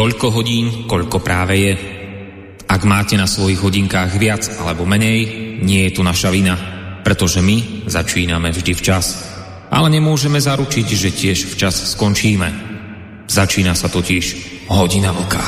Toľko hodín, koľko práve je. Ak máte na svojich hodinkách viac alebo menej, nie je tu naša vina, pretože my začíname vždy včas. Ale nemôžeme zaručiť, že tiež včas skončíme. Začína sa totiž hodina vlka.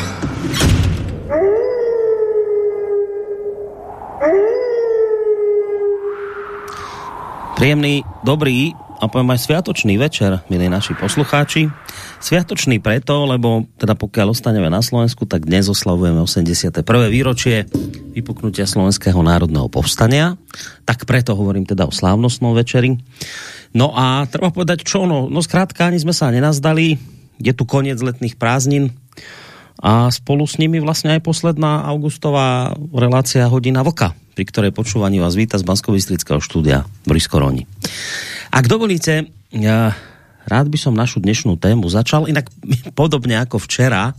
Príjemný, dobrý a poviem aj sviatočný večer, milí naši poslucháči. Sviatočný preto, lebo teda pokiaľ ostaneme na Slovensku, tak dnes oslavujeme 81. výročie vypuknutia Slovenského národného povstania. Tak preto hovorím teda o slávnostnom večeri. No a treba povedať čo, no, no skrátka ani sme sa nenazdali, je tu koniec letných prázdnin a spolu s nimi vlastne aj posledná augustová relácia Hodina Vlka, pri ktorej počúvaní vás víta z bansko štúdia Boris Koroni. Ak dovolíte, ja rád by som našu dnešnú tému začal, inak podobne ako včera,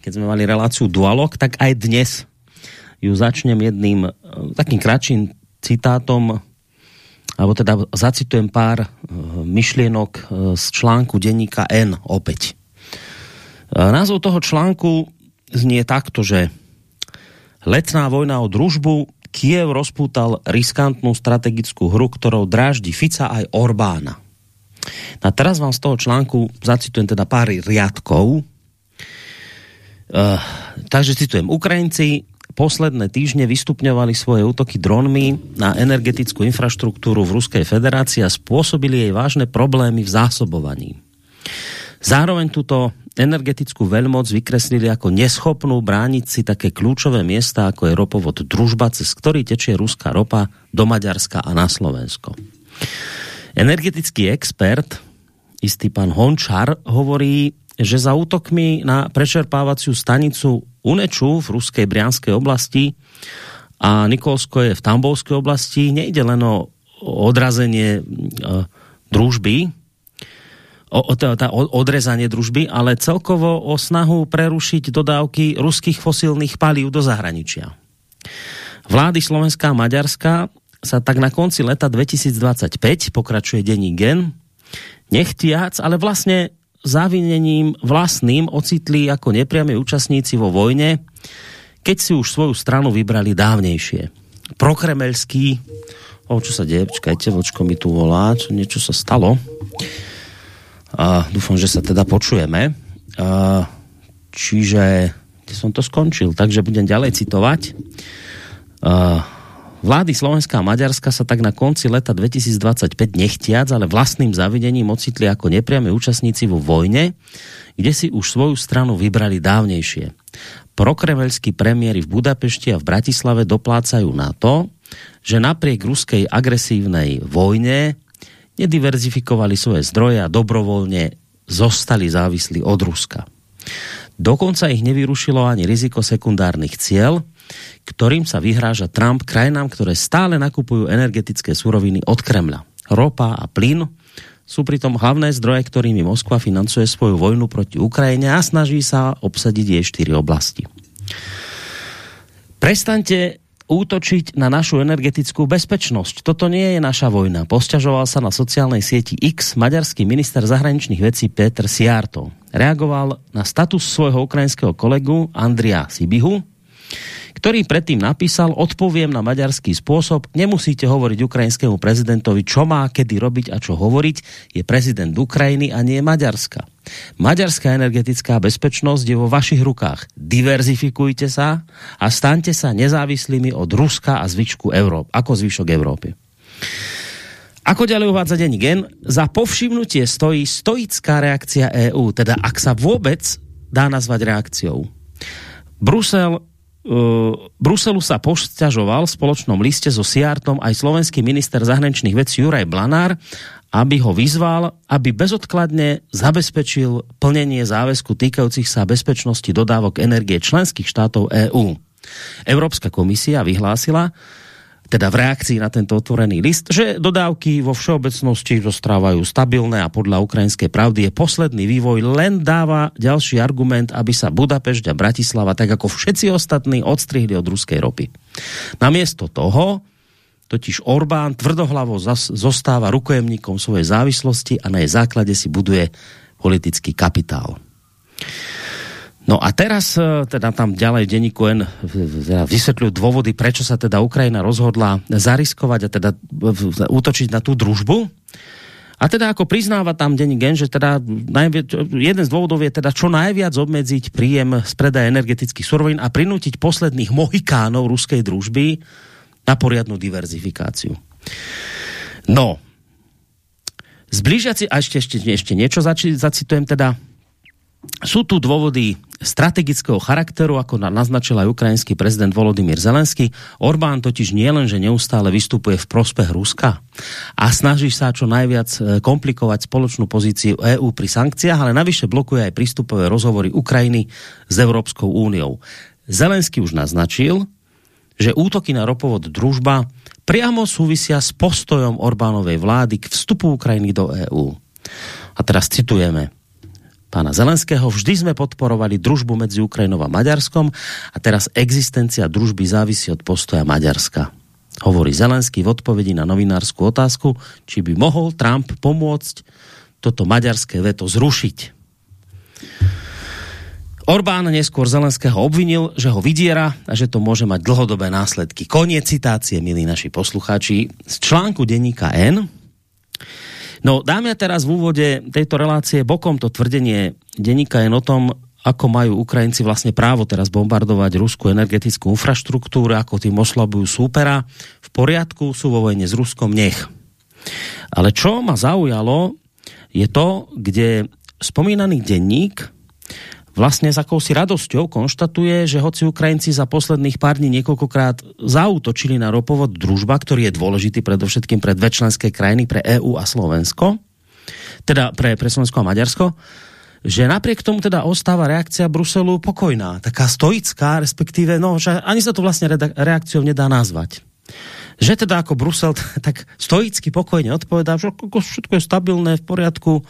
keď sme mali reláciu Dualog, tak aj dnes ju začnem jedným eh, takým kratším citátom, alebo teda zacitujem pár eh, myšlienok eh, z článku denníka N opäť. Názov toho článku znie takto, že letná vojna o družbu Kiev rozpútal riskantnú strategickú hru, ktorou dráždi Fica aj Orbána. A teraz vám z toho článku zacitujem teda pár riadkov. Uh, takže citujem. Ukrajinci posledné týždne vystupňovali svoje útoky dronmi na energetickú infraštruktúru v Ruskej federácii a spôsobili jej vážne problémy v zásobovaní. Zároveň tuto energetickú veľmoc vykreslili ako neschopnú brániť si také kľúčové miesta, ako je ropovod Družba, cez ktorý tečie ruská ropa do Maďarska a na Slovensko. Energetický expert, istý pan Hončar, hovorí, že za útokmi na prečerpávaciu stanicu Uneču v ruskej Brianskej oblasti a Nikolsko je v Tambovskej oblasti nejde len o odrazenie e, družby, o, o, tá, odrezanie družby, ale celkovo o snahu prerušiť dodávky ruských fosílnych palív do zahraničia. Vlády Slovenská a Maďarska sa tak na konci leta 2025, pokračuje denní gen, nechtiac, ale vlastne závinením vlastným ocitli ako nepriami účastníci vo vojne, keď si už svoju stranu vybrali dávnejšie. Prokremelský, o čo sa deje, počkajte, vočko mi tu volá, čo niečo sa stalo. A dúfam, že sa teda počujeme. A, čiže kde som to skončil, takže budem ďalej citovať. A, vlády Slovenska a Maďarska sa tak na konci leta 2025 nechtiac, ale vlastným zavidením ocitli ako nepriame účastníci vo vojne, kde si už svoju stranu vybrali dávnejšie. Prokremelskí premiéry v Budapešti a v Bratislave doplácajú na to, že napriek ruskej agresívnej vojne nediverzifikovali svoje zdroje a dobrovoľne zostali závislí od Ruska. Dokonca ich nevyrušilo ani riziko sekundárnych cieľ, ktorým sa vyhráža Trump krajinám, ktoré stále nakupujú energetické suroviny od Kremľa. Ropa a plyn sú pritom hlavné zdroje, ktorými Moskva financuje svoju vojnu proti Ukrajine a snaží sa obsadiť jej štyri oblasti. Prestaňte útočiť na našu energetickú bezpečnosť. Toto nie je naša vojna. Posťažoval sa na sociálnej sieti X maďarský minister zahraničných vecí Peter Siarto. Reagoval na status svojho ukrajinského kolegu Andria Sibihu, ktorý predtým napísal, odpoviem na maďarský spôsob, nemusíte hovoriť ukrajinskému prezidentovi, čo má kedy robiť a čo hovoriť, je prezident Ukrajiny a nie Maďarska. Maďarská energetická bezpečnosť je vo vašich rukách. Diverzifikujte sa a staňte sa nezávislými od Ruska a zvyšku Európ, ako zvyšok Európy. Ako ďalej uvádza denní gen, za povšimnutie stojí stoická reakcia EÚ, teda ak sa vôbec dá nazvať reakciou. Brusel Uh, Bruselu sa pošťažoval v spoločnom liste so Siartom aj slovenský minister zahraničných vecí Juraj Blanár, aby ho vyzval, aby bezodkladne zabezpečil plnenie záväzku týkajúcich sa bezpečnosti dodávok energie členských štátov EÚ. Európska komisia vyhlásila, teda v reakcii na tento otvorený list, že dodávky vo všeobecnosti zostávajú stabilné a podľa ukrajinskej pravdy je posledný vývoj len dáva ďalší argument, aby sa Budapešť a Bratislava, tak ako všetci ostatní, odstrihli od ruskej ropy. Namiesto toho totiž Orbán tvrdohlavo zostáva rukojemníkom svojej závislosti a na jej základe si buduje politický kapitál. No a teraz e, teda tam ďalej denníku N vysvetľujú dôvody, prečo sa teda Ukrajina rozhodla zariskovať a teda útočiť na tú družbu. A teda ako priznáva tam denní gen, že teda jeden z dôvodov je teda čo najviac obmedziť príjem z predaja energetických surovín a prinútiť posledných mohikánov ruskej družby na poriadnu diverzifikáciu. No, zblížiaci, a ešte, ešte, ešte niečo zacitujem teda, sú tu dôvody strategického charakteru, ako naznačil aj ukrajinský prezident Volodymyr Zelensky. Orbán totiž nielen, že neustále vystupuje v prospech Ruska a snaží sa čo najviac e, komplikovať spoločnú pozíciu EÚ pri sankciách, ale navyše blokuje aj prístupové rozhovory Ukrajiny s Európskou úniou. Zelensky už naznačil, že útoky na ropovod družba priamo súvisia s postojom Orbánovej vlády k vstupu Ukrajiny do EÚ. A teraz citujeme pána Zelenského. Vždy sme podporovali družbu medzi Ukrajinou a Maďarskom a teraz existencia družby závisí od postoja Maďarska. Hovorí Zelenský v odpovedi na novinárskú otázku, či by mohol Trump pomôcť toto maďarské veto zrušiť. Orbán neskôr Zelenského obvinil, že ho vydiera a že to môže mať dlhodobé následky. Koniec citácie, milí naši poslucháči, z článku denníka N, No dáme teraz v úvode tejto relácie bokom to tvrdenie denníka je o tom, ako majú Ukrajinci vlastne právo teraz bombardovať ruskú energetickú infraštruktúru, ako tým oslabujú súpera. V poriadku, sú vo vojne s Ruskom, nech. Ale čo ma zaujalo, je to, kde spomínaný denník vlastne s akousi radosťou konštatuje, že hoci Ukrajinci za posledných pár dní niekoľkokrát zautočili na ropovod Družba, ktorý je dôležitý predovšetkým pre dve členské krajiny, pre EU a Slovensko, teda pre, pre Slovensko a Maďarsko, že napriek tomu teda ostáva reakcia Bruselu pokojná, taká stoická, respektíve, no, že ani sa to vlastne reakciou nedá nazvať že teda ako Brusel tak stoicky pokojne odpovedá, že všetko je stabilné, v poriadku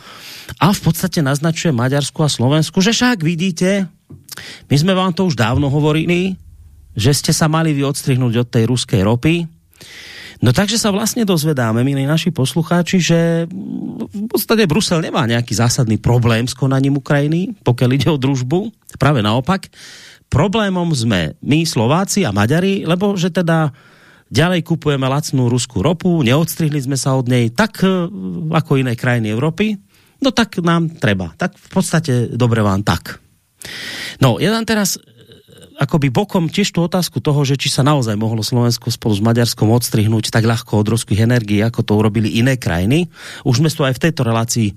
a v podstate naznačuje Maďarsku a Slovensku, že však vidíte, my sme vám to už dávno hovorili, že ste sa mali vy odstrihnúť od tej ruskej ropy. No takže sa vlastne dozvedáme, milí naši poslucháči, že v podstate Brusel nemá nejaký zásadný problém s konaním Ukrajiny, pokiaľ ide o družbu. Práve naopak, problémom sme my, Slováci a Maďari, lebo že teda ďalej kupujeme lacnú ruskú ropu, neodstrihli sme sa od nej tak e, ako iné krajiny Európy, no tak nám treba. Tak v podstate dobre vám tak. No, ja dám teraz e, akoby bokom tiež tú otázku toho, že či sa naozaj mohlo Slovensko spolu s Maďarskom odstrihnúť tak ľahko od ruských energií, ako to urobili iné krajiny. Už sme tu aj v tejto relácii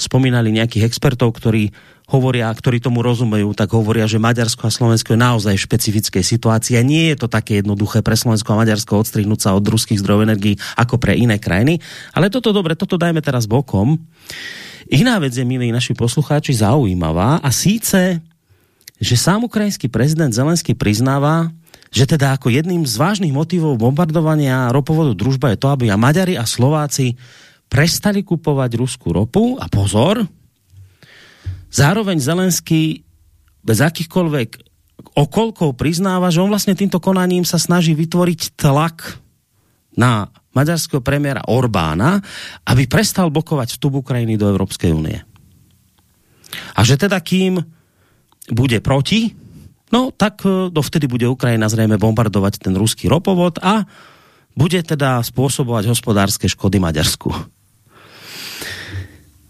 spomínali nejakých expertov, ktorí hovoria, ktorí tomu rozumejú, tak hovoria, že Maďarsko a Slovensko je naozaj v špecifickej situácii a nie je to také jednoduché pre Slovensko a Maďarsko odstrihnúť sa od ruských zdrojov energií ako pre iné krajiny. Ale toto dobre, toto dajme teraz bokom. Iná vec je, milí naši poslucháči, zaujímavá a síce, že sám ukrajinský prezident Zelenský priznáva, že teda ako jedným z vážnych motivov bombardovania ropovodu družba je to, aby a Maďari a Slováci prestali kupovať ruskú ropu a pozor, Zároveň Zelenský bez akýchkoľvek okolkov priznáva, že on vlastne týmto konaním sa snaží vytvoriť tlak na maďarského premiéra Orbána, aby prestal blokovať vstup Ukrajiny do Európskej únie. A že teda kým bude proti, no tak e, dovtedy bude Ukrajina zrejme bombardovať ten ruský ropovod a bude teda spôsobovať hospodárske škody Maďarsku.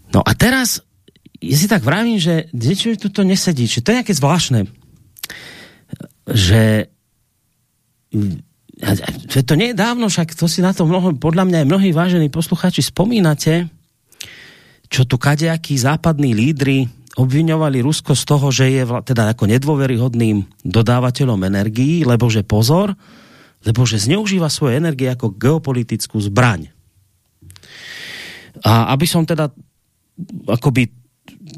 No a teraz ja si tak vravím, že niečo tu to nesedí, že to je nejaké zvláštne, že to nie je dávno, však to si na to mnoho, podľa mňa aj mnohí vážení posluchači spomínate, čo tu kadejakí západní lídry obviňovali Rusko z toho, že je teda ako nedôveryhodným dodávateľom energií, lebo že pozor, lebo že zneužíva svoje energie ako geopolitickú zbraň. A aby som teda akoby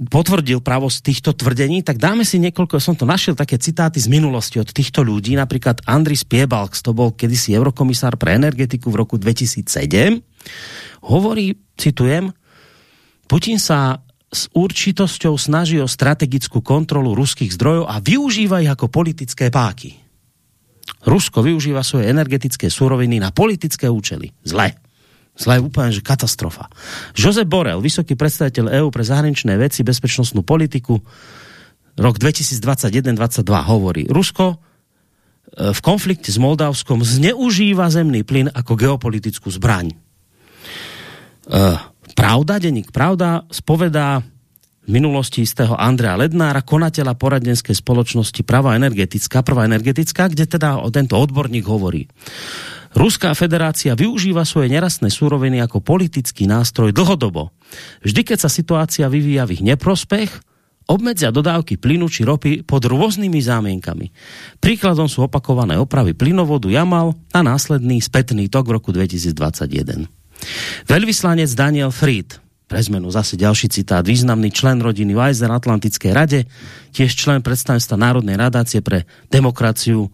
potvrdil pravosť týchto tvrdení, tak dáme si niekoľko, som to našiel také citáty z minulosti od týchto ľudí, napríklad Andris Piebalks, to bol kedysi eurokomisár pre energetiku v roku 2007, hovorí, citujem, Putin sa s určitosťou snaží o strategickú kontrolu ruských zdrojov a využíva ich ako politické páky. Rusko využíva svoje energetické suroviny na politické účely. Zle. Zle úplne, že katastrofa. Josep Borel, vysoký predstaviteľ EÚ pre zahraničné veci, bezpečnostnú politiku, rok 2021-2022 hovorí, Rusko e, v konflikte s Moldavskom zneužíva zemný plyn ako geopolitickú zbraň. E, pravda, denník Pravda, spovedá v minulosti istého Andrea Lednára, konateľa poradenskej spoločnosti Prava energetická, Prvá energetická, kde teda tento odborník hovorí. Ruská federácia využíva svoje nerastné súroviny ako politický nástroj dlhodobo. Vždy, keď sa situácia vyvíja v ich neprospech, obmedzia dodávky plynu či ropy pod rôznymi zámienkami. Príkladom sú opakované opravy plynovodu Jamal a následný spätný tok v roku 2021. Veľvyslanec Daniel Fried, pre zmenu zase ďalší citát, významný člen rodiny Weiser Atlantickej rade, tiež člen predstavenstva Národnej radácie pre demokraciu,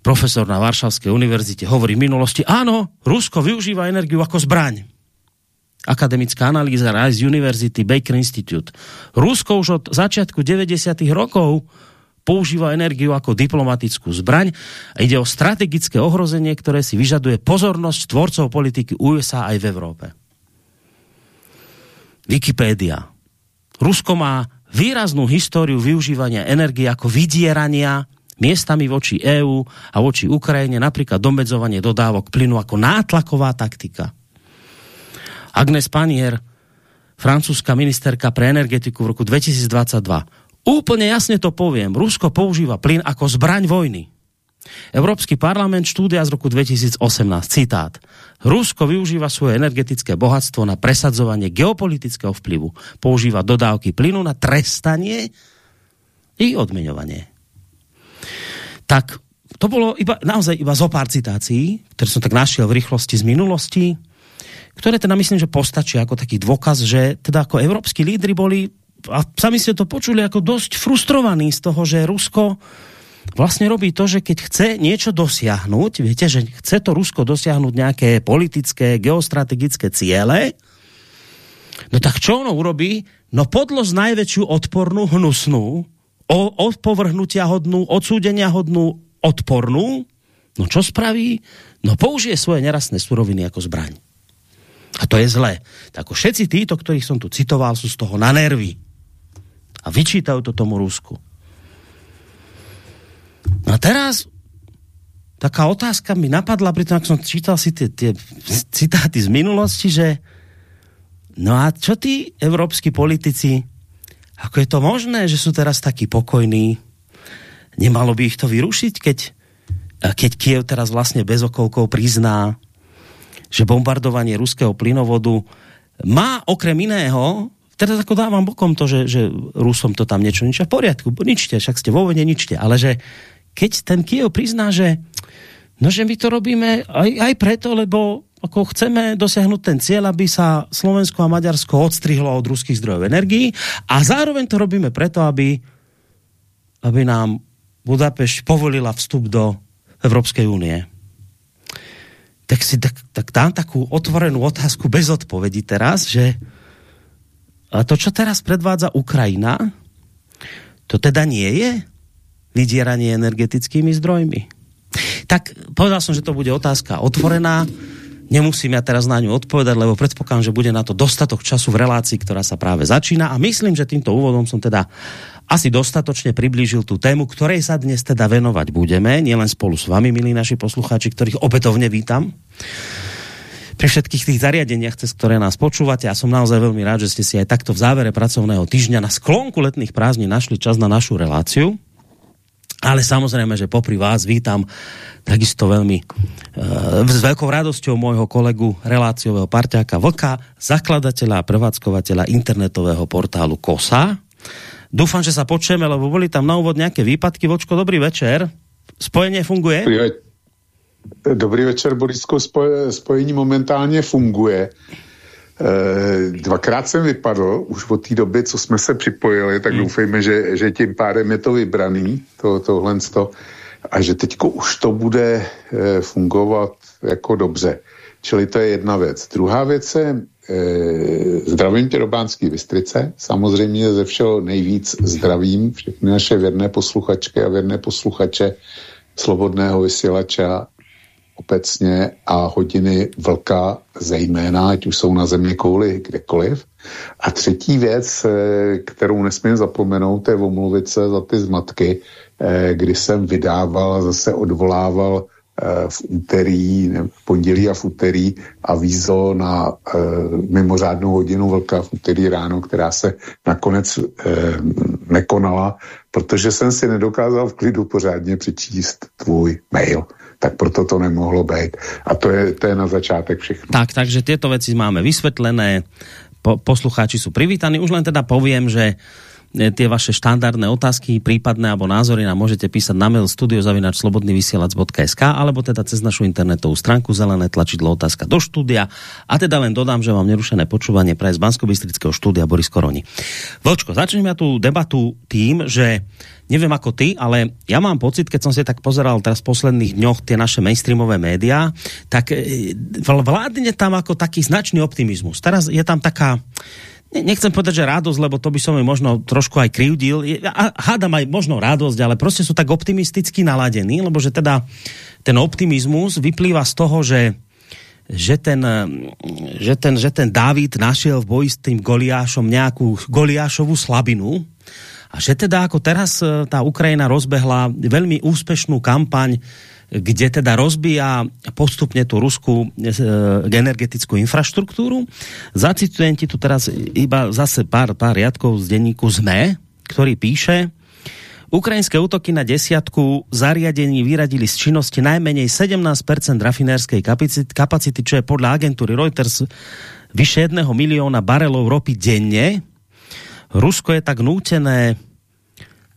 profesor na Varšavskej univerzite, hovorí v minulosti, áno, Rusko využíva energiu ako zbraň akademická analýza Rice University Baker Institute. Rusko už od začiatku 90. rokov používa energiu ako diplomatickú zbraň a ide o strategické ohrozenie, ktoré si vyžaduje pozornosť tvorcov politiky USA aj v Európe. Wikipédia. Rusko má výraznú históriu využívania energie ako vydierania miestami voči EÚ a voči Ukrajine, napríklad domedzovanie dodávok plynu ako nátlaková taktika. Agnes Panier, francúzska ministerka pre energetiku v roku 2022. Úplne jasne to poviem, Rusko používa plyn ako zbraň vojny. Európsky parlament štúdia z roku 2018, citát. Rusko využíva svoje energetické bohatstvo na presadzovanie geopolitického vplyvu. Používa dodávky plynu na trestanie i odmeňovanie. Tak to bolo iba, naozaj iba zo pár citácií, ktoré som tak našiel v rýchlosti z minulosti ktoré teda myslím, že postačí ako taký dôkaz, že teda ako evropskí lídry boli a sami ste to počuli ako dosť frustrovaní z toho, že Rusko vlastne robí to, že keď chce niečo dosiahnuť, viete, že chce to Rusko dosiahnuť nejaké politické, geostrategické ciele, no tak čo ono urobí? No podlož najväčšiu odpornú, hnusnú, odpovrhnutia hodnú, odsúdenia hodnú, odpornú, no čo spraví? No použije svoje nerastné suroviny ako zbraň. A to je zlé. Tak všetci títo, ktorých som tu citoval, sú z toho na nervy. A vyčítajú to tomu Rusku. No a teraz taká otázka mi napadla, pri tom, ak som čítal si tie, tie citáty z minulosti, že no a čo tí evropskí politici, ako je to možné, že sú teraz takí pokojní? Nemalo by ich to vyrušiť, keď, keď Kiev teraz vlastne bez okolkov prizná, že bombardovanie ruského plynovodu má okrem iného, teraz ako dávam bokom to, že, že Rusom to tam niečo ničia v poriadku, ničte, však ste vo vojne, ničte, ale že keď ten Kiev prizná, že no, že my to robíme aj, aj preto, lebo ako chceme dosiahnuť ten cieľ, aby sa Slovensko a Maďarsko odstrihlo od ruských zdrojov energií a zároveň to robíme preto, aby, aby nám Budapešť povolila vstup do Európskej únie tak si tak, tak dám takú otvorenú otázku bez odpovedí teraz, že a to, čo teraz predvádza Ukrajina, to teda nie je vydieranie energetickými zdrojmi. Tak povedal som, že to bude otázka otvorená. Nemusím ja teraz na ňu odpovedať, lebo predpokladám, že bude na to dostatok času v relácii, ktorá sa práve začína. A myslím, že týmto úvodom som teda asi dostatočne priblížil tú tému, ktorej sa dnes teda venovať budeme, nielen spolu s vami, milí naši poslucháči, ktorých opätovne vítam pri všetkých tých zariadeniach, cez ktoré nás počúvate. Ja som naozaj veľmi rád, že ste si aj takto v závere pracovného týždňa na sklonku letných prázdnin našli čas na našu reláciu. Ale samozrejme, že popri vás vítam takisto veľmi e, s veľkou radosťou môjho kolegu reláciového parťáka Vlka, zakladateľa a prevádzkovateľa internetového portálu KOSA, Dúfam, že sa počujeme, lebo boli tam na úvod nejaké výpadky. Vočko, dobrý večer. Spojenie funguje? Dobrý, ve dobrý večer, Borisko. Spoj spojení momentálně funguje. E, dvakrát jsem vypadl, už od té doby, co jsme se připojili, tak hmm. doufejme, že, že tím pádem je to vybraný, to, tohle to, a že teďko už to bude e, fungovat jako dobře. Čili to je jedna věc. Druhá věc je, Eh, zdravím tě do Bánský Vystrice. Samozřejmě ze všeho nejvíc zdravím všechny naše věrné posluchačky a věrné posluchače Slobodného vysílača obecně a hodiny vlka zejména, ať už jsou na země kouli kdekoliv. A třetí věc, eh, kterou nesmím zapomenout, je omluvit se za ty zmatky, eh, kdy jsem vydával a zase odvolával Eh, v úterý, v pondělí a v úterý avízo na e, mimořádnou hodinu vlka v úterý ráno, která se nakonec e, nekonala, protože jsem si nedokázal v klidu pořádně přečíst tvůj mail. Tak proto to nemohlo být. A to je, to je na začátek všechno. Tak, takže tyto věci máme vysvětlené. Po, poslucháči jsou privítaní. Už len teda povím, že E, tie vaše štandardné otázky, prípadné alebo názory nám môžete písať na mail studiozavinačslobodnyvysielac.sk alebo teda cez našu internetovú stránku zelené tlačidlo otázka do štúdia. A teda len dodám, že vám nerušené počúvanie pre z bansko štúdia Boris Koroni. Vlčko, začneme tú debatu tým, že neviem ako ty, ale ja mám pocit, keď som si tak pozeral teraz v posledných dňoch tie naše mainstreamové médiá, tak e, vládne tam ako taký značný optimizmus. Teraz je tam taká nechcem povedať, že radosť, lebo to by som možno trošku aj krivdil. Hádam aj možno radosť, ale prostě sú tak optimisticky naladení, lebo že teda ten optimizmus vyplýva z toho, že že ten, že ten, že ten David našiel v boji s tým Goliášom nějakou Goliášovú slabinu a že teda ako teraz e, tá Ukrajina rozbehla veľmi úspešnú kampaň kde teda rozbíja postupně tu ruskou e, energetickú infraštruktúru. Zacitujem ti tu teraz iba zase pár, pár riadkov z denníku ZME, ktorý píše, Ukrajinské útoky na desiatku zariadení vyradili z činnosti najmenej 17% rafinérskej kapacity, čo je podľa agentúry Reuters vyše jedného milióna barelov ropy denne. Rusko je tak nútené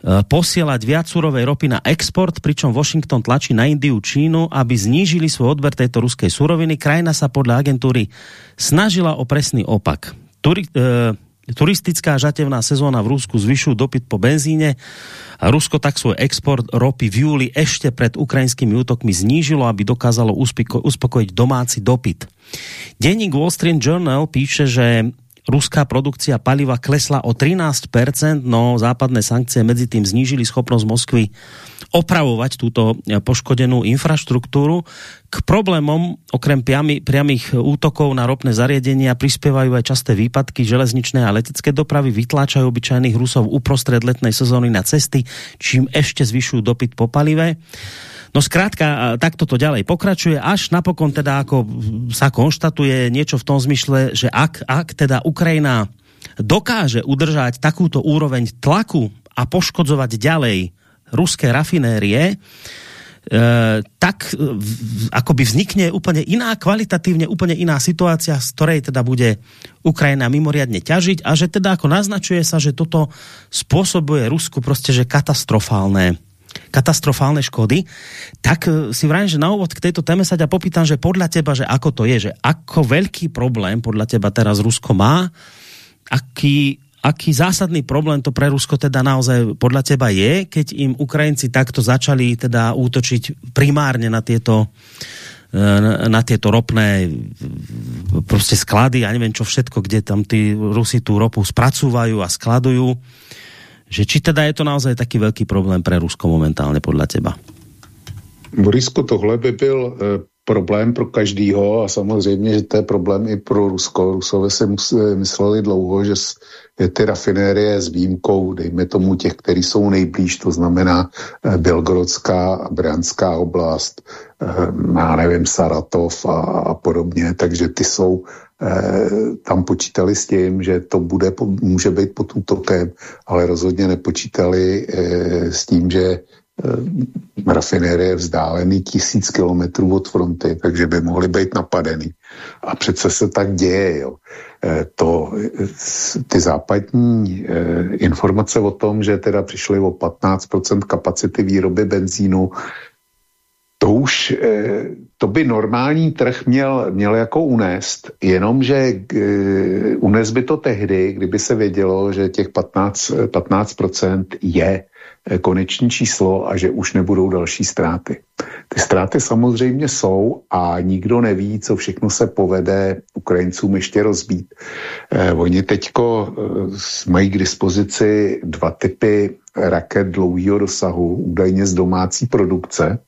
Eh, posielať viac surovej ropy na export, pričom Washington tlačí na Indiu, Čínu, aby znížili svoj odber tejto ruskej suroviny. Krajina sa podľa agentúry snažila o presný opak. Turi, e, turistická žatevná sezóna v Rusku zvyšujú dopyt po benzíne a Rusko tak svoj export ropy v júli ešte pred ukrajinskými útokmi znížilo, aby dokázalo uspokojiť domáci dopyt. Denník Wall Street Journal píše, že ruská produkcia paliva klesla o 13%, no západné sankcie medzi tým znížili schopnosť Moskvy opravovať túto poškodenú infraštruktúru. K problémom, okrem priamy, priamých útokov na ropné zariadenia, prispievajú aj časté výpadky železničné a letecké dopravy, vytláčajú obyčajných Rusov uprostred letnej sezóny na cesty, čím ešte zvyšujú dopyt po palive. No zkrátka, takto to ďalej pokračuje, až napokon teda ako sa konštatuje niečo v tom zmysle, že ak, ak teda Ukrajina dokáže udržať takúto úroveň tlaku a poškodzovať ďalej ruské rafinérie, E, tak akoby vznikne úplne iná, kvalitatívne úplne iná situácia, z ktorej teda bude Ukrajina mimoriadne ťažiť a že teda ako naznačuje sa, že toto spôsobuje Rusku prostě, že katastrofálne katastrofálne škody, tak e, si vrajím, že na úvod k tejto téme sa ťa popýtam, že podľa teba, že ako to je, že ako veľký problém podľa teba teraz Rusko má, aký, aký zásadný problém to pre Rusko teda naozaj podľa teba je, keď im Ukrajinci takto začali teda útočiť primárne na tieto e, na tieto ropné prostě sklady, ja neviem čo všetko, kde tam ty Rusi tú ropu spracúvajú a skladujú že či teda je to naozaj taký velký problém pre Rusko momentálně podle teba? Borisko, tohle by byl e, problém pro každýho a samozřejmě, že to je problém i pro Rusko. Rusové si mysleli dlouho, že ty rafinérie s výjimkou, dejme tomu těch, který jsou nejblíž, to znamená e, Belgorodská a Bryanská oblast, e, já nevím, Saratov a, a podobně, takže ty jsou tam počítali s tím, že to bude, může být pod útokem, ale rozhodně nepočítali eh, s tím, že eh, rafinérie je vzdálený tisíc kilometrů od fronty, takže by mohly být napadený. A přece se tak děje. Jo. To, ty západní informace o tom, že teda přišly o 15% kapacity výroby benzínu, to už, eh, to by normální trh měl, měl jako unést, jenomže eh, unes by to tehdy, kdyby se vědělo, že těch 15, 15% je eh, koneční číslo a že už nebudou další ztráty. Ty ztráty samozřejmě jsou a nikdo neví, co všechno se povede Ukrajincům ještě rozbít. Oni teďko mají k dispozici dva typy raket dlouhého dosahu, údajně z domácí produkce,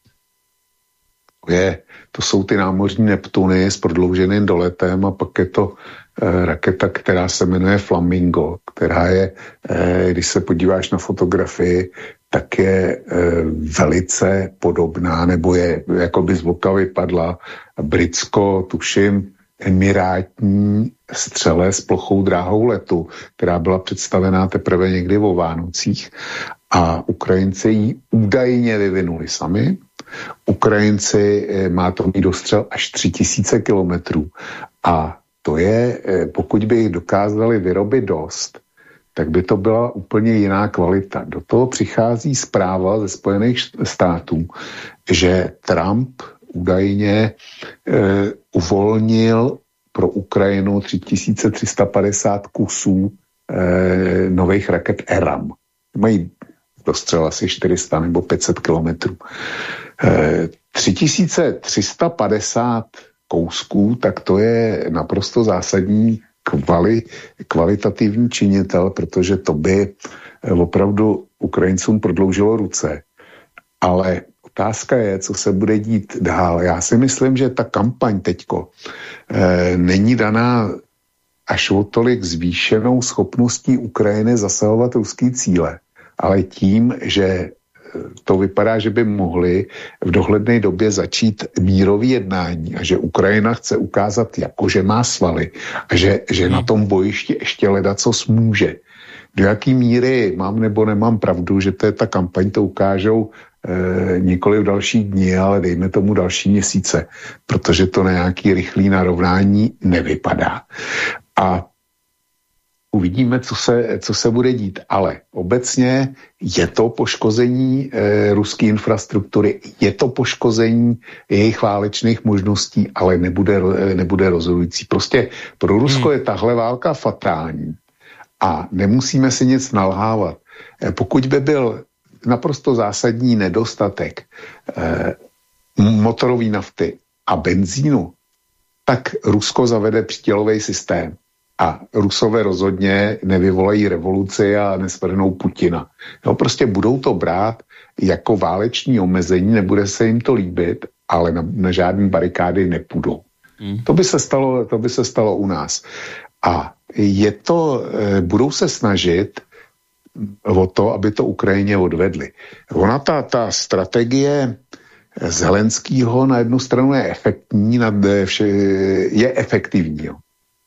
je, to jsou ty námořní Neptuny s prodlouženým doletem a pak je to eh, raketa, která se jmenuje Flamingo, která je, eh, když se podíváš na fotografii, tak je eh, velice podobná, nebo je, jako by z voka vypadla britsko, tuším, emirátní střele s plochou dráhou letu, která byla představená teprve někdy o Vánocích a Ukrajinci ji údajně vyvinuli sami. Ukrajinci eh, má to mít dostřel až 3000 kilometrů a to je, eh, pokud by jich dokázali vyrobit dost, tak by to byla úplně jiná kvalita. Do toho přichází zpráva ze Spojených států, že Trump údajně e, uvolnil pro Ukrajinu 3350 kusů e, nových raket ERAM. Mají dostřel asi 400 nebo 500 kilometrů. E, 3350 kousků, tak to je naprosto zásadní kvali, kvalitativní činitel, protože to by eh, opravdu Ukrajincům prodloužilo ruce. Ale otázka je, co se bude dít dál. Já si myslím, že ta kampaň teďko e, není daná až o tolik zvýšenou schopností Ukrajiny zasahovat ruský cíle, ale tím, že to vypadá, že by mohli v dohledné době začít mírový jednání a že Ukrajina chce ukázat, jako že má svaly a že, že na tom bojišti ještě leda co smůže. Do jaký míry mám nebo nemám pravdu, že to je ta kampaň, to ukážou e, nikoli v další dní, ale dejme tomu další měsíce, protože to na nějaký rychlý narovnání nevypadá. A uvidíme, co se, co se bude dít. Ale obecně je to poškození e, ruské infrastruktury, je to poškození jejich válečných možností, ale nebude, e, nebude rozhodující. Prostě pro Rusko hmm. je tahle válka fatální a nemusíme si nic nalhávat. E, pokud by byl naprosto zásadní nedostatek e, motorové nafty a benzínu, tak Rusko zavede přítělový systém a Rusové rozhodně nevyvolají revoluci a nesvrhnou Putina. No, prostě budou to brát jako váleční omezení, nebude se jim to líbit, ale na, na žádné barikády nepůjdou. Hmm. To, by se stalo, to by se stalo u nás. A je to, e, budou se snažit o to, aby to Ukrajině odvedli. Ona ta, ta strategie Zelenskýho na jednu stranu je efektní, je efektivní. Jo.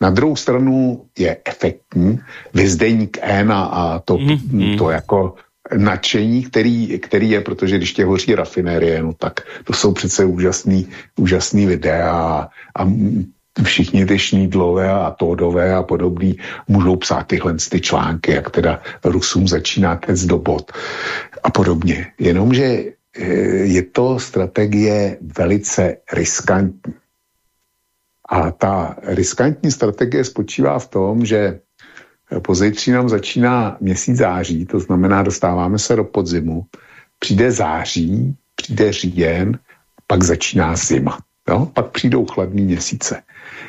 Na druhou stranu je efektní vyzdejník N a, to, mm-hmm. to jako nadšení, který, který je, protože když tě hoří rafinérie, no tak to jsou přece úžasný, úžasný videa a, a všichni ty šnídlové a tódové a podobný můžou psát tyhle ty články, jak teda Rusům začíná tec do bod a podobně. Jenomže eh, je to strategie velice riskantní. A ta riskantní strategie spočívá v tom, že pozejtří nám začíná měsíc září, to znamená, dostáváme se do podzimu, přijde září, přijde říjen, pak začíná zima. Jo? Pak přijdou chladní měsíce.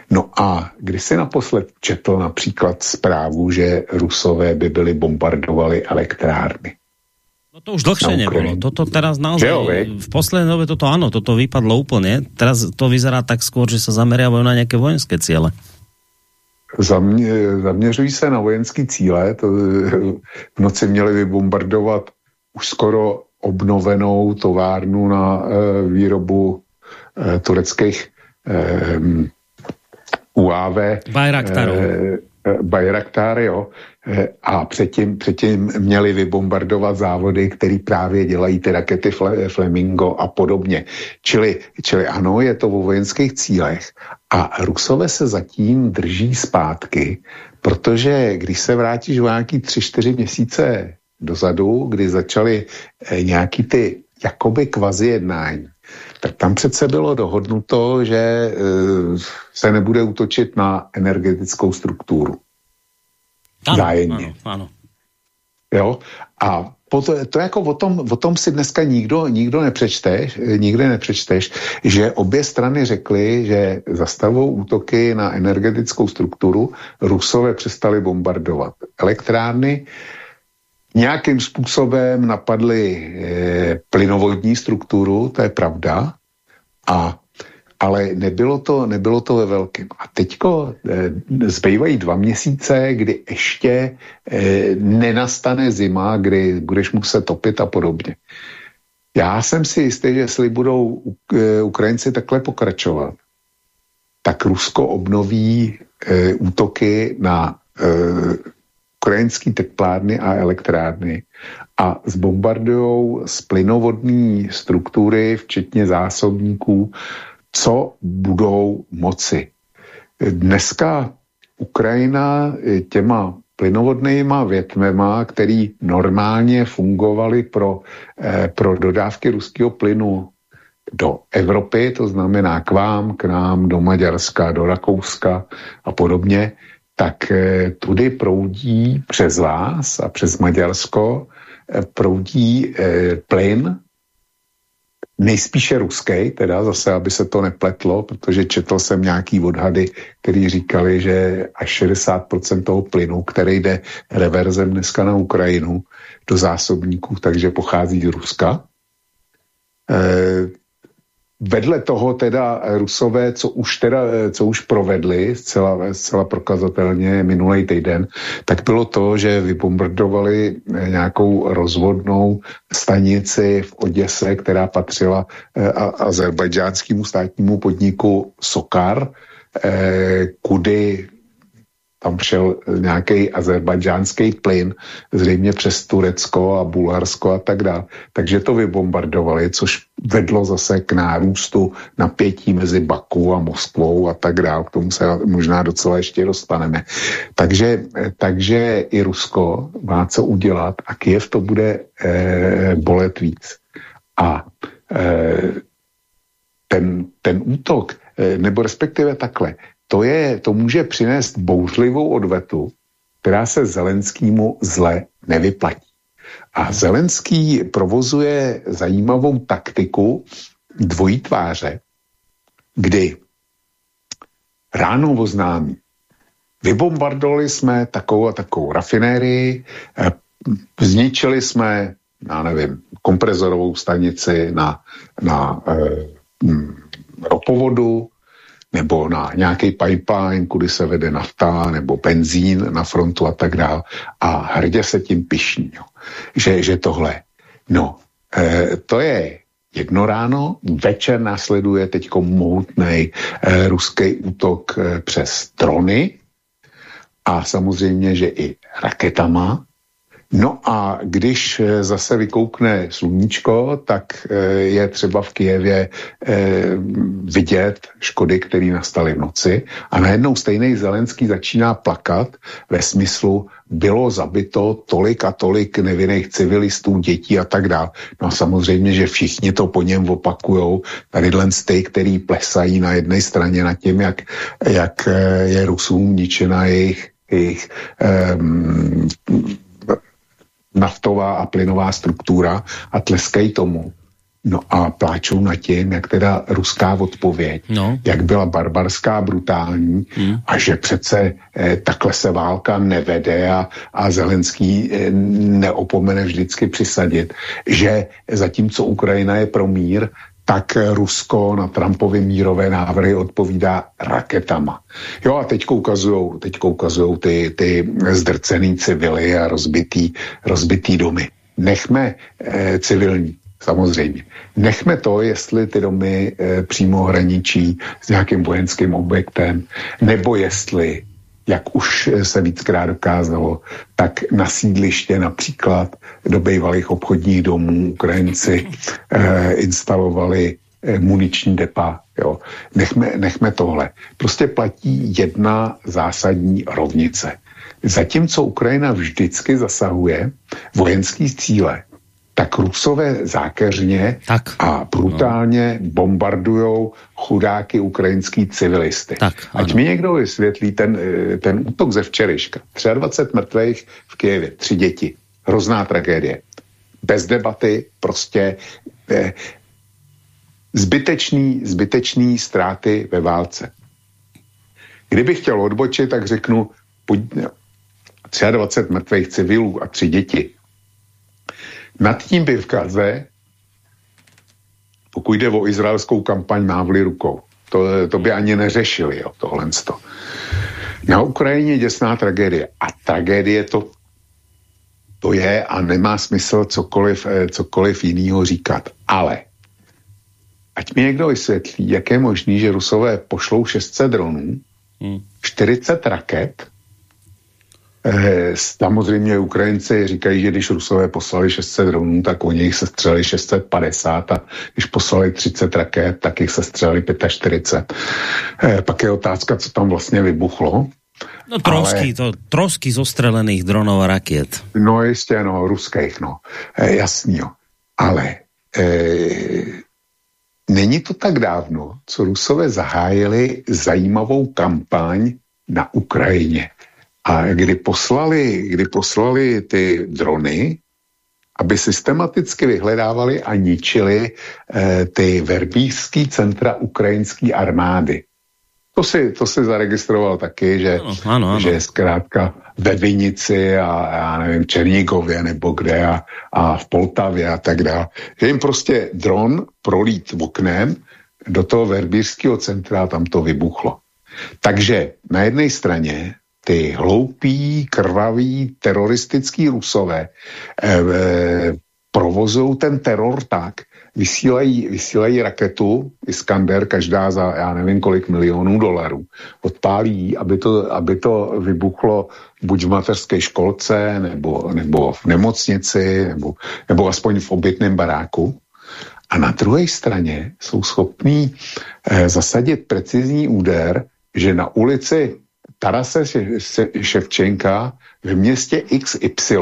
No a když si naposled četl například zprávu, že Rusové by byli bombardovali elektrárny, No to už dlhšie nebolo. Toto teraz naozaj, jo, v poslednej dobe toto áno, toto vypadlo úplne. Teraz to vyzerá tak skôr, že sa zameriavajú na nejaké vojenské ciele. Zamě, zaměřují se na vojenské cíle. To, v noci měli vybombardovat už skoro obnovenou továrnu na e, výrobu e, tureckých e, UAV. Bayraktarů. E, Bayraktar, jo, a předtím, předtím měli vybombardovat závody, které právě dělají ty rakety Flamingo a podobně. Čili, čili ano, je to o vojenských cílech a Rusové se zatím drží zpátky, protože když se vrátíš o nějaký tři, čtyři měsíce dozadu, kdy začaly eh, nějaký ty jakoby kvazi jednání, tak tam přece bylo dohodnuto, že e, se nebude útočit na energetickou strukturu. Ano, Ano, ano. Jo? A to, to jako o tom, o tom si dneska nikdo, nikdo nepřečteš, nikdy nepřečteš, že obě strany řekly, že zastavou útoky na energetickou strukturu, Rusové přestali bombardovat elektrárny, nějakým způsobem napadly e, plynovodní strukturu, to je pravda, A ale nebylo to, nebylo to ve velkém. A teďko e, zbývají dva měsíce, kdy ještě e, nenastane zima, kdy budeš muset topit a podobně. Já jsem si jistý, že jestli budou e, Ukrajinci takhle pokračovat, tak Rusko obnoví e, útoky na e, ukrajinské teplárny a elektrárny a zbombardují z plynovodní struktury, včetně zásobníků, co budou moci. Dneska Ukrajina těma plynovodnýma větmema, který normálně fungovaly pro, eh, pro dodávky ruského plynu do Evropy, to znamená k vám, k nám, do Maďarska, do Rakouska a podobně, tak eh, tudy proudí přes vás a přes Maďarsko eh, proudí eh, plyn nejspíše ruský, teda zase, aby se to nepletlo, protože četl jsem nějaký odhady, který říkali, že až 60% toho plynu, který jde reverzem dneska na Ukrajinu do zásobníků, takže pochází z Ruska. E, Vedle toho teda Rusové, co už, teda, co už provedli zcela, zcela prokazatelně minulý týden, tak bylo to, že vybombardovali nějakou rozvodnou stanici v Oděse, která patřila eh, azerbajdžánskému státnímu podniku Sokar, eh, kudy tam šel nějaký azerbajdžánský plyn, zřejmě přes Turecko a Bulharsko a tak dále. Takže to vybombardovali, což vedlo zase k nárůstu napětí mezi Baku a Moskvou a tak dále. K tomu se možná docela ještě dostaneme. Takže, takže i Rusko má co udělat a Kiev to bude eh, bolet víc. A eh, ten, ten útok, eh, nebo respektive takhle, to, je, to může přinést bouřlivou odvetu, která se Zelenskýmu zle nevyplatí. A Zelenský provozuje zajímavou taktiku dvojí tváře, kdy ráno oznámí, vybombardovali jsme takovou a takovou rafinérii, eh, zničili jsme, já nevím, komprezorovou stanici na, na eh, ropovodu, nebo na nějaký pipeline, kudy se vede nafta nebo benzín na frontu a tak dále. A hrdě se tím pišní, jo. Že, že tohle. No, e, to je jedno ráno, večer následuje teď mohutný e, ruský útok e, přes trony a samozřejmě, že i raketama, No a když eh, zase vykoukne sluníčko, tak eh, je třeba v Kijevě eh, vidět škody, které nastaly v noci a najednou stejný Zelenský začíná plakat ve smyslu bylo zabito tolik a tolik nevinných civilistů, dětí a tak dále. No a samozřejmě, že všichni to po něm opakujou. Tady ty, který plesají na jedné straně nad tím, jak, jak je Rusům ničena jejich, jejich um, naftová a plynová struktura a tleskají tomu. No a pláčou na tím, jak teda ruská odpověď, no. jak byla barbarská, brutální hmm. a že přece eh, takhle se válka nevede a, a Zelenský eh, neopomene vždycky přisadit, že zatímco Ukrajina je pro mír, tak Rusko na Trumpovy mírové návrhy odpovídá raketama. Jo a teď ukazujou, teď ukazujou ty, ty zdrcený civily a rozbitý, rozbitý domy. Nechme eh, civilní, samozřejmě. Nechme to, jestli ty domy eh, přímo hraničí s nějakým vojenským objektem, nebo jestli jak už se víckrát dokázalo, tak na sídliště například do bývalých obchodních domů Ukrajinci eh, instalovali eh, muniční depa. Jo. Nechme, nechme tohle. Prostě platí jedna zásadní rovnice. Zatímco Ukrajina vždycky zasahuje vojenský cíle, tak Rusové zákeřně tak, a brutálně no. bombardujou chudáky ukrajinský civilisty. Tak, Ať mi někdo vysvětlí ten, eh, ten útok ze včerejška. 23 mrtvých v Kijevě, tři děti. Hrozná tragédie. Bez debaty, prostě eh, zbytečný, zbytečný ztráty ve válce. Kdybych chtěl odbočit, tak řeknu, pojď, 23 mrtvých civilů a tři děti nad tím by v Kaze pokud jde o izraelskou kampaň, mávli rukou. To, to by ani neřešili, jo, tohle. Na Ukrajině děsná tragédie. A tragédie to, to je a nemá smysl cokoliv, eh, cokoliv jiného říkat. Ale ať mi někdo vysvětlí, jak je možný, že Rusové pošlou 600 dronů, hmm. 40 raket, Eh, samozřejmě Ukrajinci říkají, že když Rusové poslali 600 dronů, tak oni jich sestřeli 650 a když poslali 30 raket, tak jich sestřeli 45. Eh, pak je otázka, co tam vlastně vybuchlo. No trosky, ale... to, trosky zostřelených dronů a raket. No jistě, no, ruských, no. E, jasný, jo. Ale e, není to tak dávno, co Rusové zahájili zajímavou kampaň na Ukrajině. A kdy poslali, kdy poslali ty drony, aby systematicky vyhledávali a ničili eh, ty verbířský centra ukrajinské armády. To si, to si zaregistroval taky, že, ano, ano, ano. že je zkrátka ve Vinici a já nevím, Černíkově nebo kde a, a v Poltavě a tak dále. Že jim prostě dron prolít oknem do toho verbířského centra a tam to vybuchlo. Takže na jedné straně ty hloupí, krvaví, teroristický rusové eh, provozují ten teror tak, vysílají, vysílají raketu Iskander, každá za já nevím kolik milionů dolarů, odpálí, aby to, aby to vybuchlo buď v mateřské školce, nebo, nebo v nemocnici, nebo, nebo aspoň v obytném baráku. A na druhé straně jsou schopní eh, zasadit precizní úder, že na ulici Tarase Ševčenka v městě XY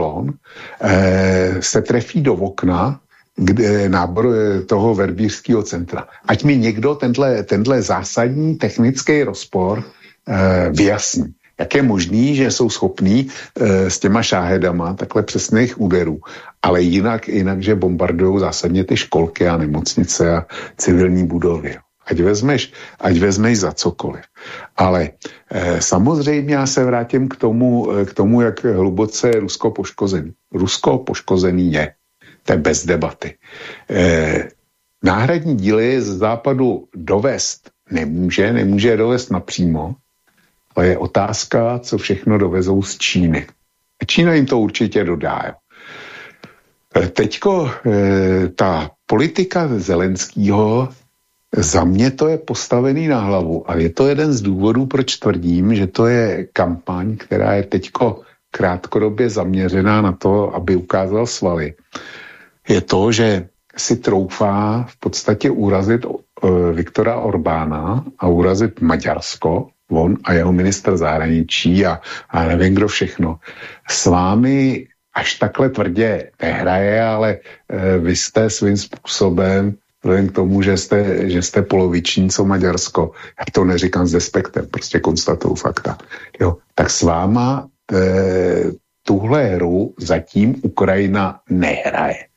eh, se trefí do okna kde, nábor eh, toho verbířského centra. Ať mi někdo tenhle, tenhle zásadní technický rozpor eh, vyjasní. Jak je možný, že jsou schopní e, s těma šáhedama takhle přesných úderů, ale jinak, jinak že bombardují zásadně ty školky a nemocnice a civilní budovy. Ať vezmeš, ať vezmeš za cokoliv. Ale e, samozřejmě já se vrátím k tomu, eh, k tomu, jak hluboce je Rusko poškozený. Rusko poškozený je. To je bez debaty. E, náhradní díly z západu dovést nemůže, nemůže je dovést napřímo, ale je otázka, co všechno dovezou z Číny. Čína jim to určitě dodá. Jo. Teďko e, ta politika Zelenského za mě to je postavený na hlavu a je to jeden z důvodů, proč tvrdím, že to je kampaň, která je teďko krátkodobě zaměřená na to, aby ukázal svaly. Je to, že si troufá v podstatě urazit uh, Viktora Orbána a urazit Maďarsko, on a jeho minister zahraničí a, a nevím kdo všechno. S vámi až takhle tvrdě nehraje, ale uh, vy jste svým způsobem vzhledem k tomu, že jste, že jste poloviční, co Maďarsko, já to neříkám s despektem, prostě konstatuju fakta, jo, tak s váma e, tuhle hru zatím Ukrajina nehraje.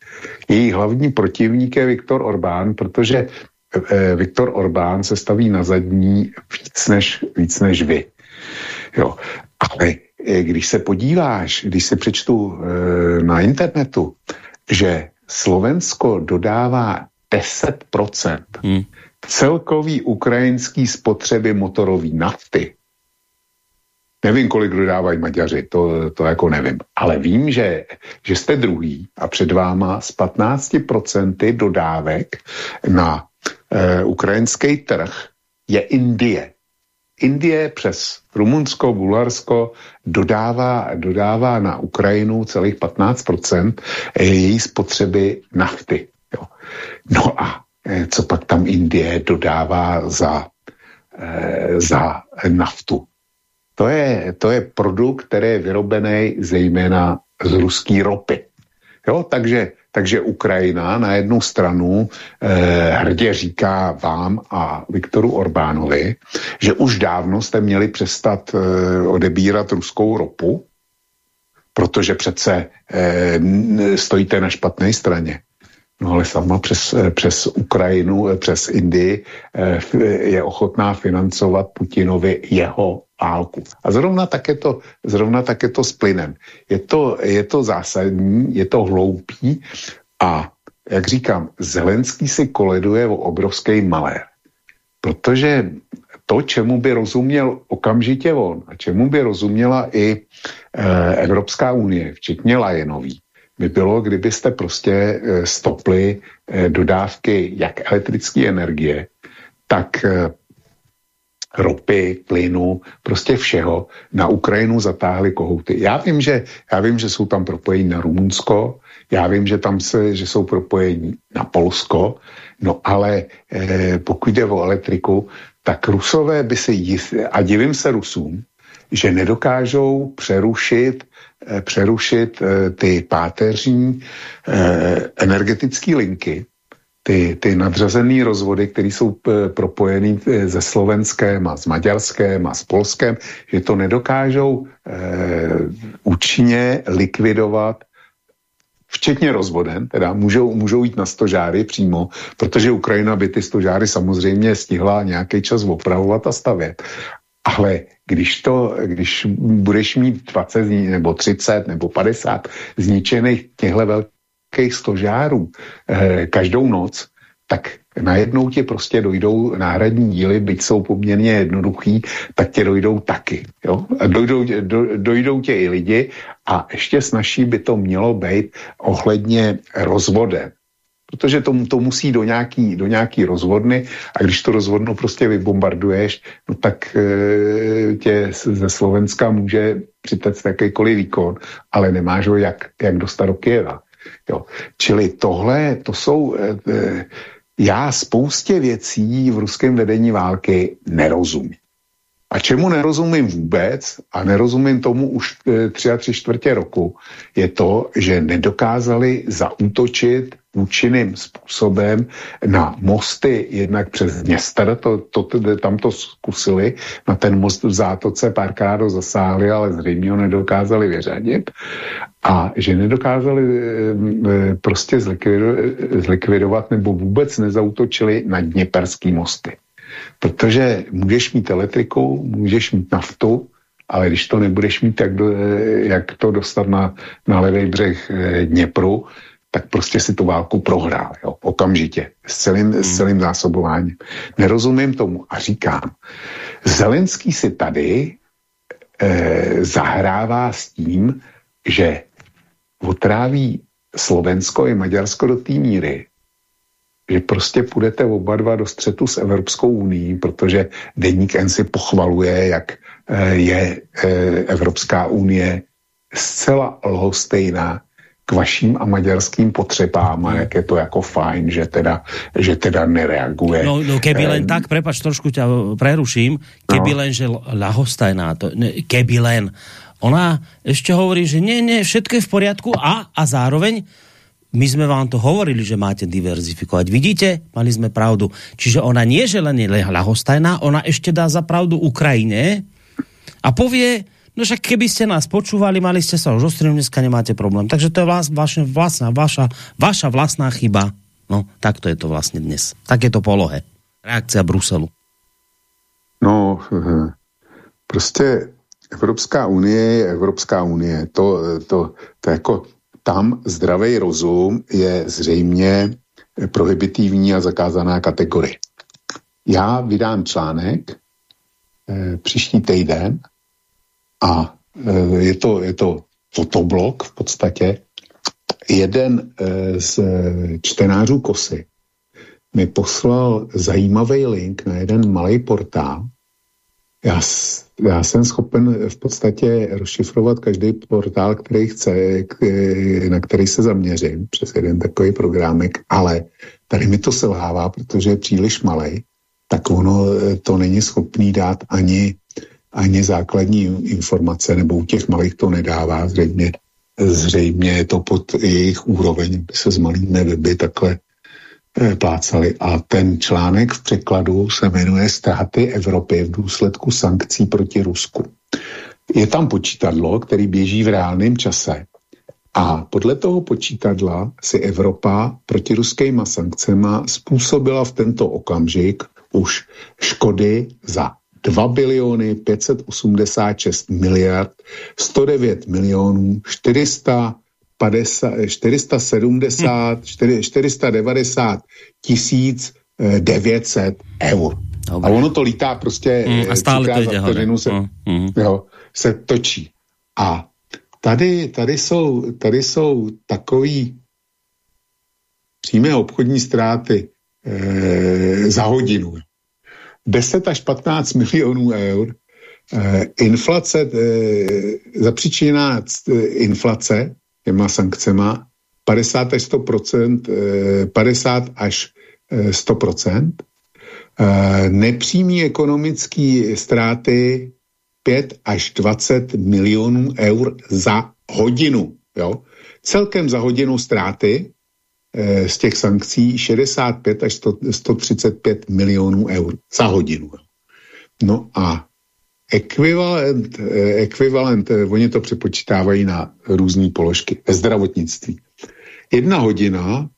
Její hlavní protivník je Viktor Orbán, protože e, Viktor Orbán se staví na zadní víc než, víc než vy. Jo. Ale e, když se podíváš, když se přečtu e, na internetu, že Slovensko dodává 10% hmm. celkový ukrajinský spotřeby motorové nafty. Nevím, kolik dodávají Maďaři, to, to jako nevím. Ale vím, že, že jste druhý a před váma z 15% dodávek na e, ukrajinský trh je Indie. Indie přes Rumunsko, Bulharsko dodává, dodává na Ukrajinu celých 15% její spotřeby nafty. Jo. No a eh, co pak tam Indie dodává za, e, za naftu? To je, to je produkt, který je vyrobený zejména z ruské ropy. Jo, takže, takže Ukrajina na jednu stranu eh, hrdě říká vám a Viktoru Orbánovi, že už dávno jste měli přestat eh, odebírat ruskou ropu, protože přece eh, stojíte na špatné straně. No ale sama přes, eh, přes Ukrajinu, eh, přes Indii eh, je ochotná financovat Putinovi jeho válku. A zrovna tak je to, zrovna tak je to s plynem. Je to, je to zásadní, je to hloupý a jak říkám, Zelenský si koleduje o obrovský malér. Protože to, čemu by rozuměl okamžitě on a čemu by rozuměla i Evropská unie, včetně Lajenový, by bylo, kdybyste prostě e, stopli e, dodávky jak elektrické energie, tak e, ropy, plynu, prostě všeho na Ukrajinu zatáhli kohouty. Já vím, že, já vím, že jsou tam propojení na Rumunsko, já vím, že tam se, že jsou propojení na Polsko, no ale eh, pokud jde o elektriku, tak Rusové by jist, a divím se Rusům, že nedokážou přerušit, eh, přerušit eh, ty páteřní eh, energetické linky, ty, ty nadřazené rozvody, které jsou eh, propojený eh, se Slovenskem a s Maďarskem a s Polskem, že to nedokážou eh, účinně likvidovat včetně rozvodem, teda můžou, můžou jít na stožáry přímo, protože Ukrajina by ty stožáry samozřejmě stihla nějaký čas opravovat a stavět. Ale když, to, když budeš mít 20 nebo 30 nebo 50 zničených těchto velkých stožárů eh, každou noc, tak najednou ti prostě dojdou náhradní díly, byť jsou poměrně jednoduchý, tak tě dojdou taky. Jo? Dojdou, do, dojdou tě i lidi a ještě snažší by to mělo být ohledně rozvode. Protože to, to musí do nějaký, do nějaký rozvodny a když to rozvodno prostě vybombarduješ, no tak e, tě ze Slovenska může přitect jakýkoliv výkon, ale nemáš ho jak, jak dostat do Kieva. Jo. Čili tohle, to jsou... E, e, já spoustě věcí v ruském vedení války nerozumím. A čemu nerozumím vůbec, a nerozumím tomu už tři a tři čtvrtě roku, je to, že nedokázali zaútočit účinným způsobem na mosty jednak přes Dněstr, to, to, tam to zkusili, na ten most v zátoce párkrát zasáhli, ale zřejmě ho nedokázali vyřadit a že nedokázali e, e, prostě zlikvidovat, zlikvidovat nebo vůbec nezautočili na Dněperský mosty. Protože můžeš mít elektriku, můžeš mít naftu, ale když to nebudeš mít, jak, jak to dostat na, na levý břeh eh, Dněpru, tak prostě si tu válku prohrál, jo, okamžitě, s celým, s celým zásobováním. Nerozumím tomu a říkám, Zelenský si tady e, zahrává s tím, že otráví Slovensko i Maďarsko do té míry, že prostě půjdete oba dva do střetu s Evropskou unii, protože Deník N si pochvaluje, jak eh, je eh, Evropská unie zcela lhostejná k vaším a maďarským potřebám a jak je to jako fajn, že teda, že teda nereaguje. No, no keby len um, tak, prepač, trošku ťa preruším, keby no. len, že lahostajná, to, ne, keby len, ona ešte hovorí, že nie, nie, všetko je v poriadku a, a zároveň my sme vám to hovorili, že máte diverzifikovať. Vidíte, mali sme pravdu. Čiže ona nie, že len je lahostajná, ona ešte dá za pravdu Ukrajine a povie, no však keby ste nás počúvali, mali ste sa už ostrým, dneska nemáte problém. Takže to je vlast, vaša, vlastná, vaša, vaša vlastná chyba. No, takto je to vlastne dnes. Tak je to polohe. Reakcia Bruselu. No, eh, prostě Evropská unie je Evropská unie. To, to, to jako tam zdravý rozum je zřejmě prohibitivní a zakázaná kategorie. Já vydám článek e, příští týden a e, je, to, je to fotoblog v podstatě. Jeden e, z čtenářů Kosy mi poslal zajímavý link na jeden malý portál. Já já jsem schopen v podstatě rozšifrovat každý portál, který chce, na který se zaměřím přes jeden takový programek, ale tady mi to selhává, protože je příliš malý, tak ono eh, to není schopný dát ani, ani základní informace, nebo u těch malých to nedává, zřejmě, zřejmě je to pod jejich úroveň, aby se s malými weby takhle Eh, plácali. A ten článek v překladu se jmenuje Ztráty Evropy v důsledku sankcí proti Rusku. Je tam počítadlo, který běží v reálném čase. A podle toho počítadla si Evropa proti ruskýma sankcema způsobila v tento okamžik už škody za 2 biliony 586 miliard 109 milionů 400 470, 490 tisíc 900 eur. Dobre. A ono to lítá prostě mm, a stále to jde vteřinu se, mm. jo, se točí. A tady, tady, jsou, tady jsou takový přímé obchodní ztráty e, za hodinu. 10 až 15 milionů eur. E, inflace, e, zapříčiněná inflace těma sankcema 50 až 100 e, 50 až 100 e, nepřímý ekonomický ztráty 5 až 20 milionů eur za hodinu. Jo? Celkem za hodinu ztráty z těch sankcí 65 až 100, 135 milionů eur za hodinu. No a ekvivalent, e, ekvivalent, e, oni to přepočítávají na různé položky ve zdravotnictví. Jedna hodina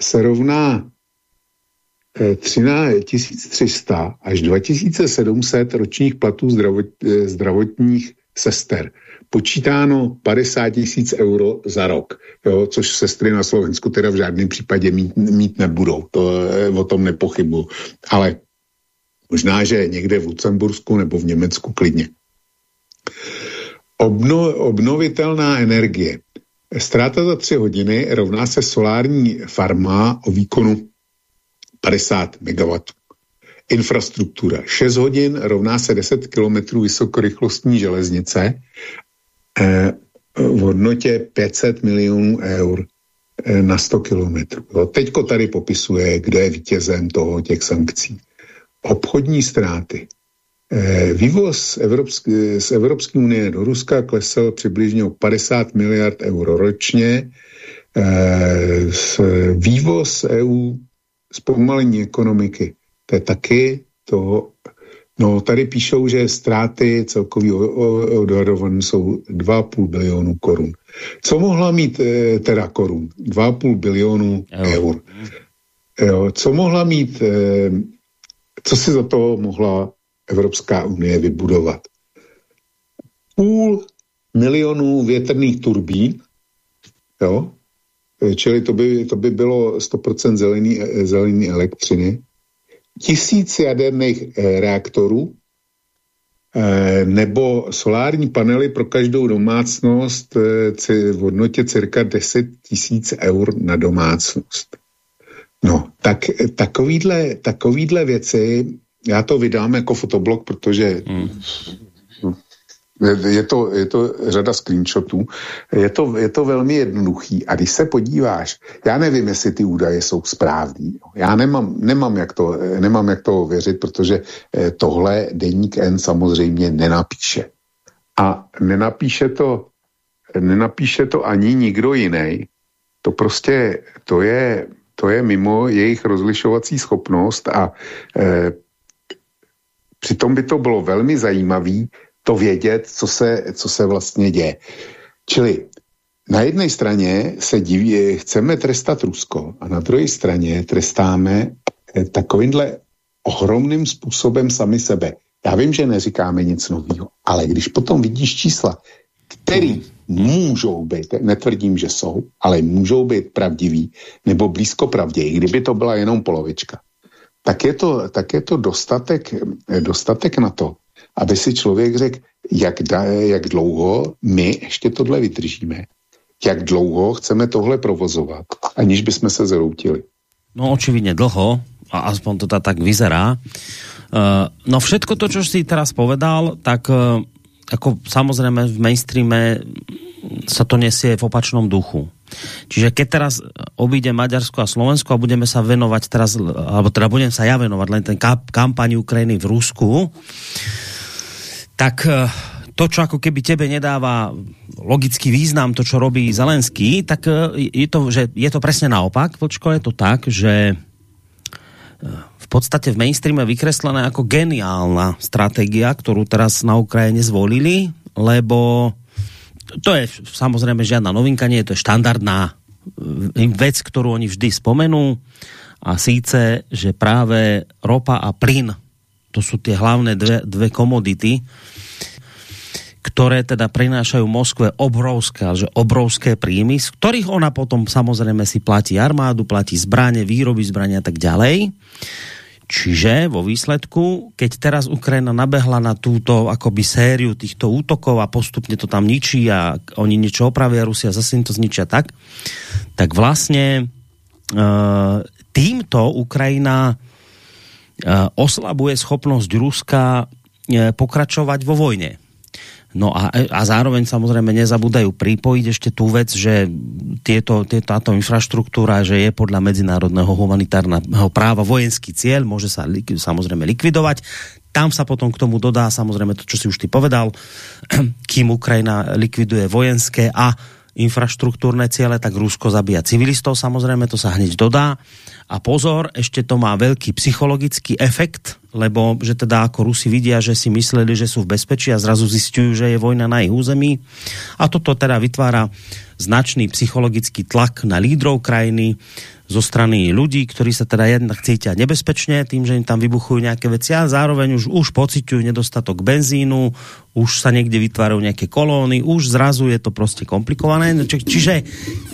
se rovná 1300 až 2700 ročních platů zdravot, eh, zdravotních sester. Počítáno 50 tisíc euro za rok, jo, což sestry na Slovensku teda v žádném případě mít, mít nebudou, to eh, o tom nepochybuju. Ale možná, že někde v Lucembursku nebo v Německu klidně. Obno, obnovitelná energie. Ztráta za tři hodiny rovná se solární farma o výkonu 50 MW. Infrastruktura 6 hodin rovná se 10 km vysokorychlostní železnice eh, v hodnotě 500 milionů eur eh, na 100 kilometrů. Teďko tady popisuje, kdo je vítězem toho těch sankcí. Obchodní ztráty. Eh, vývoz Evropské, z Evropské unie do Ruska klesl přibližně o 50 miliard euro ročně. Eh, vývoz EU zpomalení ekonomiky. To je taky to, no tady píšou, že ztráty celkový odhadované jsou 2,5 bilionu korun. Co mohla mít e, teda korun? 2,5 bilionu eur. Jo, co mohla mít, co si za to mohla Evropská unie vybudovat? Půl milionů větrných turbín, jo, čili to by, to by bylo 100% zelený, zelený elektřiny, tisíc jaderných eh, reaktorů eh, nebo solární panely pro každou domácnost eh, v hodnotě cirka 10 tisíc eur na domácnost. No, tak takovýhle, takovýhle věci, já to vydám jako fotoblog, protože hmm. Je to, je to řada screenshotů. Je to, je to velmi jednoduchý. A když se podíváš, já nevím, jestli ty údaje jsou správný. Já nemám, nemám, jak, to, nemám jak to věřit, protože eh, tohle Deník N samozřejmě nenapíše. A nenapíše to, nenapíše to ani nikdo jiný. To prostě, to je, to je mimo jejich rozlišovací schopnost a e, přitom by to bylo velmi zajímavé to vědět, co se, co se vlastně děje. Čili na jedné straně se diví, chceme trestat Rusko a na druhé straně trestáme eh, takovýmhle ohromným způsobem sami sebe. Já vím, že neříkáme nic nového, ale když potom vidíš čísla, který můžou být, netvrdím, že jsou, ale můžou být pravdiví nebo blízko pravdě, i kdyby to byla jenom polovička, tak je to, tak je to dostatek, dostatek na to, aby si člověk řekl, jak, jak dlouho my ještě tohle vydržíme, jak dlouho chceme tohle provozovat, aniž bychom se zroutili. No očividně dlho, a aspoň to tak vyzerá. Uh, no všetko to, čo si teraz povedal, tak uh, ako samozrejme v mainstreame sa to nesie v opačnom duchu. Čiže keď teraz obíde Maďarsko a Slovensko a budeme sa venovať teraz, alebo teda budem sa ja venovať len ten kampani Ukrajiny v Rusku, tak eh, to, čo ako keby tebe nedáva logický význam, to, čo robí Zelenský, tak eh, je to, že je to presne naopak, Vlčko, je to tak, že eh, podstate v mainstreame vykreslená ako geniálna stratégia, ktorú teraz na Ukrajine zvolili, lebo to je samozrejme žiadna novinka, nie je to štandardná vec, ktorú oni vždy spomenú a síce, že práve ropa a plyn to sú tie hlavné dve, dve komodity, ktoré teda prinášajú Moskve obrovské, že obrovské príjmy, z ktorých ona potom samozrejme si platí armádu, platí zbranie, výroby zbrania a tak ďalej. Čiže vo výsledku, keď teraz Ukrajina nabehla na túto akoby sériu týchto útokov a postupne to tam ničí a oni niečo opravia, Rusia zase im to zničia tak, tak vlastne uh, týmto Ukrajina uh, oslabuje schopnosť Ruska uh, pokračovať vo vojne. No a, a zároveň samozrejme nezabúdajú pripojiť ešte tú vec, že tieto, tieto, táto infraštruktúra, že je podľa medzinárodného humanitárneho práva vojenský cieľ, môže sa li, samozrejme likvidovať. Tam sa potom k tomu dodá samozrejme to, čo si už ty povedal, kým Ukrajina likviduje vojenské a infraštruktúrne ciele, tak Rusko zabíja civilistov, samozrejme, to sa hneď dodá. A pozor, ešte to má veľký psychologický efekt, lebo že teda ako Rusi vidia, že si mysleli, že sú v bezpečí a zrazu zistujú, že je vojna na ich území. A toto teda vytvára značný psychologický tlak na lídrov krajiny, zo strany ľudí, ktorí sa teda jednak cítia nebezpečne tým, že im tam vybuchujú nejaké veci a zároveň už, už pociťujú nedostatok benzínu, už sa niekde vytvárajú nejaké kolóny, už zrazu je to prostě komplikované. No, čiže,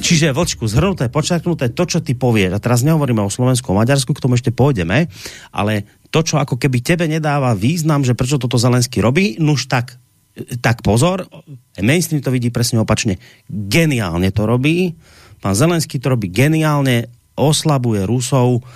čiže Vlčku, zhrnuté, počaknuté, to, čo ty povieš, a teraz nehovoríme o Slovensku, o Maďarsku, k tomu ešte pôjdeme, ale to, čo ako keby tebe nedáva význam, že prečo toto Zelenský robí, nuž tak tak pozor, mainstream to vidí presne opačne. Geniálne to robí, pán Zelenský to robí geniálne, oslabuje Rusov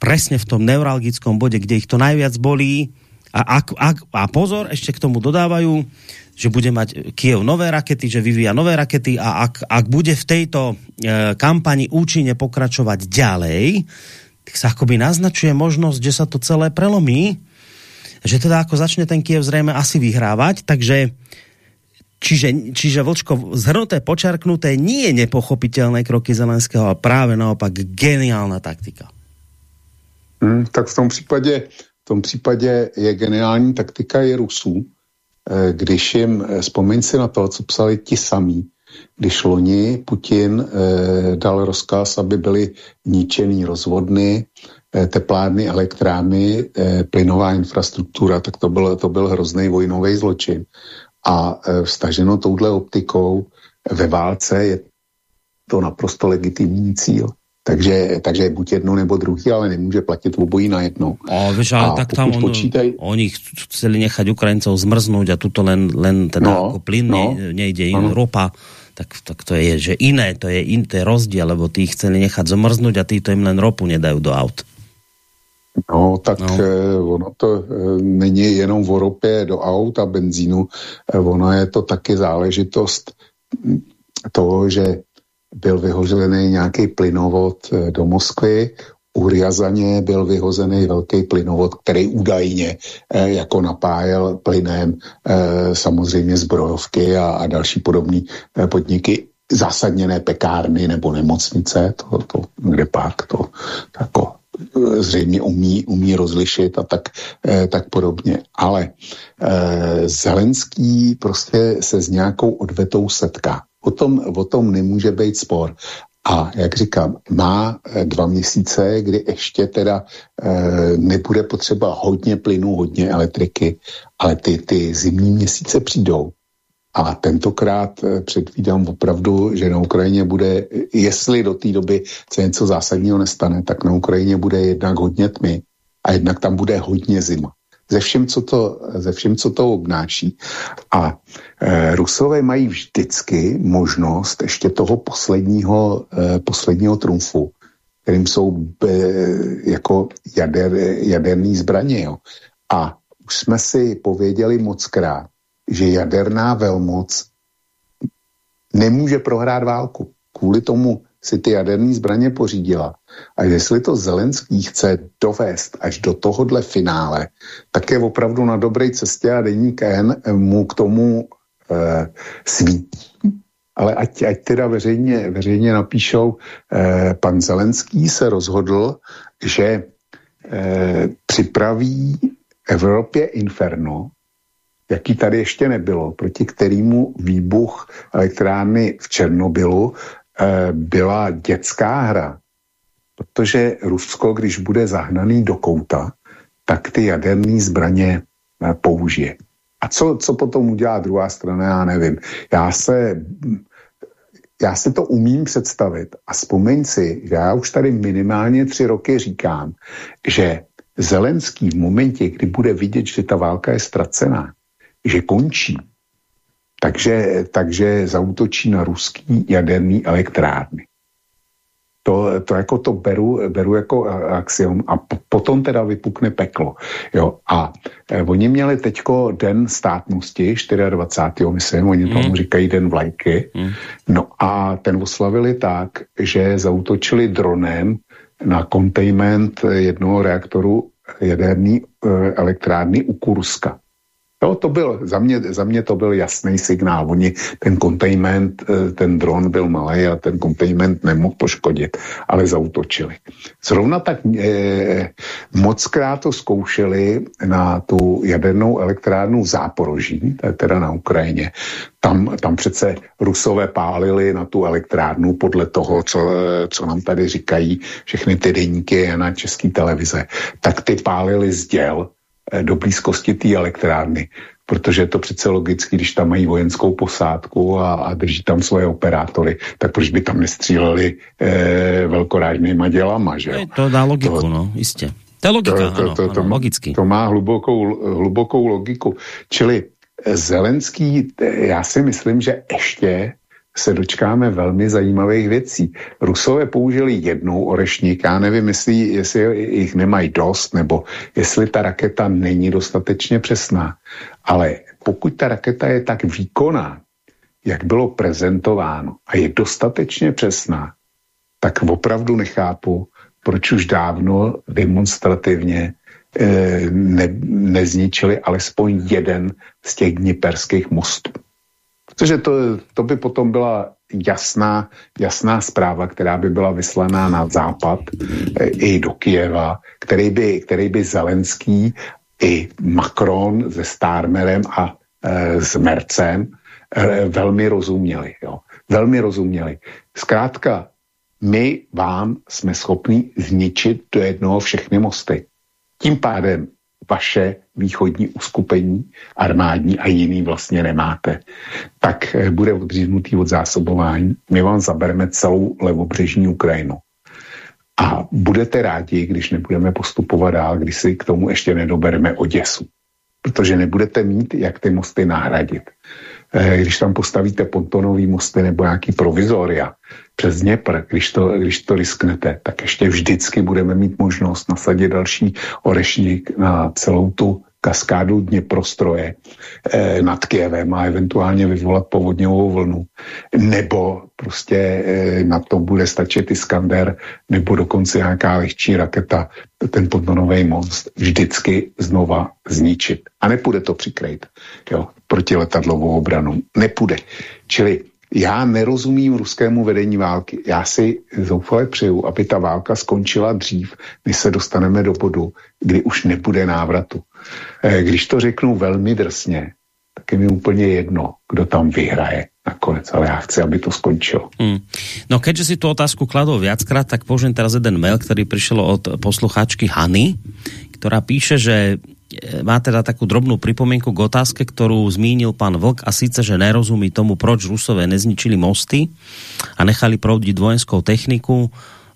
presne v tom neuralgickom bode, kde ich to najviac bolí. A, ak, ak, a pozor, ešte k tomu dodávajú, že bude mať Kiev nové rakety, že vyvíja nové rakety a ak, ak bude v tejto e, kampani účinne pokračovať ďalej, tak sa akoby naznačuje možnosť, že sa to celé prelomí, že teda ako začne ten Kiev zrejme asi vyhrávať, takže Čiže, čiže Vlčko, zhrnuté, počarknuté, nie je nepochopitelné kroky Zelenského, a právě naopak geniálna taktika. Hmm, tak v tom případě, v tom případě je geniální taktika i Rusů, eh, když jim, eh, vzpomeň si na to, co psali ti samí, když loni Putin eh, dal rozkaz, aby byly ničený rozvodny, eh, teplárny, elektrárny, eh, plynová infrastruktura, tak to byl, to byl hrozný vojnový zločin a e, vstaženo touhle optikou ve válce je to naprosto legitimní cíl. Takže, takže buď jedno nebo druhý, ale nemůže platit obojí na jedno. A víš, ale a tak tam on, počítaj... oni chceli nechať Ukrajincov zmrznout a tuto len, len teda no, jako plyn no, nejde, in, ropa, tak, tak to je že iné, to je, in, to je rozdíl, lebo tí chceli nechať zmrznout a tí to im len ropu nedajú do aut. No, tak no. Eh, ono to eh, není jenom o ropě do aut a benzínu, eh, ono je to taky záležitost toho, že byl vyhozený nějaký plynovod do Moskvy, u Riazaně byl vyhozený velký plynovod, který údajně eh, jako napájel plynem eh, samozřejmě zbrojovky a, a další podobné eh, podniky. Zásadněné pekárny nebo nemocnice, to, to kde pak to jako zřejmě umí, umí rozlišit a tak, eh, tak podobně. Ale eh, Zelenský prostě se s nějakou odvetou setká. O tom, o tom nemůže být spor. A jak říkám, má eh, dva měsíce, kdy ještě teda e, nebude potřeba hodně plynu, hodně elektriky, ale ty, ty zimní měsíce přijdou. A tentokrát eh, předvídám opravdu, že na Ukrajině bude, jestli do té doby se něco zásadního nestane, tak na Ukrajině bude jednak hodně tmy a jednak tam bude hodně zima. Ze všem, co to, ze všem, co to obnáší. A e, Rusové mají vždycky možnost ještě toho posledního, e, posledního trumfu, kterým jsou e, jako jader, jaderný zbraně. Jo. A už jsme si pověděli moc krát, že jaderná velmoc nemůže prohrát válku. Kvůli tomu si ty jaderné zbraně pořídila. A jestli to Zelenský chce dovést až do tohohle finále, tak je opravdu na dobré cestě a denní N mu k tomu eh, svítí. Ale ať, ať teda veřejně, veřejně napíšou, eh, pan Zelenský se rozhodl, že eh, připraví Evropě inferno, jaký tady ještě nebylo, proti kterému výbuch elektrárny v Černobylu e, byla dětská hra. Protože Rusko, když bude zahnaný do kouta, tak ty jaderné zbraně e, použije. A co, co potom udělá druhá strana, já nevím. Já se, já si to umím představit a vzpomeň si, že já už tady minimálně tři roky říkám, že Zelenský v momentě, kdy bude vidět, že ta válka je ztracená, že končí, takže, takže zautočí na ruský jaderný elektrárny. To, to jako to beru, beru jako axiom a potom teda vypukne peklo. Jo. A e, oni měli teďko den státnosti, 24. myslím, oni mm. tomu říkají den vlajky. Mm. No a ten oslavili tak, že zautočili dronem na containment jednoho reaktoru jaderní e, elektrárny u Kurska. Jo, to byl, za mě, za mě to byl jasný signál. Oni, ten containment, eh, ten dron byl malý a ten containment nemohl poškodit, ale zautočili. Zrovna tak eh, moc krát to zkoušeli na tu jadernou elektrárnu v Záporoží, teda na Ukrajině. Tam, tam přece Rusové pálili na tu elektrárnu podle toho, co, co nám tady říkají všechny ty deníky na české televize. Tak ty pálili z děl, do blízkosti té elektrárny, protože je to přece logicky, když tam mají vojenskou posádku a, a drží tam svoje operátory, tak proč by tam nestříleli eh, velkorážnýma dělama, že jo? To dá logiku, to, no, jistě. To je logika, to, to, ano, to, to, ano, logicky. To má hlubokou, hlubokou logiku. Čili Zelenský, já si myslím, že ještě se dočkáme velmi zajímavých věcí. Rusové použili jednou orešník, já nevím, jestli, jestli jich nemají dost, nebo jestli ta raketa není dostatečně přesná. Ale pokud ta raketa je tak výkonná, jak bylo prezentováno a je dostatečně přesná, tak opravdu nechápu, proč už dávno demonstrativně eh, ne, nezničili alespoň jeden z těch dniperských mostů. Protože to, to by potom byla jasná, jasná zpráva, která by byla vyslaná na západ e, i do Kijeva, který by, který by Zelenský i Macron se Starmerem a e, s Mercem e, velmi rozuměli. Jo. Velmi rozuměli. Zkrátka, my vám jsme schopni zničit do jednoho všechny mosty. Tím pádem vaše východní uskupení armádní a jiný vlastně nemáte, tak eh, bude odříznutý od zásobování. My vám zabereme celou levobřežní Ukrajinu. A budete rádi, když nebudeme postupovat dál, když si k tomu ještě nedobereme Oděsu. Protože nebudete mít, jak ty mosty nahradit. Eh, když tam postavíte pontonový mosty nebo nějaký provizoria přes Dněpr, když to, když to risknete, tak ještě vždycky budeme mít možnost nasadit další orešník na celou tu kaskádu Dněprostroje eh, nad Kijevem a eventuálně vyvolat povodňovou vlnu. Nebo prostě eh, na to bude stačit Iskander nebo dokonce nějaká lehčí raketa ten podnonový most vždycky znova zničit. A nepůjde to přikrejt jo, protiletadlovou obranu. Nepůjde. Čili já nerozumím ruskému vedení války. Já si zoufale přeju, aby ta válka skončila dřív, než se dostaneme do bodu, kdy už nebude návratu. Eh, když to řeknu velmi drsně, tak je mi úplně jedno, kdo tam vyhraje nakonec, ale já chci, aby to skončilo. Hmm. No keďže si tu otázku kladol viackrát, tak použijem teraz jeden mail, který přišel od posluchačky Hany, která píše, že má teda takú drobnú pripomienku k otázke, ktorú zmínil pán Vlk a síce, že nerozumí tomu, proč Rusové nezničili mosty a nechali proudiť vojenskou techniku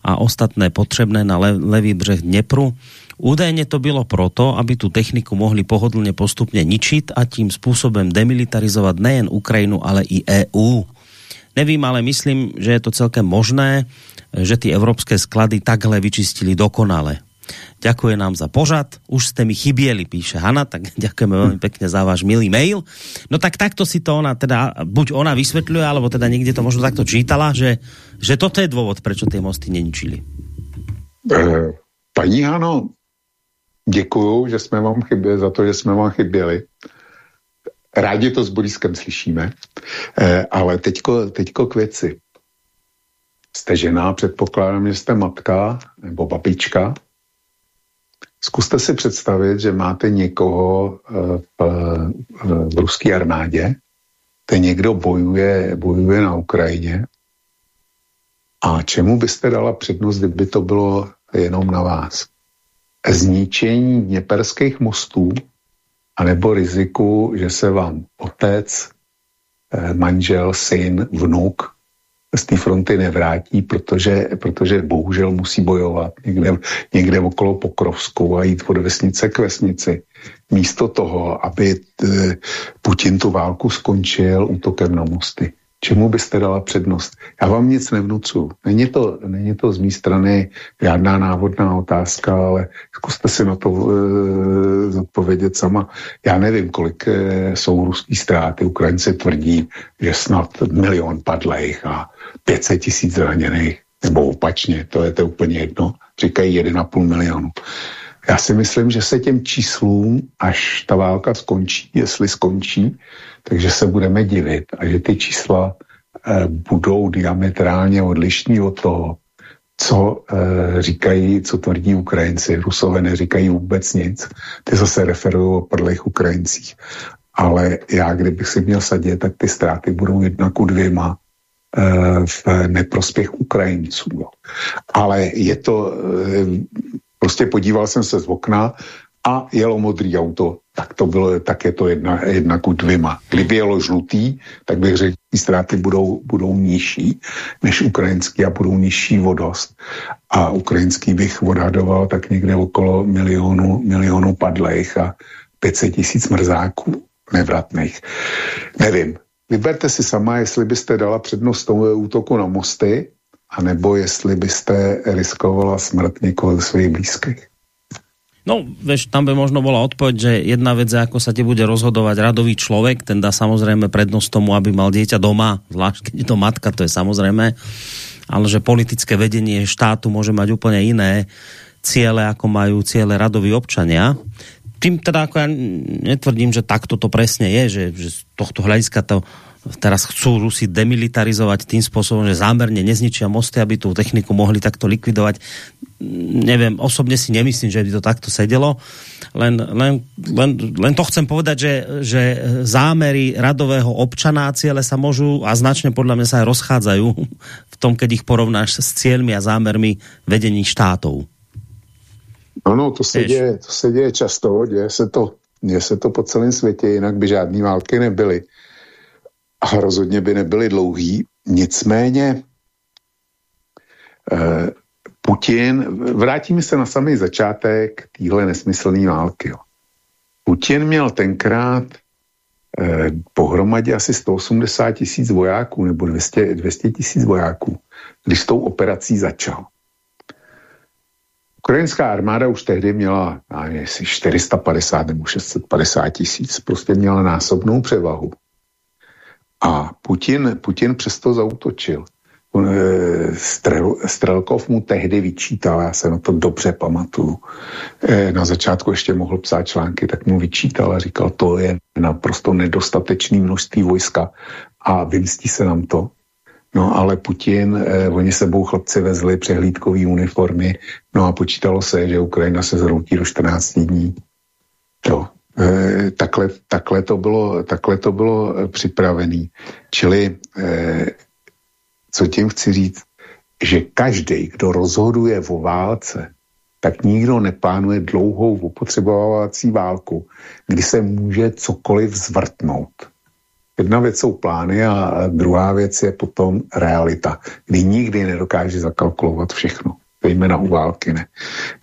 a ostatné potřebné na le levý břeh Dnepru. Údajně to bylo proto, aby tu techniku mohli pohodlně postupně ničit a tím způsobem demilitarizovat nejen Ukrajinu, ale i EU. Nevím, ale myslím, že je to celkem možné, že ty evropské sklady takhle vyčistili dokonale. Ďakuje nám za pořad. Už ste mi chybieli, píše Hana, tak ďakujeme veľmi pekne za váš milý mail. No tak takto si to ona teda, buď ona vysvetľuje, alebo teda niekde to možno takto čítala, že, že toto je dôvod, prečo tie mosty neničili. Eh, paní Hano, děkuju, že jsme vám chyběli, za to, že jsme vám chyběli. Rádi to s Boriskem slyšíme, eh, ale teďko, teďko k věci. Jste žena, předpokládám, že jste matka nebo babička Zkuste si představit, že máte někoho eh, v, v ruské armádě, ten někdo bojuje, bojuje na Ukrajině a čemu byste dala přednost, kdyby to bylo jenom na vás? Zničení něperských mostů anebo riziku, že se vám otec, eh, manžel, syn, vnuk z té fronty nevrátí, protože, protože bohužel musí bojovat někde, někde okolo Pokrovsku a jít od vesnice k vesnici. Místo toho, aby eh, Putin tu válku skončil útokem na mosty. Čemu byste dala přednost? Já vám nic nevnucu. Není to, není to z mé strany žádná návodná otázka, ale zkuste si na to e, zodpovědět sama. Já nevím, kolik e, jsou ruský ztráty. Ukrajinci tvrdí, že snad milion padlejch a 500 tisíc zraněných. Nebo opačně, to je to úplně jedno. Říkají 1,5 milionu. Já si myslím, že se těm číslům, až ta válka skončí, jestli skončí, takže se budeme divit a že ty čísla eh, budou diametrálně odlišní od toho, co eh, říkají, co tvrdí Ukrajinci. Rusové neříkají vůbec nic. Ty zase referují o prdlých Ukrajincích. Ale já, kdybych si měl sadit, tak ty ztráty budou jedna ku dvěma eh, v neprospěch Ukrajinců. Ale je to, eh, prostě podíval jsem se z okna a jelo modrý auto, tak to bylo, tak je to jedna, jedna ku dvěma. Kdyby jelo žlutý, tak bych řekl, že ztráty budou, budou nižší než ukrajinský a budou nižší vodost. A ukrajinský bych odhadoval tak někde okolo milionu, milionu padlejch a 500 tisíc mrzáků nevratných. Nevím. Vyberte si sama, jestli byste dala přednost tomu útoku na mosty, anebo jestli byste riskovala smrt někoho ze svých blízkých. No, vieš, tam by možno bola odpoveď, že jedna vec je, ako sa ti bude rozhodovať radový človek, ten dá samozrejme prednosť tomu, aby mal dieťa doma, zvlášť keď je to matka, to je samozrejme, ale že politické vedenie štátu môže mať úplne iné ciele, ako majú ciele radoví občania. Tým teda, ako ja netvrdím, že takto to presne je, že, že z tohto hľadiska to teraz chcú Rusi demilitarizovať tým spôsobom, že zámerne nezničia mosty, aby tú techniku mohli takto likvidovať. Neviem, osobne si nemyslím, že by to takto sedelo. Len, len, len, len to chcem povedať, že, že zámery radového občana a ciele sa môžu a značne podľa mňa sa aj rozchádzajú v tom, keď ich porovnáš s cieľmi a zámermi vedení štátov. Ano, to se, děje, to se děje často, děje se to, děje se to po celém světě, jinak by žádné války nebyly a rozhodně by nebyly dlouhý. Nicméně eh, Putin, vrátíme se na samý začátek téhle nesmyslné války. Jo. Putin měl tenkrát eh, pohromadě asi 180 tisíc vojáků nebo 200, 200 tisíc vojáků, když s tou operací začal. Ukrajinská armáda už tehdy měla nevím, 450 nebo 650 tisíc, prostě měla násobnou převahu. A Putin, Putin přesto zautočil. Eh, Strel, Strelkov mu tehdy vyčítal, já se na to dobře pamatuju. Eh, na začátku ještě mohl psát články, tak mu vyčítal a říkal, to je naprosto nedostatečné množství vojska a vymstí se nám to. No ale Putin, eh, oni sebou chlapci vezli přehlídkové uniformy, no a počítalo se, že Ukrajina se zhroutí do 14 dní. Jo, Eh, takhle, takhle, to bylo, takhle to bylo eh, připravené. Čili, eh, co tím chci říct, že každý, kdo rozhoduje o válce, tak nikdo neplánuje dlouhou opotřebovací válku, kdy se může cokoliv zvrtnout. Jedna věc jsou plány a druhá věc je potom realita, kdy nikdy nedokáže zakalkulovat všechno zejména u války. Ne?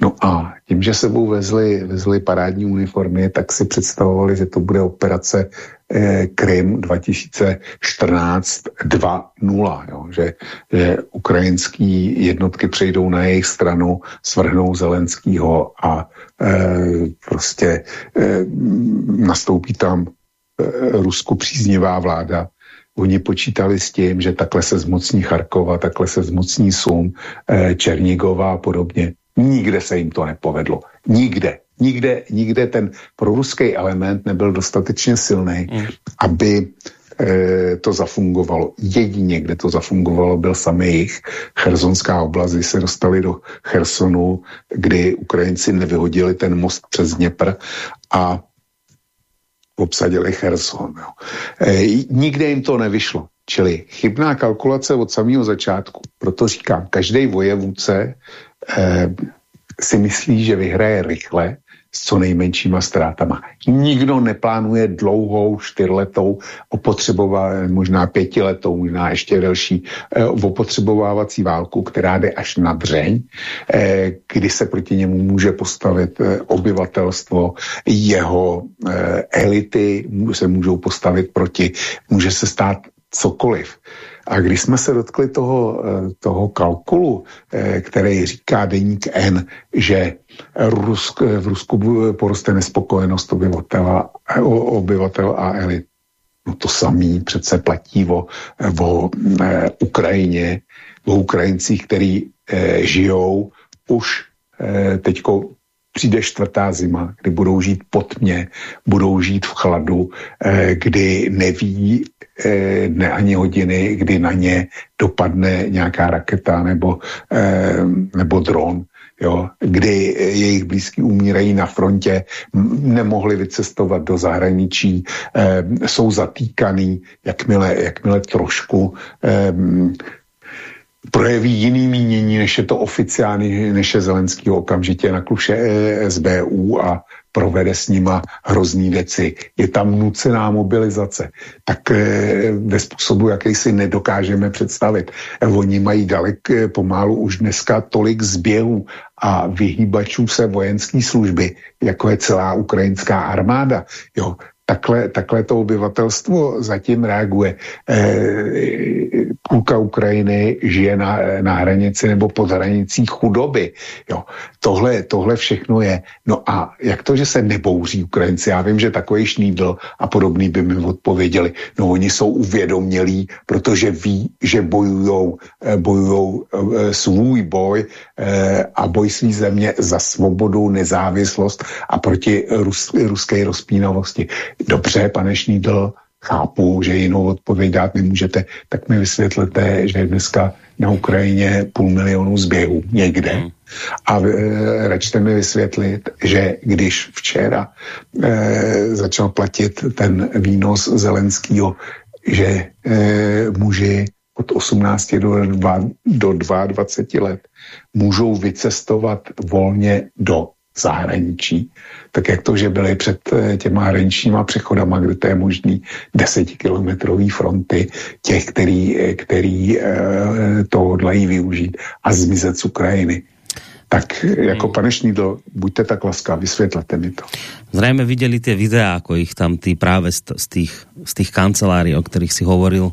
No a tím, že sebou vezli, vezli parádní uniformy, tak si představovali, že to bude operace eh, Krym 2014 2.0, jo? Že, že ukrajinský jednotky přejdou na jejich stranu, svrhnou Zelenskýho a eh, prostě eh, nastoupí tam eh, Rusku příznivá vláda, Oni počítali s tím, že takhle se zmocní Charkova, takhle se zmocní Sum, eh, Černigova a podobně. Nikde se jim to nepovedlo. Nikde. Nikde, nikde ten proruský element nebyl dostatečně silný, mm. aby e, to zafungovalo. Jedině, kde to zafungovalo, byl samý jich. Chersonská oblast, kdy se dostali do Chersonu, kdy Ukrajinci nevyhodili ten most přes Dněpr a obsadili Cherson. Jo. E, nikde jim to nevyšlo. Čili chybná kalkulace od samého začátku. Proto říkám, každý vojevůdce e, si myslí, že vyhraje rychle, s co nejmenšíma ztrátama. Nikdo neplánuje dlouhou čtyřletou opotřebová, možná pětiletou, možná ještě delší eh, opotřebovávací válku, která jde až na dřeň, eh, kdy se proti němu může postavit eh, obyvatelstvo, jeho eh, elity se můžou postavit proti, může se stát cokoliv. A když jsme se dotkli toho, eh, toho kalkulu, eh, který říká deník N, že Rusk, v Rusku poroste nespokojenost obyvatel, obyvatel a elit, no to samý přece platí o, o Ukrajině, o Ukrajincích, který žijou už teďko přijde čtvrtá zima, kdy budou žít pod tmě, budou žít v chladu, eh, kdy neví eh, dne ani hodiny, kdy na ně dopadne nějaká raketa nebo, eh, nebo dron. Jo, kdy jejich blízký umírají na frontě, nemohli vycestovat do zahraničí, eh, jsou zatýkaný, jakmile, jakmile trošku eh, projeví jiný mínění, než je to oficiální, než je Zelenský okamžitě na kluše e SBU a provede s nima hrozný věci. Je tam nucená mobilizace. Tak e, ve způsobu, jaký si nedokážeme představit. E, oni mají dalek pomálu už dneska tolik zběhů a vyhýbačů se vojenské služby, jako je celá ukrajinská armáda. Jo, takhle, takhle to obyvatelstvo zatím reaguje. E, půlka Ukrajiny žije na, na hranici nebo pod hranicí chudoby. Jo. Tohle, tohle všechno je. No a jak to, že se nebouří Ukrajinci? Já vím, že takový šnídl a podobný by mi odpověděli. No oni jsou uvědomělí, protože ví, že bojujou, eh, bojujou eh, svůj boj a boj svý země za svobodu, nezávislost a proti rus, ruské rozpínavosti. Dobře, pane Šnídl, chápu, že jinou odpověď dát nemůžete, tak mi vysvětlete, že je dneska na Ukrajině půl milionu zběhů někde. Hmm. A e, račte mi vysvětlit, že když včera e, začal platit ten výnos Zelenskýho, že e, muži od 18 do, 2, do 22 let můžou vycestovat volně do zahraničí, tak jak to, že byly před eh, těma hraničníma přechodama, kde to je možný desetikilometrový fronty těch, který, eh, který eh, to hodlají využít a zmizet z Ukrajiny. Tak jako hmm. pane Šnídl, buďte tak laskaví, vysvětlete mi to. Zřejmě viděli ty videa, jako ich tam ty právě z, tých, z tých kancelárií, o kterých si hovoril,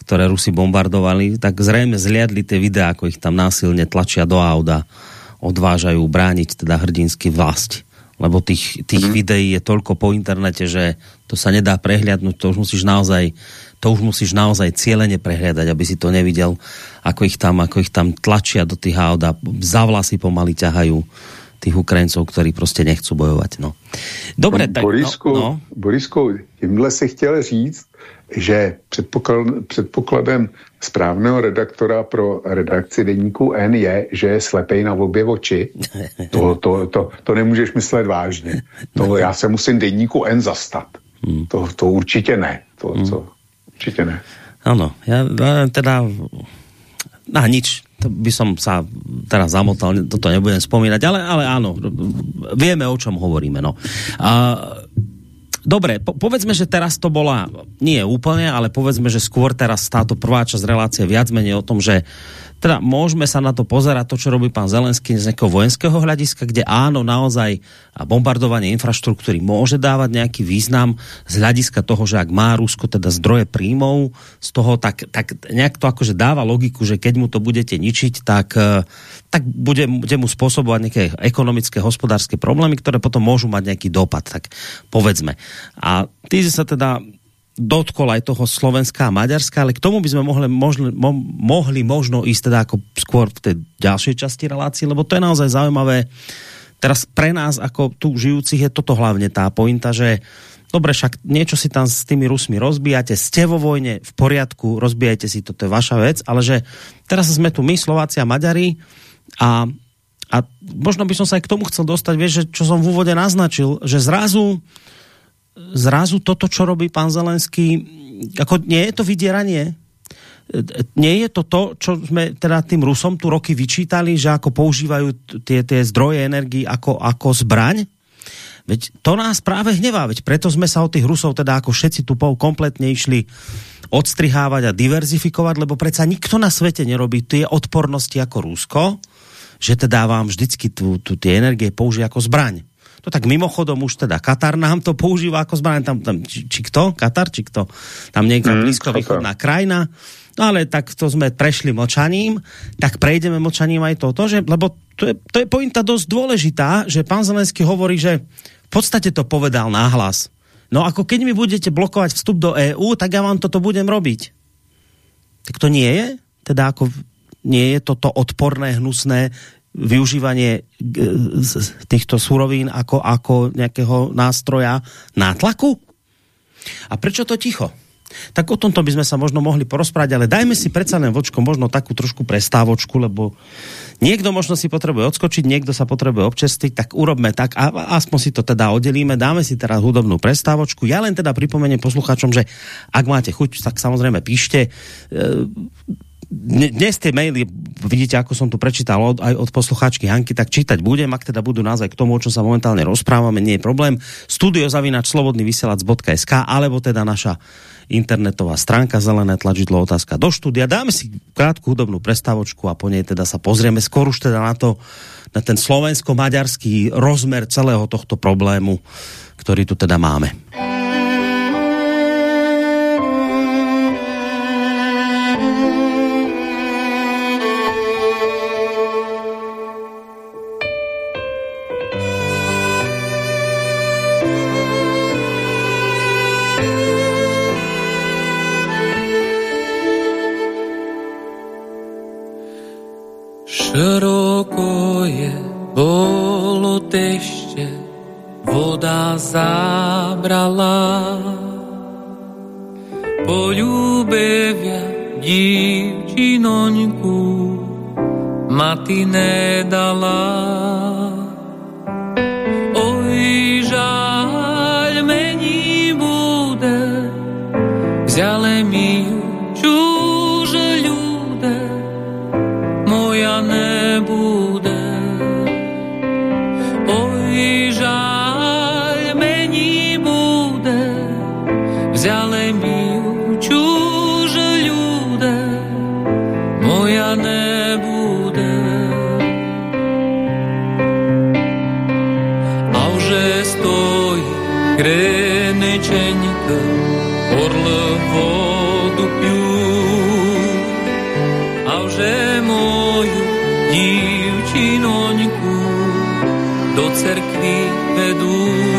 které Rusi bombardovali, tak zřejmě zliadli ty videa, ako ich tam násilně tlačia do auta odvážajú brániť teda hrdinsky vlast. Lebo tých, tých mm. videí je toľko po internete, že to sa nedá prehliadnúť, to už musíš naozaj to už musíš naozaj cieľene prehliadať, aby si to nevidel, ako ich tam, ako ich tam tlačia do tých aut a za vlasy pomaly ťahajú tých Ukrajincov, ktorí prostě nechcú bojovat. No. Dobre, tak... Borisku, no, no. Borisku, tímhle si chtěl říct, že předpoklad, předpokladem správného redaktora pro redakci deníku N je, že je slepej na obě oči. To, to, to, to nemůžeš myslet vážně. To já se musím deníku N zastat. Hmm. To, to určitě ne. To, hmm. to určitě ne. Ano, já teda na nič, to by som sa teraz zamotal, toto nebudem spomínať, ale, ale áno, vieme, o čom hovoríme. No. A, Dobre, po, povedzme, že teraz to bola, nie úplne, ale povedzme, že skôr teraz táto prvá časť relácie viac menej o tom, že teda môžeme sa na to pozerať, to, čo robí pán Zelenský z nejakého vojenského hľadiska, kde áno, naozaj bombardovanie infraštruktúry môže dávať nejaký význam z hľadiska toho, že ak má Rusko teda zdroje príjmov z toho, tak, tak nejak to akože dáva logiku, že keď mu to budete ničiť, tak, eh, tak bude, bude mu spôsobovať nejaké ekonomické, hospodárske problémy, ktoré potom môžu mať nejaký dopad, tak povedzme. A ty sa teda dotkol aj toho Slovenska a Maďarska, ale k tomu by sme mohli, možli, mo, mohli možno ísť teda ako skôr v tej ďalšej časti relácie, lebo to je naozaj zaujímavé. Teraz pre nás, ako tu žijúcich, je toto hlavne tá pointa, že dobre, však niečo si tam s tými Rusmi rozbíjate, ste vo vojne, v poriadku, rozbijajte si to, to je vaša vec, ale že teraz sme tu my, Slováci a Maďari a, a možno by som sa aj k tomu chcel dostať, vieš, že čo som v úvode naznačil, že zrazu zrazu toto, čo robí pán Zelenský, ako nie je to vydieranie? Nie je to to, čo sme teda tým Rusom tu roky vyčítali, že ako používajú tie, tie zdroje energii ako, ako zbraň? Veď to nás práve hnevá, veď preto sme sa od tých Rusov teda ako všetci tu kompletne išli odstrihávať a diverzifikovať, lebo predsa nikto na svete nerobí tie odpornosti ako Rusko, že teda vám vždycky tu, tu tie energie použije ako zbraň. To tak mimochodom už teda Katar nám to používa ako zbraň, tam, tam či, či kto? Katar, či kto? Tam nejaká mm, blízkovýchodná krajina. No ale tak to sme prešli mlčaním, tak prejdeme mlčaním aj toto, že, lebo to je, to je pointa dosť dôležitá, že pán Zelenský hovorí, že v podstate to povedal náhlas. No ako keď mi budete blokovať vstup do EÚ, tak ja vám toto budem robiť. Tak to nie je? Teda ako nie je toto odporné, hnusné využívanie týchto surovín ako, ako nejakého nástroja nátlaku? A prečo to ticho? Tak o tomto by sme sa možno mohli porozprávať, ale dajme si predsa len vočko možno takú trošku prestávočku, lebo niekto možno si potrebuje odskočiť, niekto sa potrebuje občerstviť, tak urobme tak a aspoň si to teda oddelíme, dáme si teraz hudobnú prestávočku. Ja len teda pripomeniem poslucháčom, že ak máte chuť, tak samozrejme píšte. Dnes tie maily, vidíte, ako som tu prečítal od, aj od poslucháčky Hanky, tak čítať budem, ak teda budú naozaj k tomu, o čom sa momentálne rozprávame, nie je problém. Studiozavinač slobodnyvysielac.sk alebo teda naša internetová stránka zelené tlačidlo otázka do štúdia. Dáme si krátku hudobnú prestávočku a po nej teda sa pozrieme skôr už teda na to, na ten slovensko-maďarský rozmer celého tohto problému, ktorý tu teda máme. Široko je bolo tešte, voda zabrala. Poľúbevia divčinoňku, mati nedala. Oj, žaľ mení bude, vzale mi ju voda zabrala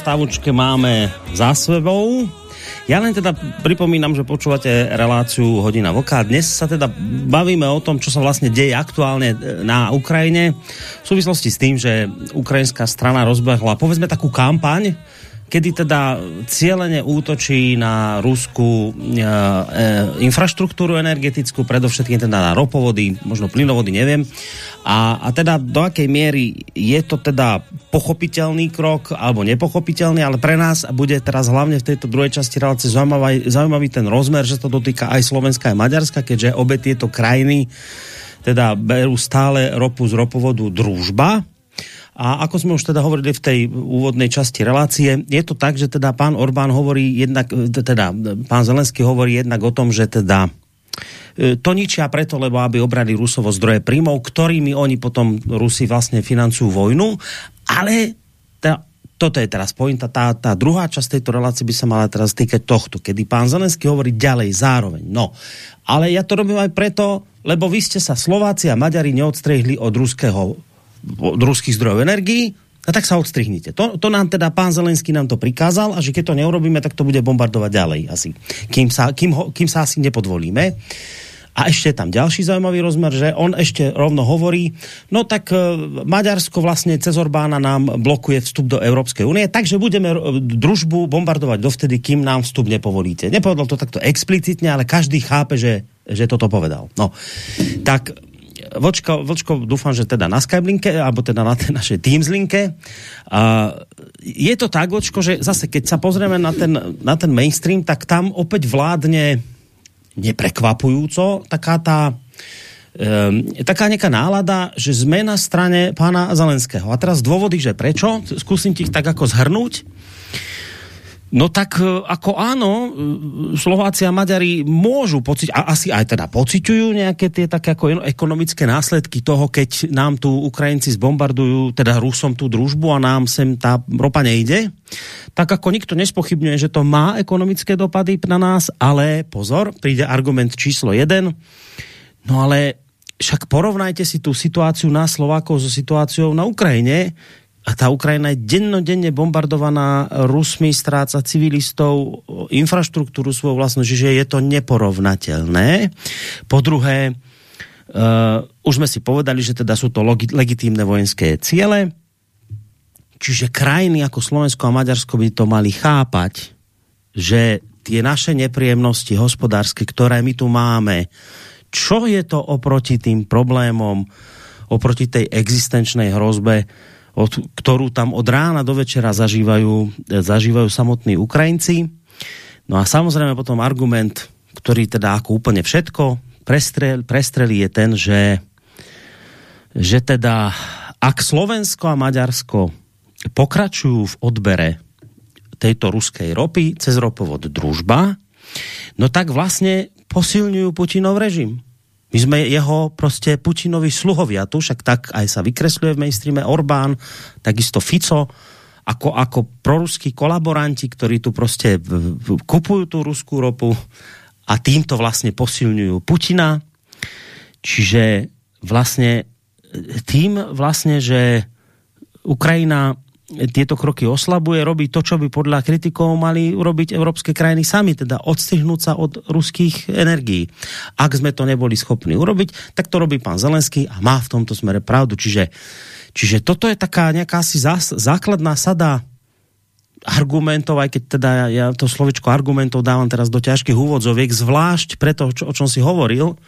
hudobnú prestávučke máme za sebou. Ja len teda pripomínam, že počúvate reláciu Hodina Voká. Dnes sa teda bavíme o tom, čo sa vlastne deje aktuálne e, na Ukrajine v súvislosti s tým, že ukrajinská strana rozbehla povedzme takú kampaň, kedy teda cieľene útočí na ruskú e, e, infraštruktúru energetickú, predovšetkým teda na ropovody, možno plynovody, neviem. A, a teda do akej miery je to teda pochopiteľný krok alebo nepochopiteľný, ale pre nás bude teraz hlavne v tejto druhej časti relácie zaujímavý, zaujímavý ten rozmer, že to dotýka aj Slovenska, aj Maďarska, keďže obe tieto krajiny teda berú stále ropu z ropovodu družba, a ako sme už teda hovorili v tej úvodnej časti relácie, je to tak, že teda pán Orbán hovorí jednak, teda pán Zelenský hovorí jednak o tom, že teda e, to ničia preto, lebo aby obrali Rusovo zdroje príjmov, ktorými oni potom Rusi vlastne financujú vojnu, ale tá, toto je teraz pointa, tá, tá druhá časť tejto relácie by sa mala teraz týkať tohto, kedy pán Zelenský hovorí ďalej zároveň. No, ale ja to robím aj preto, lebo vy ste sa Slováci a Maďari neodstrihli od ruského od ruských zdrojov energií, a tak sa odstrihnite. To, to nám teda pán Zelenský nám to prikázal a že keď to neurobíme, tak to bude bombardovať ďalej asi. Kým sa, kým ho, kým sa asi nepodvolíme. A ešte tam ďalší zaujímavý rozmer, že on ešte rovno hovorí, no tak e, Maďarsko vlastne cez Orbána nám blokuje vstup do Európskej únie, takže budeme družbu bombardovať dovtedy, kým nám vstup nepovolíte. Nepovedal to takto explicitne, ale každý chápe, že, že toto povedal. No, tak Vočko, Vočko, dúfam, že teda na Skype linke, alebo teda na tej našej Teams linke. A je to tak, Vočko, že zase, keď sa pozrieme na ten, na ten mainstream, tak tam opäť vládne neprekvapujúco taká tá um, taká nejaká nálada, že sme na strane pána Zelenského. A teraz dôvody, že prečo, skúsim ti ich tak ako zhrnúť. No tak e, ako áno, e, Slováci a Maďari môžu pociť, a asi aj teda pociťujú nejaké tie také ako ekonomické následky toho, keď nám tu Ukrajinci zbombardujú, teda Rusom tú družbu a nám sem tá ropa nejde. Tak ako nikto nespochybňuje, že to má ekonomické dopady na nás, ale pozor, príde argument číslo jeden. No ale však porovnajte si tú situáciu na Slovákov so situáciou na Ukrajine, a tá Ukrajina je dennodenne bombardovaná Rusmi, stráca civilistov, infraštruktúru svoju vlastnú, čiže je to neporovnateľné. Po druhé, uh, už sme si povedali, že teda sú to legitímne vojenské ciele, čiže krajiny ako Slovensko a Maďarsko by to mali chápať, že tie naše nepríjemnosti hospodárske, ktoré my tu máme, čo je to oproti tým problémom, oproti tej existenčnej hrozbe, od, ktorú tam od rána do večera zažívajú, zažívajú samotní Ukrajinci. No a samozrejme potom argument, ktorý teda ako úplne všetko prestrel, prestrelí je ten, že, že teda ak Slovensko a Maďarsko pokračujú v odbere tejto ruskej ropy cez ropovod družba, no tak vlastne posilňujú Putinov režim. My sme jeho prostě Putinovi sluhovia tu, však tak aj sa vykresluje v mainstreame Orbán, takisto Fico, ako, ako proruskí kolaboranti, ktorí tu prostě kupujú tú ruskú ropu a týmto vlastne posilňujú Putina. Čiže vlastne tým vlastne, že Ukrajina tieto kroky oslabuje, robí to, čo by podľa kritikov mali urobiť európske krajiny sami, teda odstihnúť sa od ruských energií. Ak sme to neboli schopní urobiť, tak to robí pán Zelenský a má v tomto smere pravdu. Čiže, čiže toto je taká nejaká si zás, základná sada argumentov, aj keď teda ja, ja to slovičko argumentov dávam teraz do ťažkých úvodzoviek, zvlášť preto, čo, o čom si hovoril,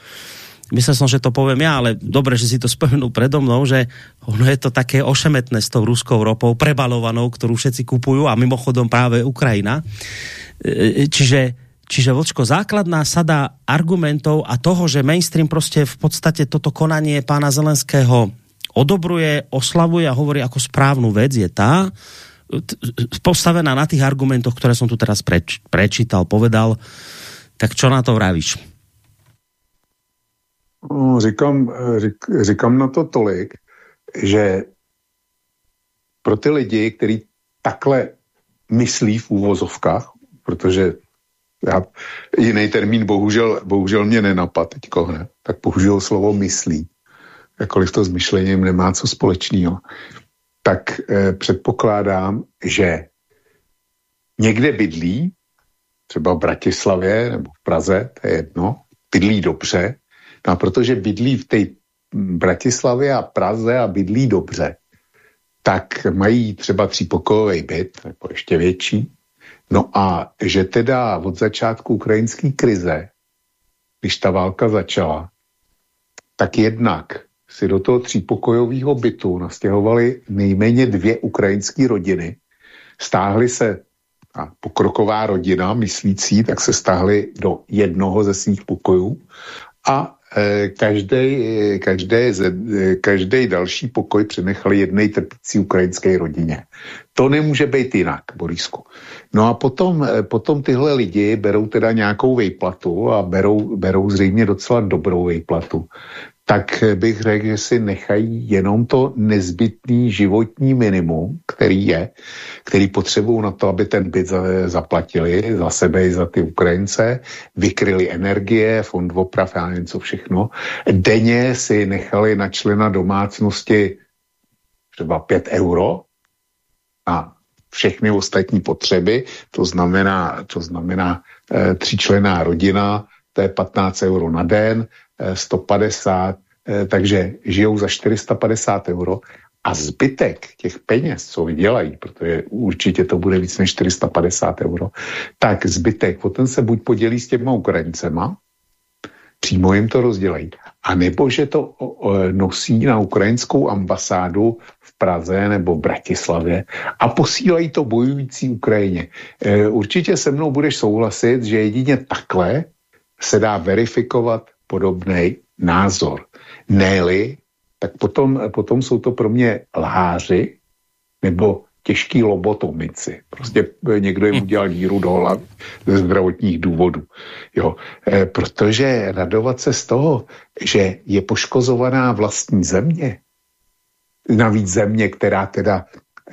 myslel som, že to poviem ja, ale dobre, že si to spomenul predo mnou, že ono je to také ošemetné s tou ruskou ropou, prebalovanou, ktorú všetci kupujú a mimochodom práve Ukrajina. E, čiže Čiže Vlčko, základná sada argumentov a toho, že mainstream prostě v podstate toto konanie pána Zelenského odobruje, oslavuje a hovorí ako správnu vec, je tá, postavená na tých argumentoch, ktoré som tu teraz preč, prečítal, povedal. Tak čo na to vravíš? No, říkám, řík, říkám na to tolik, že pro ty lidi, kteří takhle myslí v úvozovkách, protože já, jiný termín bohužel, bohužel mě nenapad teďko, ne? tak použil slovo myslí. Jakkoliv to s myšlením nemá co společného. tak eh, předpokládám, že někde bydlí, třeba v Bratislavě nebo v Praze, to je jedno, bydlí dobře, no a protože bydlí v té Bratislavě a Praze a bydlí dobře, tak mají třeba třípokojový byt, nebo ještě větší. No a že teda od začátku ukrajinské krize, když ta válka začala, tak jednak si do toho třípokojového bytu nastěhovali nejméně dvě ukrajinské rodiny. Stáhli se a pokroková rodina myslící, tak se stáhli do jednoho ze svých pokojů a každý, každý, každý další pokoj přenechali jednej trpící ukrajinské rodině. To nemůže být jinak, Borisku. No a potom, potom tyhle lidi berou teda nějakou vejplatu a berou, berou zřejmě docela dobrou vejplatu tak bych řekl, že si nechají jenom to nezbytný životní minimum, který je, který potřebují na to, aby ten byt zaplatili za sebe i za ty Ukrajince, vykryli energie, fond oprav, já nevím co všechno. Denně si nechali na člena domácnosti třeba 5 euro a všechny ostatní potřeby, to znamená, to znamená e, tříčlená rodina, to je 15 euro na den, 150, eh, takže žijou za 450 euro a zbytek těch peněz, co vydělají, protože určitě to bude víc než 450 euro, tak zbytek potom se buď podělí s těma Ukrajincema, přímo jim to rozdělají, a nebo že to nosí na ukrajinskou ambasádu v Praze nebo v Bratislavě a posílají to bojující Ukrajině. E, určitě se mnou budeš souhlasit, že jedině takhle se dá verifikovat podobný názor. Néli, tak potom, potom jsou to pro mě lháři nebo těžký lobotomici. Prostě někdo jim udělal díru do hlavy ze zdravotních důvodů. Jo. E, protože radovat se z toho, že je poškozovaná vlastní země, navíc země, která teda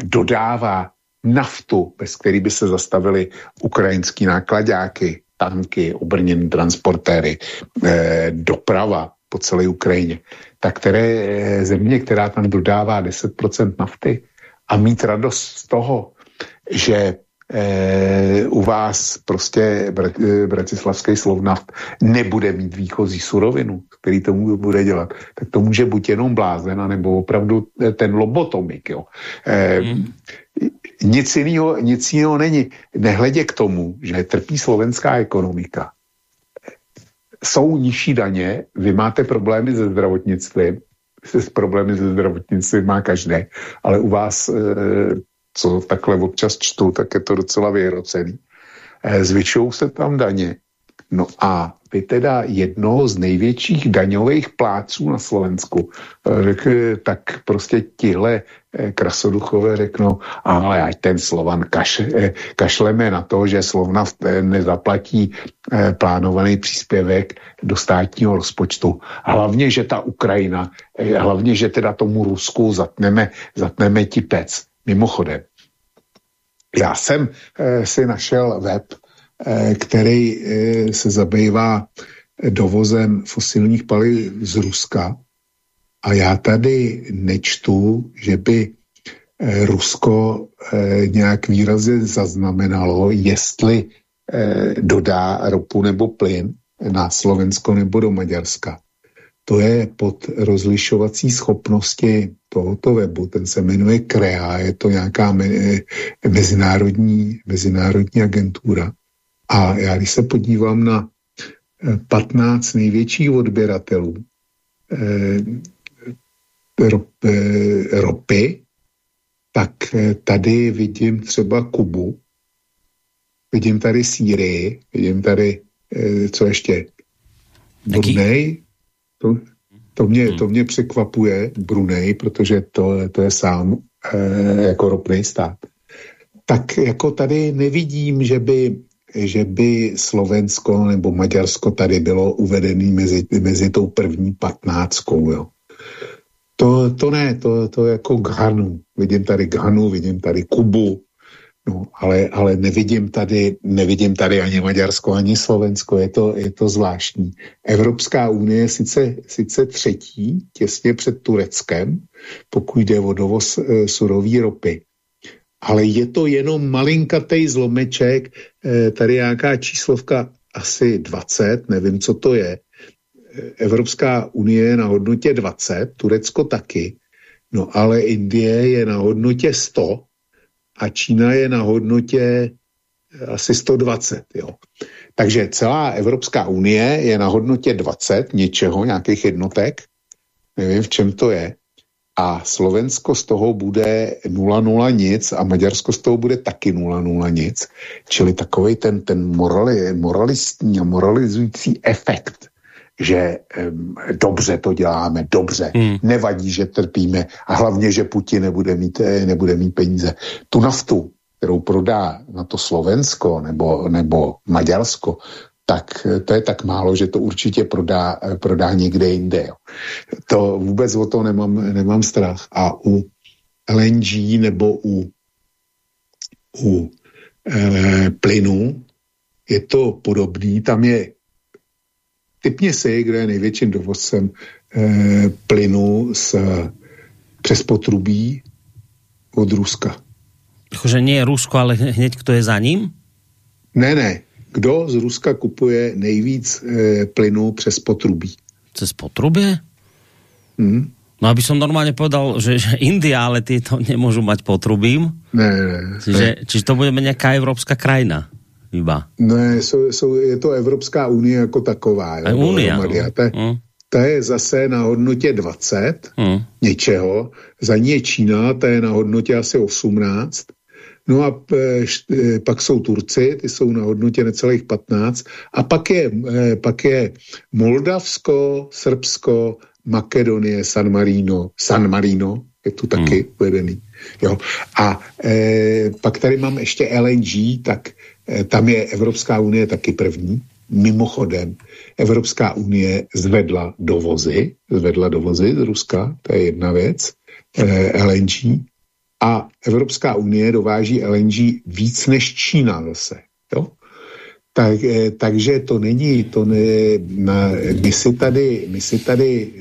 dodává naftu, bez který by se zastavili ukrajinský nákladáky, tanky, obrněné transportéry, eh, doprava po celé Ukrajině, tak které eh, země, která tam dodává 10% nafty a mít radost z toho, že eh, u vás prostě br- eh, bratislavský slovnaft nebude mít výchozí surovinu, který to bude dělat, tak to může buď jenom blázen, nebo opravdu ten lobotomik. Jo. Eh, hmm nic jiného, nic jiného není. Nehledě k tomu, že trpí slovenská ekonomika. Jsou nižší daně, vy máte problémy se zdravotnictvím, s problémy se zdravotnictvím má každé, ale u vás, eh, co takhle občas čtu, tak je to docela vyhrocený. Eh, zvyšují se tam daně. No a vy teda jednoho z největších daňových pláců na Slovensku, eh, tak prostě tihle eh, krasoduchové řeknou, ale ať ten Slovan kaš, eh, kašleme na to, že Slovna nezaplatí plánovaný příspěvek do státního rozpočtu. Hlavně, že ta Ukrajina, hlavně, že teda tomu Rusku zatneme, zatneme tipec. Mimochodem, já jsem si našel web Eh, který eh, se zabývá dovozem fosilních paliv z Ruska. A já tady nečtu, že by eh, Rusko nějak výrazně zaznamenalo, jestli dodá ropu nebo plyn na Slovensko nebo do Maďarska. To je pod rozlišovací schopnosti tohoto webu, ten se jmenuje KREA, je to nějaká mezinárodní, mezinárodní agentura. A já když se podívám na 15 eh, největších odběratelů eh, eh, ropy, tak tady vidím třeba Kubu, vidím tady Sýrii, vidím tady, co ještě, Brunei, to, to, mě, hmm. to mě překvapuje, Brunei, protože to, to je sám jako ropný stát. Tak jako tady nevidím, že by že by Slovensko nebo Maďarsko tady bylo uvedený mezi, mezi tou první patnáctkou. Jo. To, to ne, to, to jako Ghanu. Vidím tady Ghanu, vidím tady Kubu, No, ale, ale nevidím, tady, nevidím tady ani Maďarsko, ani Slovensko, je to, je to zvláštní. Evropská unie je sice, sice třetí, těsně před Tureckem, pokud jde o dovoz e, surové ropy. Ale je to jenom malinkatej zlomeček, e, tady nějaká číslovka asi 20, nevím, co to je. E, Evropská unie je na hodnotě 20, Turecko taky, no ale Indie je na hodnotě 100, a Čína je na hodnotě eh, asi 120. Jo. Takže celá Evropská unie je na hodnotě 20 něčeho, nějakých jednotek, nevím, v čem to je, a Slovensko z toho bude 0,0 nic a Maďarsko z toho bude taky 0,0 nic. Čili takový ten, ten morali, moralistní a moralizující efekt že um, dobře to děláme, dobře, hmm. nevadí, že trpíme a hlavně, že Putin nebude mít, eh, nebude mít peníze. Tu naftu, kterou prodá na to Slovensko nebo, nebo Maďarsko, tak to je tak málo, že to určitě prodá, prodá někde jinde. Jo. To vůbec o to nemám, nemám strach. A u LNG nebo u, u e, plynu je to podobný. Tam je Typně si, kdo je největším dovozcem e, plynu z, přes potrubí od Ruska. Jakože nie je Rusko, ale hned kdo je za ním? Ne, ne. Kdo z Ruska kupuje nejvíc e, plynu přes potrubí? Přes potrubí? Hmm. No aby som normálně povedal, že, že India, ale ty to nemůžu mať potrubím. Ne, ne. Čiže, ne. čiže to bude nějaká evropská krajina iba? Ne, jsou, jsou, je to Evropská unie jako taková. Jo, unie, no. ta, mm. ta je zase na hodnotě 20 mm. něčeho, za ní je Čína, ta je na hodnotě asi 18, No a e, e, pak jsou Turci, ty jsou na hodnotě necelých 15. A pak je, e, pak je Moldavsko, Srbsko, Makedonie, San Marino, San Marino, je tu taky hmm. uvedený. Jo. A e, pak tady mám ještě LNG, tak Eh, tam je Evropská unie taky první. Mimochodem, Evropská unie zvedla dovozy, zvedla dovozy z Ruska, to je jedna věc, eh, LNG, a Evropská unie dováží LNG víc než Čína zase. Jo? Tak, eh, takže to není, to ne, na, my, si tady, my si tady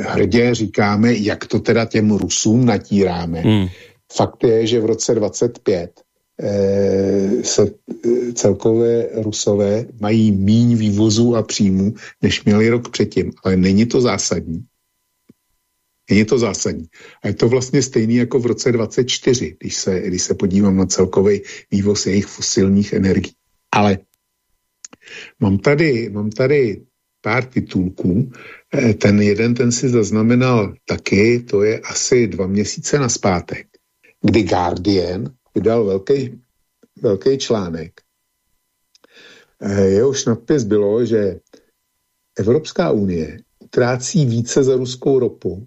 hrdě říkáme, jak to teda těm Rusům natíráme. Hmm. Fakt je, že v roce 25 Eh, se eh, celkové Rusové mají míň vývozů a příjmů, než měli rok předtím. Ale není to zásadní. Není to zásadní. A je to vlastně stejný jako v roce 24, když se, když se podívám na celkový vývoz jejich fosilních energií. Ale mám tady, mám tady pár titulků. Eh, ten jeden, ten si zaznamenal taky, to je asi dva měsíce na zpátek, kdy Guardian vydal velký, velký článek. Eh, jehož nadpis bylo, že Evropská unie utrácí více za ruskou ropu,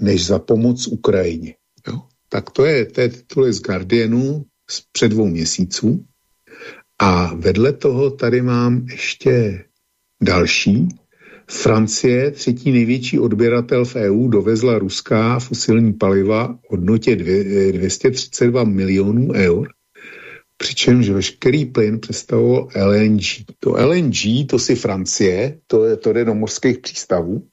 než za pomoc Ukrajině. Jo? Tak to je, to je tituly z Guardianu z před dvou měsíců. A vedle toho tady mám ještě další. Francie, třetí největší odběratel v EU, dovezla ruská fosilní paliva v hodnotě 232 milionů eur, přičemž veškerý plyn představoval LNG. To LNG, to si Francie, to, je, to jde do mořských přístavů,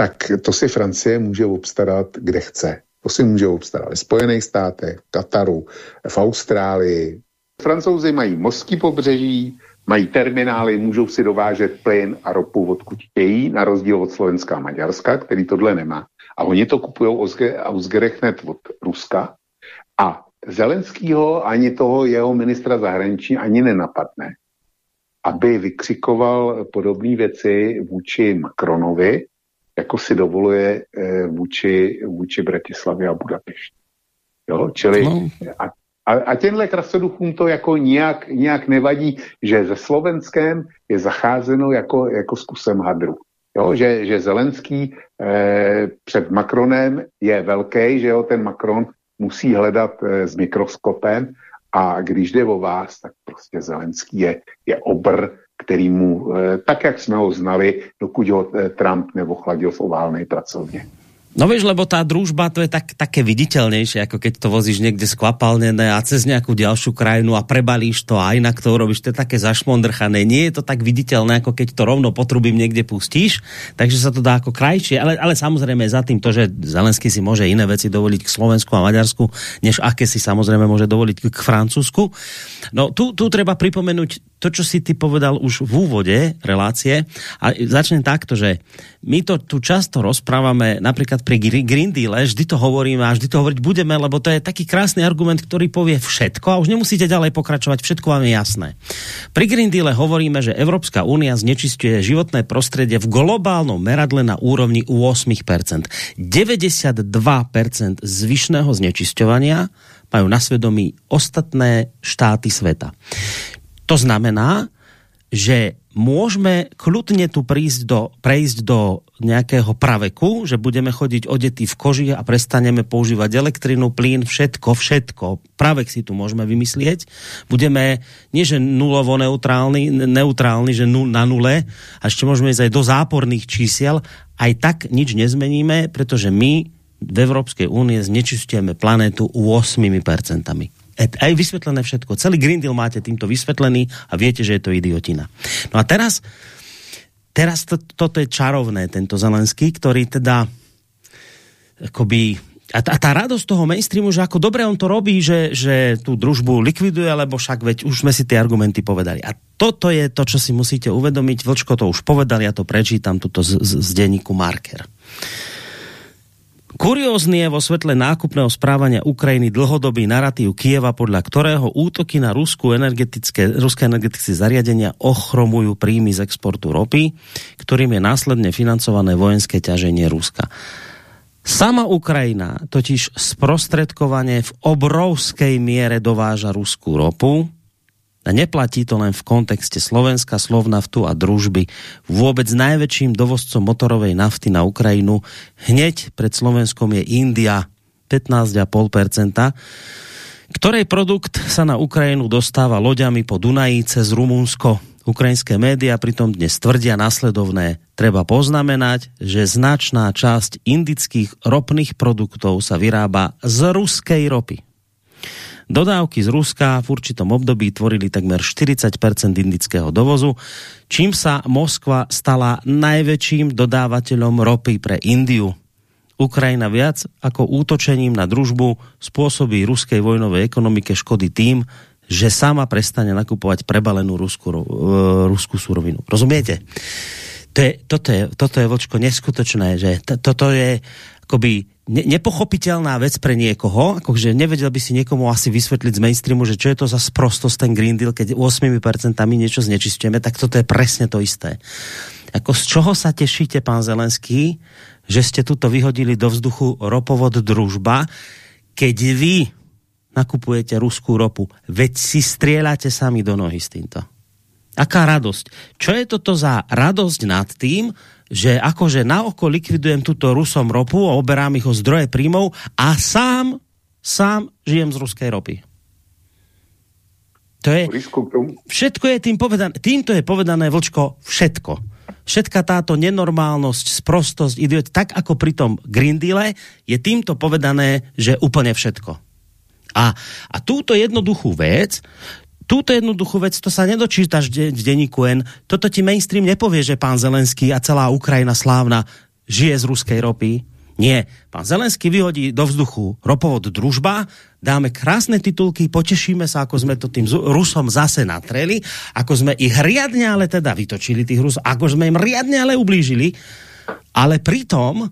tak to si Francie může obstarat, kde chce. To si může obstarat ve Spojených státech, Kataru, v Austrálii. Francouzi mají mořský pobřeží, Mají terminály, můžou si dovážet plyn a ropu odkud chtějí, na rozdíl od Slovenska a Maďarska, který tohle nemá. A oni to kupují ausgerechnet od Ruska. A Zelenskýho ani toho jeho ministra zahraničí ani nenapadne, aby vykřikoval podobné věci vůči Macronovi, jako si dovoluje eh, vůči, vůči Bratislavě a Budapešti. Jo? Čili no. a a, a těmhle krasoduchům to jako nijak, nijak nevadí, že ze Slovenskem je zacházeno jako, jako s kusem hadru. Jo, že, že Zelenský eh, před Macronem je velký, že jo, ten Macron musí hledat eh, s mikroskopem a když jde o vás, tak prostě Zelenský je, je obr, který mu, eh, tak jak jsme ho znali, dokud ho eh, Trump nebo chladil v oválné pracovně. No vieš, lebo tá družba to je tak, také viditeľnejšie, ako keď to vozíš niekde skvapalnené a cez nejakú ďalšiu krajinu a prebalíš to a inak to urobíš, to je také zašmondrchané. Nie je to tak viditeľné, ako keď to rovno potrubím niekde pustíš, takže sa to dá ako krajšie, ale, ale samozrejme za tým to, že Zelenský si môže iné veci dovoliť k Slovensku a Maďarsku, než aké si samozrejme môže dovoliť k Francúzsku. No tu, tu treba pripomenúť to, čo si ty povedal už v úvode relácie, a začnem takto, že my to tu často rozprávame, napríklad pri Green Deal, vždy to hovoríme a vždy to hovoriť budeme, lebo to je taký krásny argument, ktorý povie všetko a už nemusíte ďalej pokračovať, všetko vám je jasné. Pri Green Deal hovoríme, že Európska únia znečistuje životné prostredie v globálnom meradle na úrovni 8%. 92% zvyšného znečisťovania majú na svedomí ostatné štáty sveta. To znamená, že môžeme kľudne tu prísť do, prejsť do nejakého praveku, že budeme chodiť odetí v koži a prestaneme používať elektrinu, plyn, všetko, všetko. Pravek si tu môžeme vymyslieť. Budeme nie že nulovo neutrálni, neutrálni, že nu, na nule, a ešte môžeme ísť aj do záporných čísiel. Aj tak nič nezmeníme, pretože my v Európskej únie znečistujeme planetu 8%. Aj vysvetlené všetko. Celý Green Deal máte týmto vysvetlený a viete, že je to idiotina. No a teraz, teraz to, toto je čarovné, tento Zelenský, ktorý teda akoby a tá, a tá radosť toho mainstreamu, že ako dobre on to robí, že, že tú družbu likviduje, lebo však veď už sme si tie argumenty povedali. A toto je to, čo si musíte uvedomiť. Vlčko to už povedal, ja to prečítam tuto z, z, z denníku Marker. Kuriózny je vo svetle nákupného správania Ukrajiny dlhodobý narratív Kieva, podľa ktorého útoky na ruskú energetické, ruské energetické zariadenia ochromujú príjmy z exportu ropy, ktorým je následne financované vojenské ťaženie Ruska. Sama Ukrajina totiž sprostredkovanie v obrovskej miere dováža ruskú ropu, a neplatí to len v kontexte Slovenska, Slovnaftu a družby. Vôbec najväčším dovozcom motorovej nafty na Ukrajinu hneď pred Slovenskom je India 15,5%, ktorej produkt sa na Ukrajinu dostáva loďami po Dunaji cez Rumunsko. Ukrajinské média pritom dnes tvrdia nasledovné. Treba poznamenať, že značná časť indických ropných produktov sa vyrába z ruskej ropy. Dodávky z Ruska v určitom období tvorili takmer 40% indického dovozu, čím sa Moskva stala najväčším dodávateľom ropy pre Indiu. Ukrajina viac ako útočením na družbu spôsobí ruskej vojnovej ekonomike škody tým, že sama prestane nakupovať prebalenú ruskú, uh, ruskú surovinu. Rozumiete? To je, toto, je, toto je vočko neskutočné, že toto je akoby ne, nepochopiteľná vec pre niekoho, akože nevedel by si niekomu asi vysvetliť z mainstreamu, že čo je to za sprostosť ten Green Deal, keď 8% niečo znečistujeme, tak toto je presne to isté. Ako z čoho sa tešíte, pán Zelenský, že ste tuto vyhodili do vzduchu ropovod družba, keď vy nakupujete ruskú ropu, veď si strieľate sami do nohy s týmto. Aká radosť? Čo je toto za radosť nad tým, že akože na oko likvidujem tuto Rusom ropu a oberám ich o zdroje príjmov a sám, sám žijem z ruskej ropy. To je, všetko je tým povedané, týmto je povedané, Vlčko, všetko. Všetka táto nenormálnosť, sprostosť, idiot, tak ako pri tom Green Deal je týmto povedané, že úplne všetko. A, a túto jednoduchú vec, túto jednoduchú vec, to sa nedočítaš v denníku N. Toto ti mainstream nepovie, že pán Zelenský a celá Ukrajina slávna žije z ruskej ropy. Nie. Pán Zelenský vyhodí do vzduchu ropovod družba, dáme krásne titulky, potešíme sa, ako sme to tým Rusom zase natreli, ako sme ich riadne ale teda vytočili tých Rusov, ako sme im riadne ale ublížili, ale pritom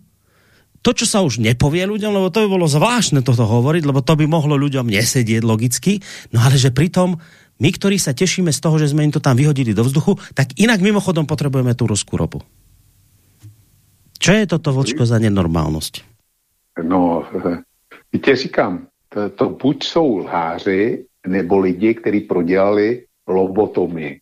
to, čo sa už nepovie ľuďom, lebo to by bolo zvláštne toto hovoriť, lebo to by mohlo ľuďom nesedieť logicky, no ale že pritom my, ktorí sa tešíme z toho, že sme im to tam vyhodili do vzduchu, tak inak mimochodom potrebujeme tu ruskú ropu. Čo je toto, Vlčko, za nenormálnost? No, víte, říkám, to, to buď jsou lháři, nebo lidi, kteří prodělali lobotomii.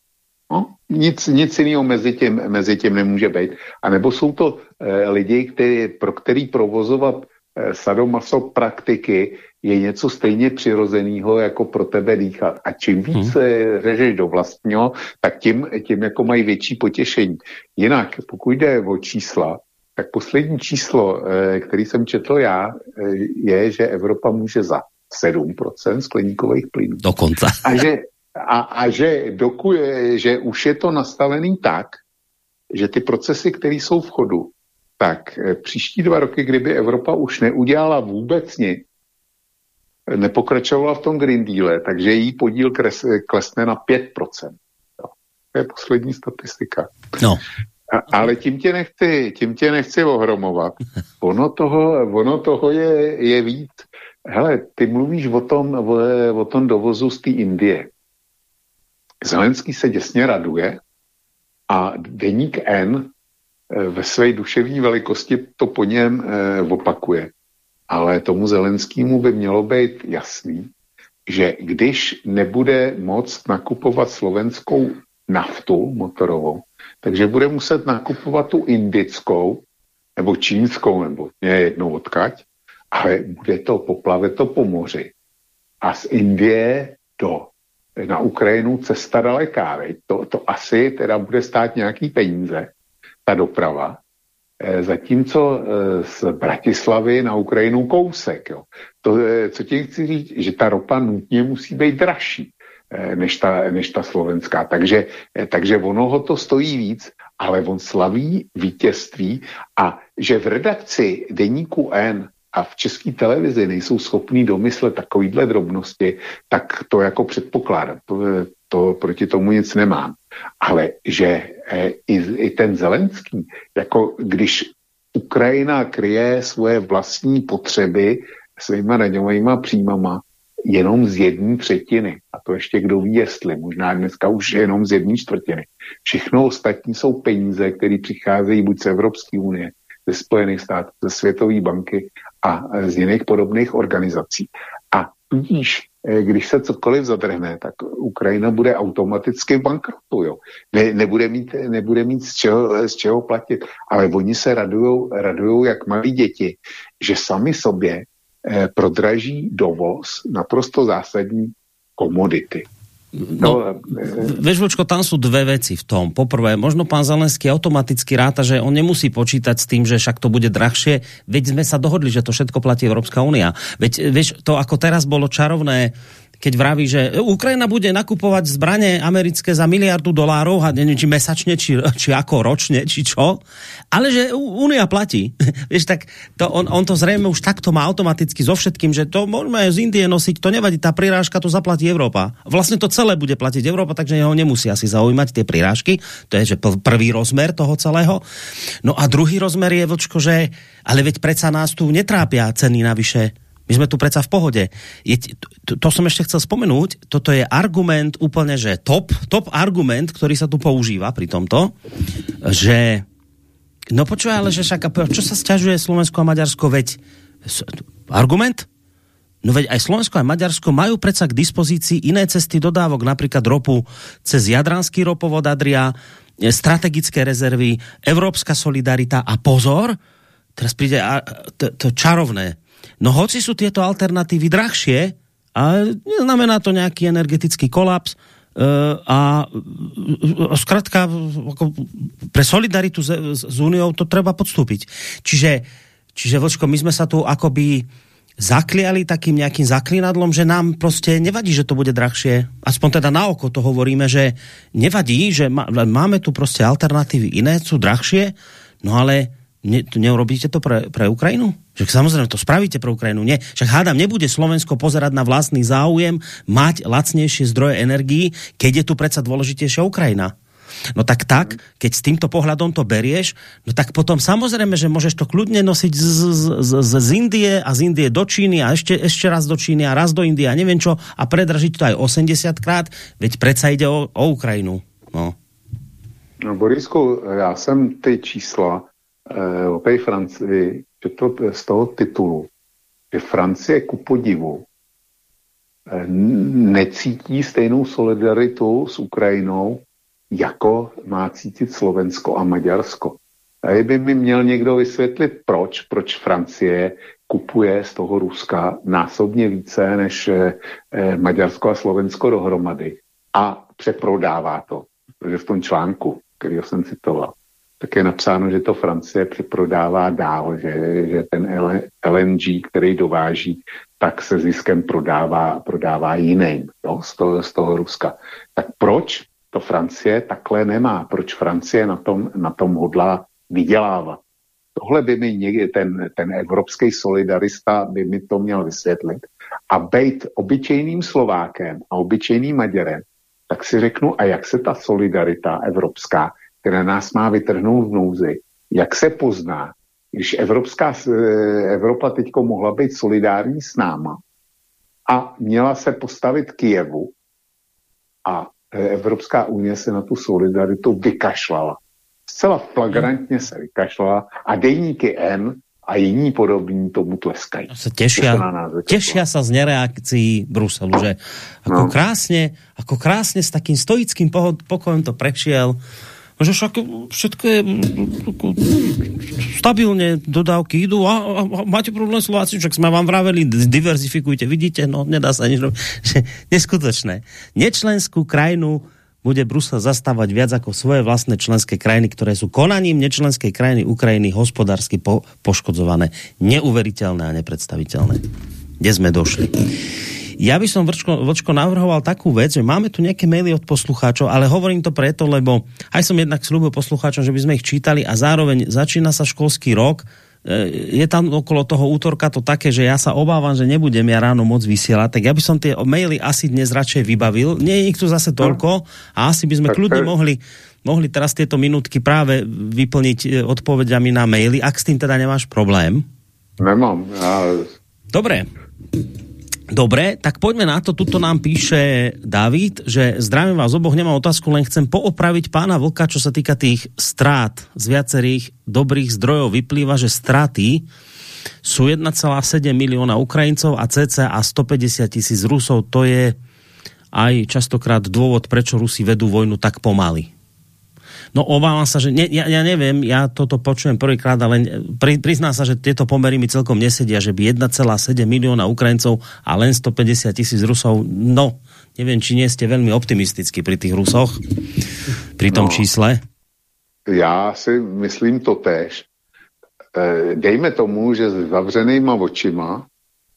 No, nic, nic jiného mezi tím, mezi tím nemůže být. A nebo jsou to e, lidi, který, pro který provozovat sadomaso praktiky je něco stejně přirozeného jako pro tebe dýchat. A čím více hmm. řežeš do vlastního, tak tím, tím jako mají větší potěšení. Jinak, pokud jde o čísla, tak poslední číslo, eh, který jsem četl já, eh, je, že Evropa může za 7% skleníkových plynů. Dokonce. A že, a, a že, doku, že už je to nastavený tak, že ty procesy, které jsou v chodu, tak eh, příští dva roky, kdyby Evropa už neudělala vůbec nic, nepokračovala v tom Green Deale, takže její podíl kres, klesne na 5%. Jo. To je poslední statistika. No. A, ale tím tě nechci, tím tě nechci ohromovat. Ono toho, ono toho je, je víc. Hele, ty mluvíš o tom, o, o tom dovozu z té Indie. Zelenský se děsně raduje a deník N eh, ve své duševní velikosti to po něm eh, opakuje. Ale tomu Zelenskému by mělo být jasný, že když nebude moct nakupovat slovenskou naftu motorovou, takže bude muset nakupovat tu indickou, nebo čínskou, nebo mě jednou odkaď, ale bude to, poplave to po moři. A z Indie do, na Ukrajinu cesta daleká? To, to asi teda bude stát nějaký peníze, ta doprava. E, zatímco e, z Bratislavy na Ukrajinu kousek. Jo. To, e, co ti chci říct, že ta ropa nutně musí být dražší. Eh, než ta, než ta slovenská. Takže, eh, takže ono ho to stojí víc, ale on slaví vítězství a že v redakci deníku N a v české televizi nejsou schopní domyslet takovýhle drobnosti, tak to jako předpokládám. To, to proti tomu nic nemám. Ale že e, i, i ten Zelenský, jako když Ukrajina kryje svoje vlastní potřeby svýma daňovými příjmama, jenom z jedné třetiny. A to ještě kdo ví, jestli. Možná dneska už jenom z jedné čtvrtiny. Všechno ostatní jsou peníze, které přicházejí buď z Evropské unie, ze Spojených států, ze Světové banky a z jiných podobných organizací. Tudíž, eh, když se cokoliv zadrhne, tak Ukrajina bude automaticky v bankrotu. Jo. Ne, nebude, mít, nebude mít z čeho, z čeho platit. Ale oni se radujou, radujou jak malí děti, že sami sobě eh, prodraží dovoz naprosto zásadní komodity. No, no vieš, Vočko, tam sú dve veci v tom. Poprvé, možno pán Zelenský automaticky ráta, že on nemusí počítať s tým, že však to bude drahšie, veď sme sa dohodli, že to všetko platí Európska únia. Veď, vieš, to ako teraz bolo čarovné, keď vraví, že Ukrajina bude nakupovať zbranie americké za miliardu dolárov, a neviem, či mesačne, či, či ako ročne, či čo, ale že Únia platí. Vieš, tak to, on, on to zrejme už takto má automaticky so všetkým, že to môžeme z Indie nosiť, to nevadí, tá prirážka to zaplatí Európa. Vlastne to celé bude platiť Európa, takže ho nemusí asi zaujímať tie prirážky. To je že prvý rozmer toho celého. No a druhý rozmer je, Vlčko, že ale veď predsa nás tu netrápia ceny navyše my jsme tu predsa v pohode. Je, to, to som ešte chcel spomenúť. Toto je argument úplne, že top, top argument, ktorý sa tu používa pri tomto, že no počúvaj, ale že však, čo sa sťažuje Slovensko a Maďarsko, veď argument? No veď aj Slovensko a Maďarsko majú predsa k dispozícii iné cesty dodávok, napríklad ropu cez Jadranský ropovod Adria, strategické rezervy, európska solidarita a pozor, teraz príde to, to čarovné, No hoci sú tieto alternatívy drahšie, a znamená to nejaký energetický kolaps, Uh, a zkrátka ako pre solidaritu s, Úniou to treba podstúpiť. Čiže, čiže Vlčko, my sme sa tu akoby zakliali takým nejakým zaklinadlom, že nám prostě nevadí, že to bude drahšie. Aspoň teda na oko to hovoríme, že nevadí, že má, máme tu prostě alternatívy iné, sú drahšie, no ale ne, neurobíte to pre, pre Ukrajinu? Že samozrejme to spravíte pre Ukrajinu. Nie. Však hádam, nebude Slovensko pozerať na vlastný záujem, mať lacnejšie zdroje energií, keď je tu predsa dôležitejšia Ukrajina. No tak tak, keď s týmto pohľadom to berieš, no tak potom samozrejme, že môžeš to kľudne nosiť z, z, z, z Indie a z Indie do Číny a ešte, ešte raz do Číny a raz do Indie a neviem čo a predražiť to aj 80 krát, veď predsa ide o, o Ukrajinu. No. No Borisku, já jsem ty čísla Eh, o té Francii četl z toho titulu, že Francie ku podivu eh, necítí stejnou solidaritu s Ukrajinou, jako má cítit Slovensko a Maďarsko. A by mi měl někdo vysvětlit, proč, proč Francie kupuje z toho Ruska násobně více než eh, Maďarsko a Slovensko dohromady a přeprodává to. protože v tom článku, který jsem citoval tak je napsáno, že to Francie přeprodává dál, že, že ten LNG, který dováží, tak se ziskem prodává, prodává jiným jo, z, toho, z toho Ruska. Tak proč to Francie takhle nemá? Proč Francie na tom, na tom hodlá vydělávat? Tohle by mi někdy, ten, ten evropský solidarista by mi to měl vysvětlit. A být obyčejným Slovákem a obyčejným Maďarem, tak si řeknu, a jak se ta solidarita evropská, která nás má vytrhnout v nouzi, jak se pozná, když Evropská, Evropa teď mohla být solidární s náma a měla se postavit Kijevu a Evropská unie se na tu solidaritu vykašlala. Zcela flagrantně se vykašlala a dejníky N a jiní podobní tomu tleskají. Se tešia, tešia sa z nereakcií Bruselu, že ako no. krásne, ako krásne s takým stoickým pokojom to prešiel že však všetko je stabilne, dodávky idú a, a, a máte problém Slováci, však sme vám vraveli, diverzifikujte, vidíte, no nedá sa nič robiť. Neskutočné. Nečlenskú krajinu bude Brusel zastávať viac ako svoje vlastné členské krajiny, ktoré sú konaním nečlenskej krajiny Ukrajiny hospodársky po, poškodzované. Neuveriteľné a nepredstaviteľné. Kde sme došli? Ja by som, Vrčko, Vrčko, navrhoval takú vec, že máme tu nejaké maily od poslucháčov, ale hovorím to preto, lebo aj som jednak slúbil poslucháčom, že by sme ich čítali a zároveň začína sa školský rok, e, je tam okolo toho útorka to také, že ja sa obávam, že nebudem ja ráno moc vysielať, tak ja by som tie maily asi dnes radšej vybavil. Nie je ich tu zase toľko a asi by sme kľudne mohli, mohli teraz tieto minútky práve vyplniť e, odpovediami na maily, ak s tým teda nemáš problém. Nemám. Ja... Dobre. Dobre, tak poďme na to. Tuto nám píše David, že zdravím vás oboch, nemám otázku, len chcem poopraviť pána Vlka, čo sa týka tých strát z viacerých dobrých zdrojov. Vyplýva, že straty sú 1,7 milióna Ukrajincov a cca 150 tisíc Rusov. To je aj častokrát dôvod, prečo Rusi vedú vojnu tak pomaly. No obávam sa, že ne, ja, ja neviem, ja toto počujem prvýkrát, ale pri, prizná sa, že tieto pomery mi celkom nesedia, že by 1,7 milióna Ukrajincov a len 150 tisíc Rusov, no, neviem, či nie ste veľmi optimisticky pri tých Rusoch, pri tom no, čísle. Já si myslím to též. E, dejme tomu, že s zavřenýma očima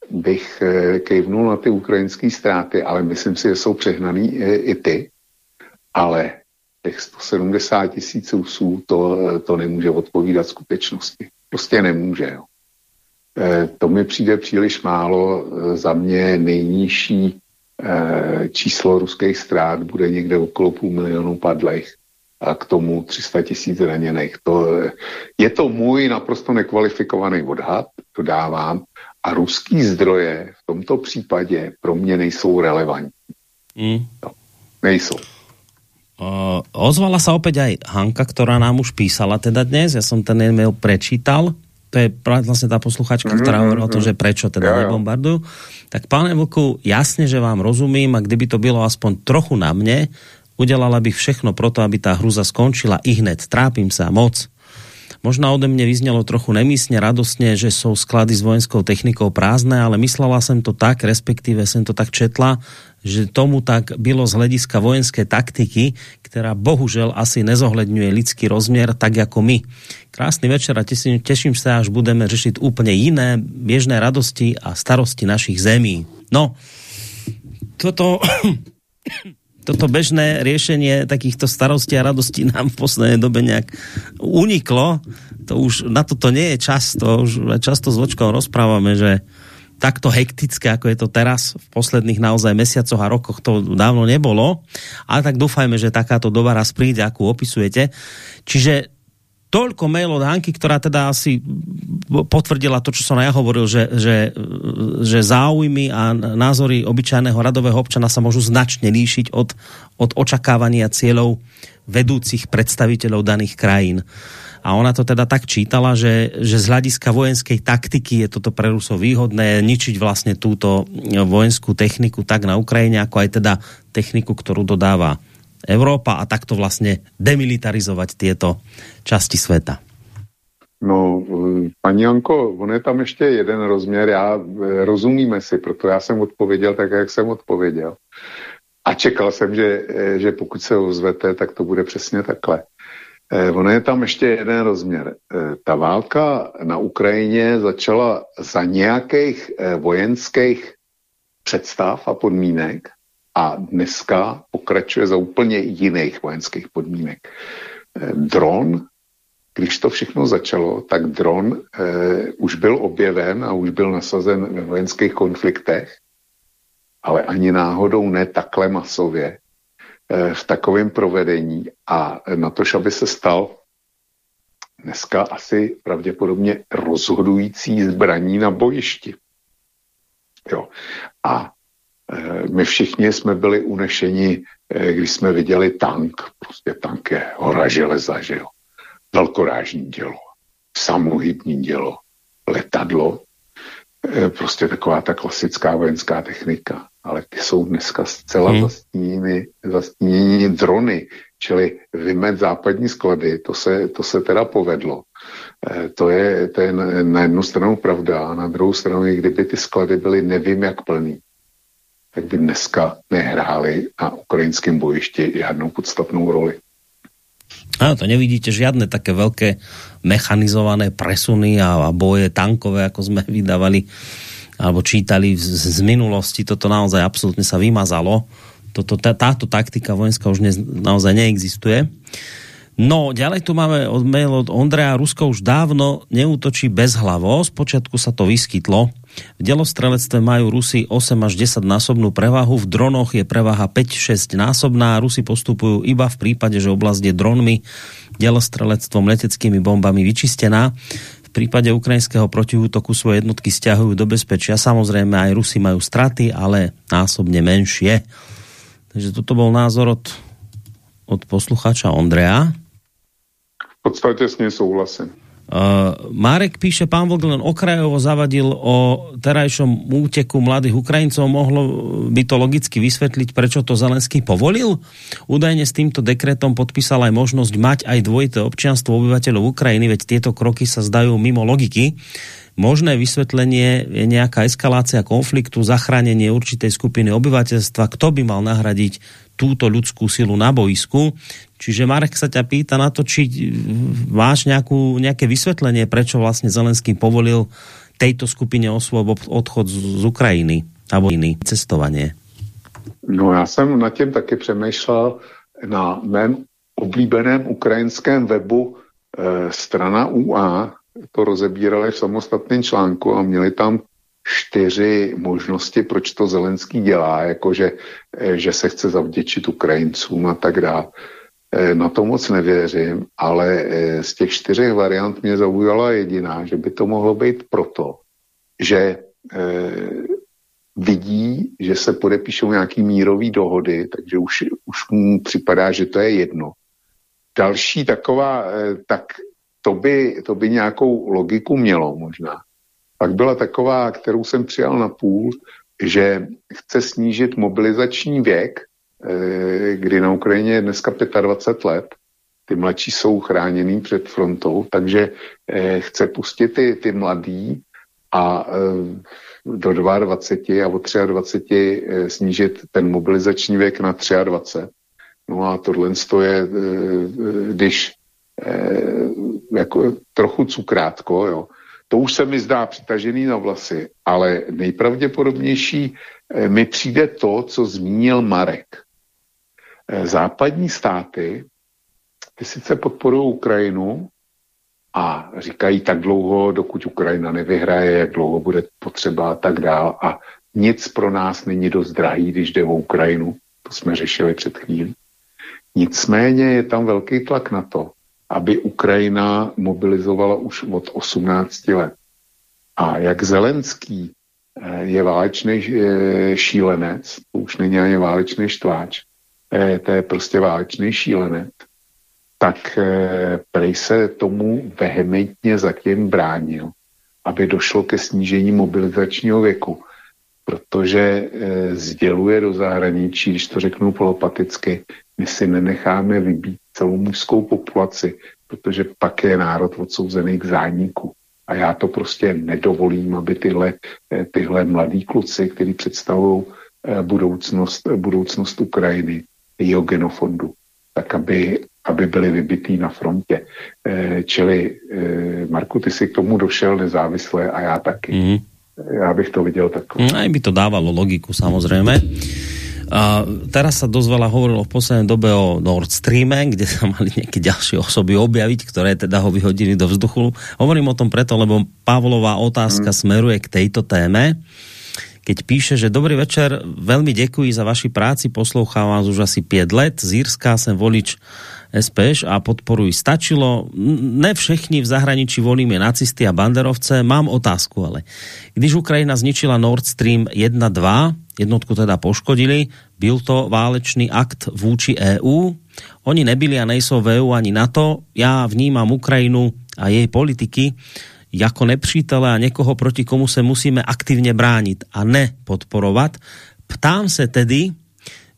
bych e, kejvnul na ty ukrajinské ztráty, ale myslím si, že jsou přehnaný e, i ty. Ale těch 170 tisíc Rusů to, to nemůže odpovídat skutečnosti. Prostě nemůže. Jo. E, to mi přijde příliš málo. E, za mě nejnižší e, číslo ruských ztrát bude někde okolo půl milionu padlých a k tomu 300 tisíc raněných. To, je to můj naprosto nekvalifikovaný odhad, to dávám, a ruský zdroje v tomto případě pro mě nejsou relevantní. Mm. No, nejsou. Uh, ozvala sa opäť aj Hanka, ktorá nám už písala teda dnes, ja som ten e-mail prečítal, to je vlastne tá posluchačka, ktorá hovorila o tom, že prečo teda nebombardujú. Tak páne Vlku, jasne, že vám rozumím a kdyby to bylo aspoň trochu na mne, udělala bych všechno proto, aby tá hruza skončila i hned. Trápim sa moc. Možná ode mne vyznelo trochu nemísne, radostne, že jsou sklady s vojenskou technikou prázdné, ale myslela jsem to tak, respektíve jsem to tak četla, že tomu tak bylo z hlediska vojenské taktiky, která bohužel asi nezohledňuje lidský rozměr tak jako my. Krásný večer a teším, teším se, až budeme řešit úplně jiné běžné radosti a starosti našich zemí. No, toto, toto bežné riešenie takýchto starostí a radostí nám v poslednej dobe nejak uniklo. To už, na toto nie je čas, to už často s Vočkou rozprávame, že takto hektické, ako je to teraz v posledných naozaj mesiacoch a rokoch to dávno nebolo, ale tak dúfajme, že takáto doba raz príde, akú opisujete. Čiže toľko mail od Hanky, ktorá teda asi potvrdila to, čo som ja hovoril, že, že, že záujmy a názory obyčajného radového občana sa môžu značne líšiť od, od očakávania cieľov vedúcich predstaviteľov daných krajín. A ona to teda tak čítala, že, že z hľadiska vojenskej taktiky je toto pre Rusov výhodné ničiť vlastne túto vojenskú techniku tak na Ukrajine, ako aj teda techniku, ktorú dodáva Európa a takto vlastne demilitarizovať tieto časti sveta. No, paní Janko, on je tam ještě jeden rozměr, já rozumíme si, proto já jsem odpověděl tak, jak jsem odpověděl. A čekal jsem, že, že pokud se ozvete, tak to bude přesně takhle. Eh, ono je tam ještě jeden rozměr. Eh, ta válka na Ukrajině začala za nějakých eh, vojenských představ a podmínek a dneska pokračuje za úplně jiných vojenských podmínek. Dron, když to všechno začalo, tak dron eh, už byl objeven a už byl nasazen ve vojenských konfliktech, ale ani náhodou ne takhle masově, Eh, v takovém provedení a na to, aby se stal dneska asi pravděpodobně rozhodující zbraní na bojišti. Jo. A my všichni jsme byli unešeni, e, když jsme viděli tank. Prostě tank je hora železa, že jo. Velkorážní dělo, samohybní dělo, letadlo, e, prostě taková ta klasická vojenská technika ale ty jsou dneska zcela hmm. zastíněny, zastíněny drony, čili vymet západní sklady, to se, to se teda povedlo. E, to, je, to je na, na jednu stranu pravda a na druhou stranu, i kdyby ty sklady byly nevím jak plný, tak by dneska nehrály na ukrajinském bojišti žádnou podstatnou roli. Ano, to nevidíte žiadne také veľké mechanizované presuny a, a boje tankové, ako sme vydávali alebo čítali z, z minulosti, toto naozaj absolútne sa vymazalo. Toto, tá, táto taktika vojenská už ne, naozaj neexistuje. No, ďalej tu máme od mail od Ondreja. Rusko už dávno neútočí bez hlavo. Zpočiatku sa to vyskytlo. V delostrelectve majú Rusi 8 až 10 násobnú prevahu, v dronoch je prevaha 5-6 násobná. Rusi postupujú iba v prípade, že oblast je dronmi, delostrelectvom, leteckými bombami vyčistená v prípade ukrajinského protiútoku svoje jednotky stiahujú do bezpečia. Samozrejme aj Rusi majú straty, ale násobne menšie. Takže toto bol názor od, od posluchača Ondreja. V podstate s ním souhlasím. Uh, Marek píše, pán Vlk len okrajovo zavadil o terajšom úteku mladých Ukrajincov. Mohlo by to logicky vysvetliť, prečo to Zelenský povolil? Údajne s týmto dekretom podpísal aj možnosť mať aj dvojité občianstvo obyvateľov Ukrajiny, veď tieto kroky sa zdajú mimo logiky. Možné vysvetlenie je nejaká eskalácia konfliktu, zachránenie určitej skupiny obyvateľstva. Kto by mal nahradiť túto ľudskú silu na boisku? Čiže Marek sa ťa pýta na to, či máš nejakú, nejaké vysvetlenie, prečo vlastne Zelenský povolil tejto skupine osôb odchod z, Ukrajiny alebo iný cestovanie. No já jsem nad tím taky přemýšlel na mém oblíbeném ukrajinském webu e, strana UA, to rozebírali v samostatném článku a měli tam čtyři možnosti, proč to Zelenský dělá, jakože e, že se chce zavděčit Ukrajincům a tak dále. Eh, na to moc nevěřím, ale eh, z těch čtyřech variant mě zaujala jediná, že by to mohlo být proto, že eh, vidí, že se podepíšou nějaký mírový dohody, takže už, už mu připadá, že to je jedno. Další taková, tak to by, to by nějakou logiku mělo možná. Pak byla taková, kterou jsem přijal na půl, že chce snížit mobilizační věk Eh, kdy na Ukrajině je dneska 25 let, ty mladší jsou chráněný před frontou, takže eh, chce pustit ty, ty mladý a eh, do 22 a od 23 snížit ten mobilizační věk na 23. No a tohle je, když jako trochu cukrátko, jo. To už se mi zdá přitažený na vlasy, ale nejpravděpodobnější mi přijde to, co zmínil Marek. Eh, západní státy, ty sice podporují Ukrajinu a říkají tak dlouho, dokud Ukrajina nevyhraje, jak dlouho bude potřeba a tak dál. A nic pro nás není dost drahý, když jde o Ukrajinu. To jsme řešili před chvílí. Nicméně je tam velký tlak na to, aby Ukrajina mobilizovala už od 18 let. A jak Zelenský eh, je válečný eh, šílenec, to už není ani válečný štváč, eh, to je prostě válečný šílenec, tak prej se tomu vehementně zatím bránil, aby došlo ke snížení mobilizačního věku, protože sděluje do zahraničí, když to řeknu polopaticky, my si nenecháme vybít celou mužskou populaci, protože pak je národ odsouzený k zániku. A já to prostě nedovolím, aby tyhle, eh, tyhle mladí kluci, kteří představují eh, budoucnost, budoucnost Ukrajiny, jeho genofondu, tak aby, aby byli vybitý na frontě. Čili Marku, ty si k tomu došel nezávisle a já taky. Mm. Já bych to viděl takhle. Aj by to dávalo logiku, samozřejmě. A teraz sa dosť veľa hovorilo v poslednej dobe o Nord Streame, kde sa mali nejaké ďalšie osoby objaviť, ktoré teda ho vyhodili do vzduchu. Hovorím o tom preto, lebo Pavlová otázka mm. smeruje k tejto téme keď píše, že dobrý večer, veľmi děkuji za vaši práci, poslouchám vás už asi 5 let, z Írska jsem volič SPŠ a podporuji. Stačilo, ne všichni v zahraničí volíme nacisty a banderovce, mám otázku ale. Když Ukrajina zničila Nord Stream 1-2, jednotku teda poškodili, byl to válečný akt vůči EU, oni nebyli a nejsou v EU ani NATO, já vnímám Ukrajinu a jej politiky jako nepřítele a někoho, proti komu se musíme aktivně bránit a ne podporovat. Ptám se tedy,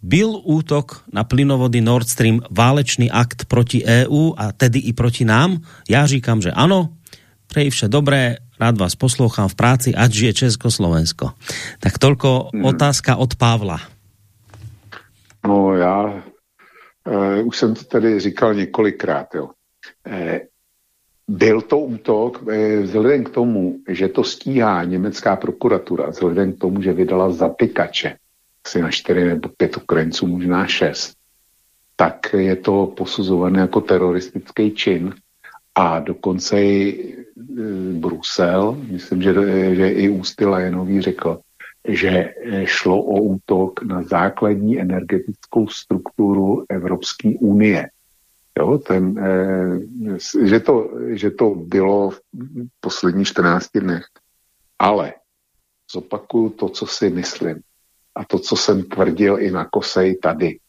byl útok na plynovody Nord Stream válečný akt proti EU a tedy i proti nám? Já říkám, že ano. Prej vše dobré, rád vás poslouchám v práci, ať žije Československo. Tak tolko hmm. otázka od Pavla. No já uh, už jsem to tady říkal několikrát. Jo. Uh, byl to útok eh, vzhledem k tomu, že to stíhá německá prokuratura, vzhledem k tomu, že vydala zatykače, asi na čtyři nebo pět Ukrajinců, možná šest, tak je to posuzované jako teroristický čin a dokonce i e, Brusel, myslím, že, že i Ústy Lajenový řekl, že šlo o útok na základní energetickou strukturu Evropské unie. Jo, ten, eh, že, to, že to bylo v posledních 14 dnech. Ale zopakuju to, co si myslím. A to, co jsem tvrdil i na Kosej tady.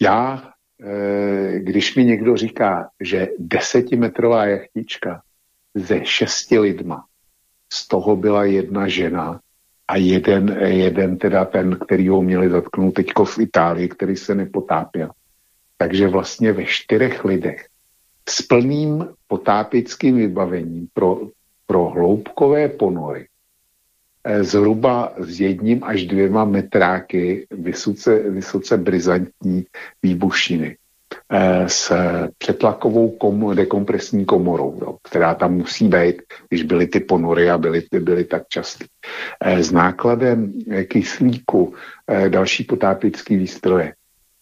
Já, eh, když mi někdo říká, že desetimetrová jachtička ze šesti lidma, z toho byla jedna žena a jeden, jeden teda ten, který ho měli zatknout teďko v Itálii, který se nepotápěl takže vlastně ve čtyřech lidech s plným potápickým vybavením pro, pro hloubkové ponory eh, zhruba s jedním až dvěma metráky vysoce, vysoce brizantní výbušiny eh, s přetlakovou komo, dekompresní komorou, jo, která tam musí být, když byly ty ponory a byly, byly tak časté. Eh, s nákladem kyslíku další potápický výstroje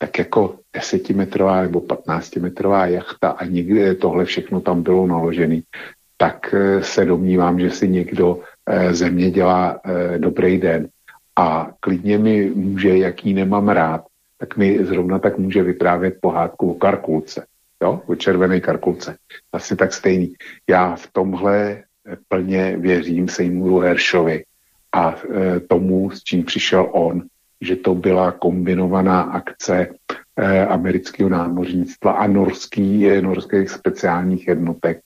tak jako desetimetrová nebo patnáctimetrová jachta a nikdy tohle všechno tam bylo naložené, tak eh, se domnívám, že si někdo eh, země dělá eh, dobrý den a klidně mi může, jaký nemám rád, tak mi zrovna tak může vyprávět pohádku o karkulce, jo, o červené karkulce. Asi tak stejný. Já v tomhle plně věřím Seymouru Hershovi a tomu, s čím přišel on, že to byla kombinovaná akce eh, amerického námořnictva a norský, eh, norských speciálních jednotek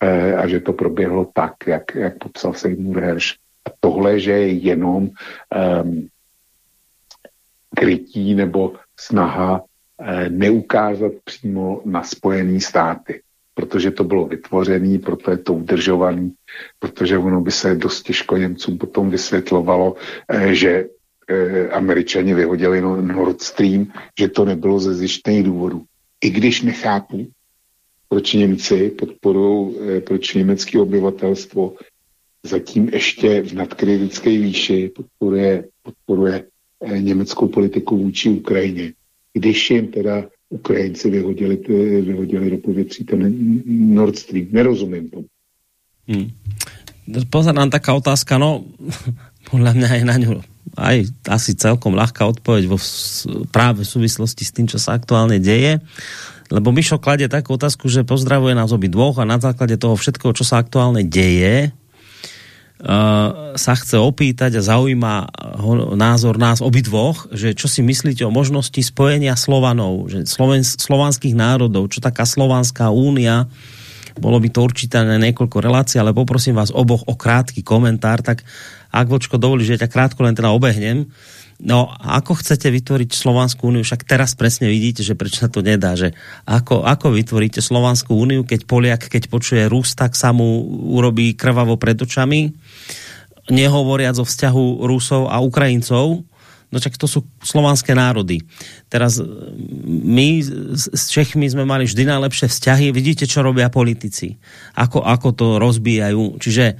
eh, a že to proběhlo tak, jak, jak popsal Seymour Hersh. A tohle, že je jenom eh, krytí nebo snaha neukázat přímo na Spojené státy protože to bylo vytvořené, proto je to udržované, protože ono by se dost těžko Němcům potom vysvětlovalo, že eh, američani vyhodili no, Nord Stream, že to nebylo ze zjištných důvodů. I když nechápu, proč Němci podporují, eh, proč německé obyvatelstvo zatím ještě v nadkritické výši podporuje, podporuje eh, německou politiku vůči Ukrajině. Když jim teda Ukrajinci vyhodili, vyhodili do povětří ten Nord Stream. Nerozumím tomu. Hmm. Pozor, taká otázka, no podľa mňa je na ňu aj asi celkom ľahká odpoveď vo, práve v súvislosti s tým, čo sa aktuálne deje. Lebo Mišo kladie takú otázku, že pozdravuje nás obi dvoch a na základe toho všetkého, čo sa aktuálne deje, Uh, sa chce opýtať a zaujíma ho názor nás obidvoch, že čo si myslíte o možnosti spojenia Slovanov, že Sloven, slovanských národov, čo taká Slovanská únia, bolo by to určite na niekoľko relácií, ale poprosím vás oboch o krátky komentár, tak ak vočko dovolí, že ťa krátko len teda obehnem, No, ako chcete vytvoriť Slovanskú úniu? Však teraz presne vidíte, že prečo sa to nedá. Že ako, ako vytvoríte Slovanskú úniu, keď Poliak, keď počuje Rus, tak sa mu urobí krvavo pred očami, nehovoriac o vzťahu Rusov a Ukrajincov, no čak to sú slovanské národy. Teraz my s Čechmi sme mali vždy najlepšie vzťahy, vidíte, čo robia politici, ako, ako to rozbíjajú, čiže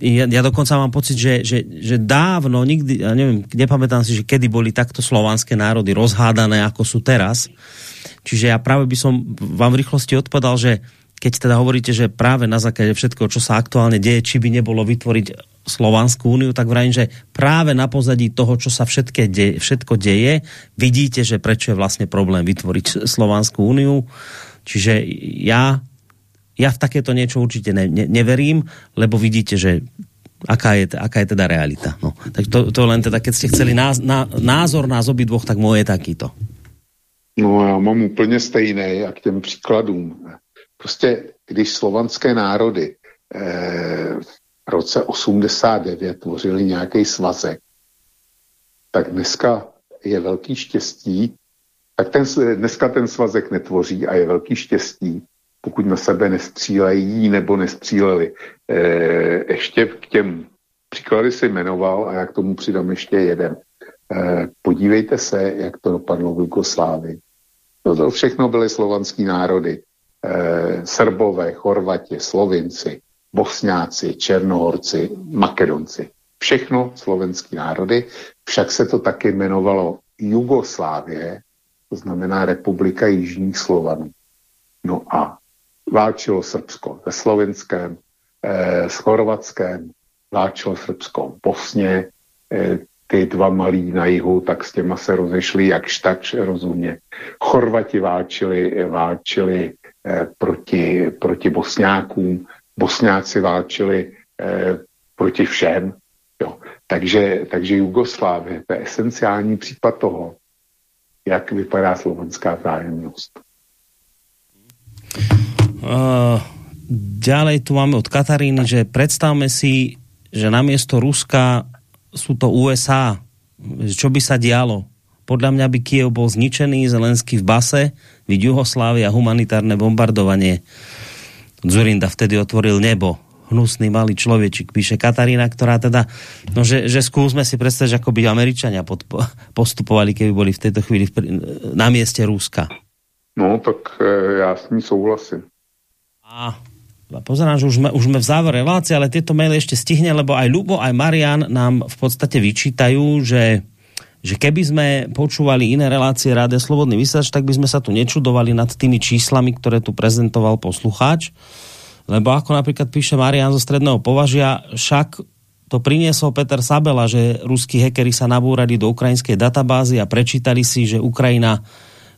ja, ja dokonca mám pocit, že, že, že dávno, nikdy, ja neviem, nepamätám si, že kedy boli takto slovanské národy rozhádané, ako sú teraz. Čiže ja práve by som vám v rýchlosti odpovedal, že keď teda hovoríte, že práve na základe všetko, čo sa aktuálne deje, či by nebolo vytvoriť Slovanskú úniu, tak vrajím, že práve na pozadí toho, čo sa všetké deje, všetko deje, vidíte, že prečo je vlastne problém vytvoriť Slovanskú úniu. Čiže ja, ja v takéto niečo určite ne, ne, neverím, lebo vidíte, že aká je, aká je teda realita. No, tak to, to len teda, keď ste chceli náz, ná, názor nás obidvoch, tak môj je takýto. No já mám úplně stejné a k těm příkladům. Prostě když slovanské národy eh, v roce 89 tvořili nějaký svazek, tak dneska je velký štěstí, tak ten, dneska ten svazek netvoří a je velký štěstí, pokud na sebe nestřílejí nebo nestříleli. E, ještě k těm příklady si jmenoval a já k tomu přidám ještě jeden. E, podívejte se, jak to dopadlo v Jugoslávii. No to všechno byly slovanský národy eh, Srbové, Chorvati, Slovinci, Bosňáci, Černohorci, Makedonci. Všechno slovenský národy, však se to taky jmenovalo Jugoslávie, to znamená Republika Jižních Slovanů. No a válčilo Srbsko ve Slovenském, eh, s Chorvatském, válčilo Srbsko v Bosně, eh, ty dva malí na jihu, tak s těma se rozešli jakž tak rozumně. Chorvati válčili, válčili eh, proti, proti Bosňákům, Bosňáci válčili proti všem. Jo. Takže, takže Jugoslávie, to je esenciální případ toho, jak vypadá slovenská vzájemnost. Uh, ďalej tu máme od Kataríny, že predstavme si, že namiesto Ruska sú to USA. Čo by sa dialo? Podľa mňa by Kiev bol zničený, Zelenský v base, vid Jugoslávia, humanitárne bombardovanie. Zurinda vtedy otvoril nebo. Hnusný malý človečik, píše Katarína, ktorá teda, no že, že skúsme si predstaviť, ako by Američania podpo, postupovali, keby boli v tejto chvíli v, na mieste Ruska. No, tak e, já s ní souhlasím. A pozerám, že už sme, už sme v závere relácie, ale tieto maily ešte stihne, lebo aj Lubo, aj Marian nám v podstate vyčítajú, že že keby sme počúvali iné relácie Rádia Slobodný vysielač, tak by sme sa tu nečudovali nad tými číslami, ktoré tu prezentoval poslucháč. Lebo ako napríklad píše Marian zo Stredného považia, však to priniesol Peter Sabela, že ruskí hekery sa nabúrali do ukrajinskej databázy a prečítali si, že Ukrajina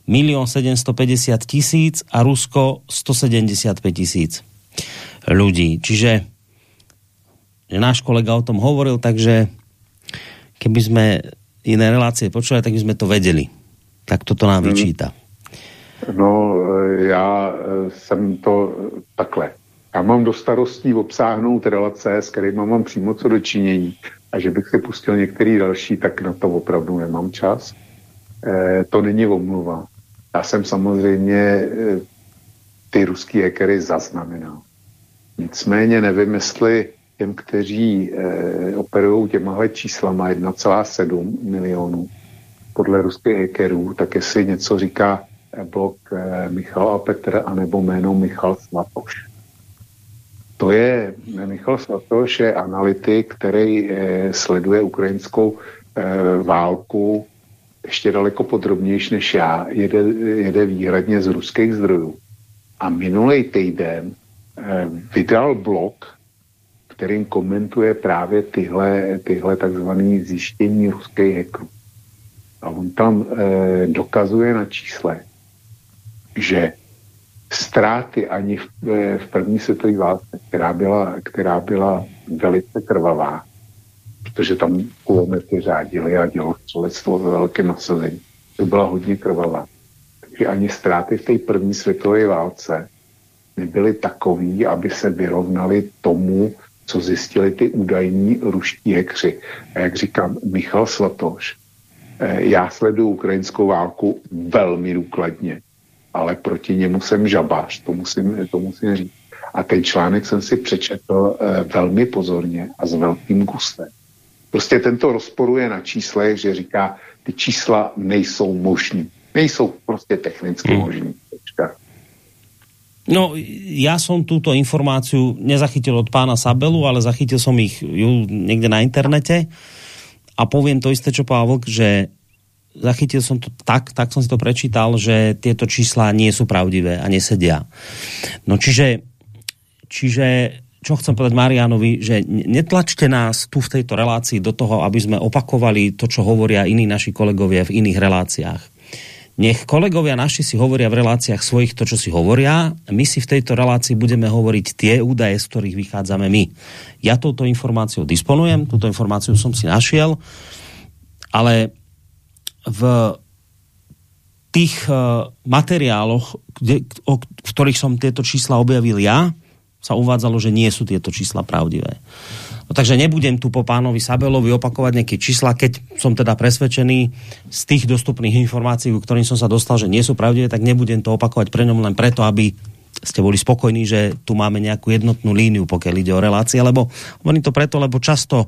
1 750 tisíc a Rusko 175 tisíc ľudí. Čiže že náš kolega o tom hovoril, takže keby sme iné relácie počuli, tak by sme to vedeli. Tak toto nám mhm. vyčíta. No, já jsem to takhle. Já mám do starostí obsáhnout relace, s kterými mám přímo co dočinění. A že bych si pustil některý další, tak na to opravdu nemám čas. E, to není omluva. Já jsem samozřejmě e, ty ruský hackery zaznamenal. Nicméně nevím, jestli těm, kteří eh, operují těmahle číslama 1,7 milionů podle ruských hackerů, tak jestli něco říká blok eh, Michal a Petr, anebo jméno Michal Svatoš. To je, eh, Michal Svatoš je analytik, který eh, sleduje ukrajinskou eh, válku ještě daleko podrobnější než já, jede, jede výhradně z ruských zdrojů. A minulý týden eh, vydal blog, kterým komentuje právě tyhle, tyhle takzvané zjištění ruských hackerů. A on tam eh, dokazuje na čísle, že ztráty ani v, eh, v první světové válce, která byla, která byla velice krvavá, protože tam kulomety řádily a dělo střelectvo ve velkém nasazení. To byla hodně krvavá. Takže ani ztráty v té první světové válce nebyly takový, aby se vyrovnali tomu, co zjistili ty údajní ruští hekři. A jak říkám, Michal Svatoš, eh, já sleduju ukrajinskou válku velmi důkladně, ale proti němu jsem žabář, to musím, to musím říct. A ten článek jsem si přečetl eh, velmi pozorně a s velkým gustem. Prostě tento rozporuje na číslech, že říká, ty čísla nejsou možný. Nejsou prostě technicky hmm. možný. No, ja som túto informáciu nezachytil od pána Sabelu, ale zachytil som ich ju niekde na internete a poviem to isté, čo Vlk, že zachytil som to tak, tak som si to prečítal, že tieto čísla nie sú pravdivé a nesedia. No čiže, čiže čo chcem povedať Marianovi, že netlačte nás tu v tejto relácii do toho, aby sme opakovali to, čo hovoria iní naši kolegovia v iných reláciách nech kolegovia naši si hovoria v reláciách svojich to, čo si hovoria. My si v tejto relácii budeme hovoriť tie údaje, z ktorých vychádzame my. Ja touto informáciou disponujem, túto informáciu som si našiel, ale v tých uh, materiáloch, kde, o, v ktorých som tieto čísla objavil ja, sa uvádzalo, že nie sú tieto čísla pravdivé. No, takže nebudem tu po pánovi Sabelovi opakovať nejaké čísla, keď som teda presvedčený z tých dostupných informácií, ku ktorým som sa dostal, že nie sú pravdivé, tak nebudem to opakovať pre ňom len preto, aby ste boli spokojní, že tu máme nejakú jednotnú líniu, pokiaľ ide o relácie, lebo hovorím to preto, lebo často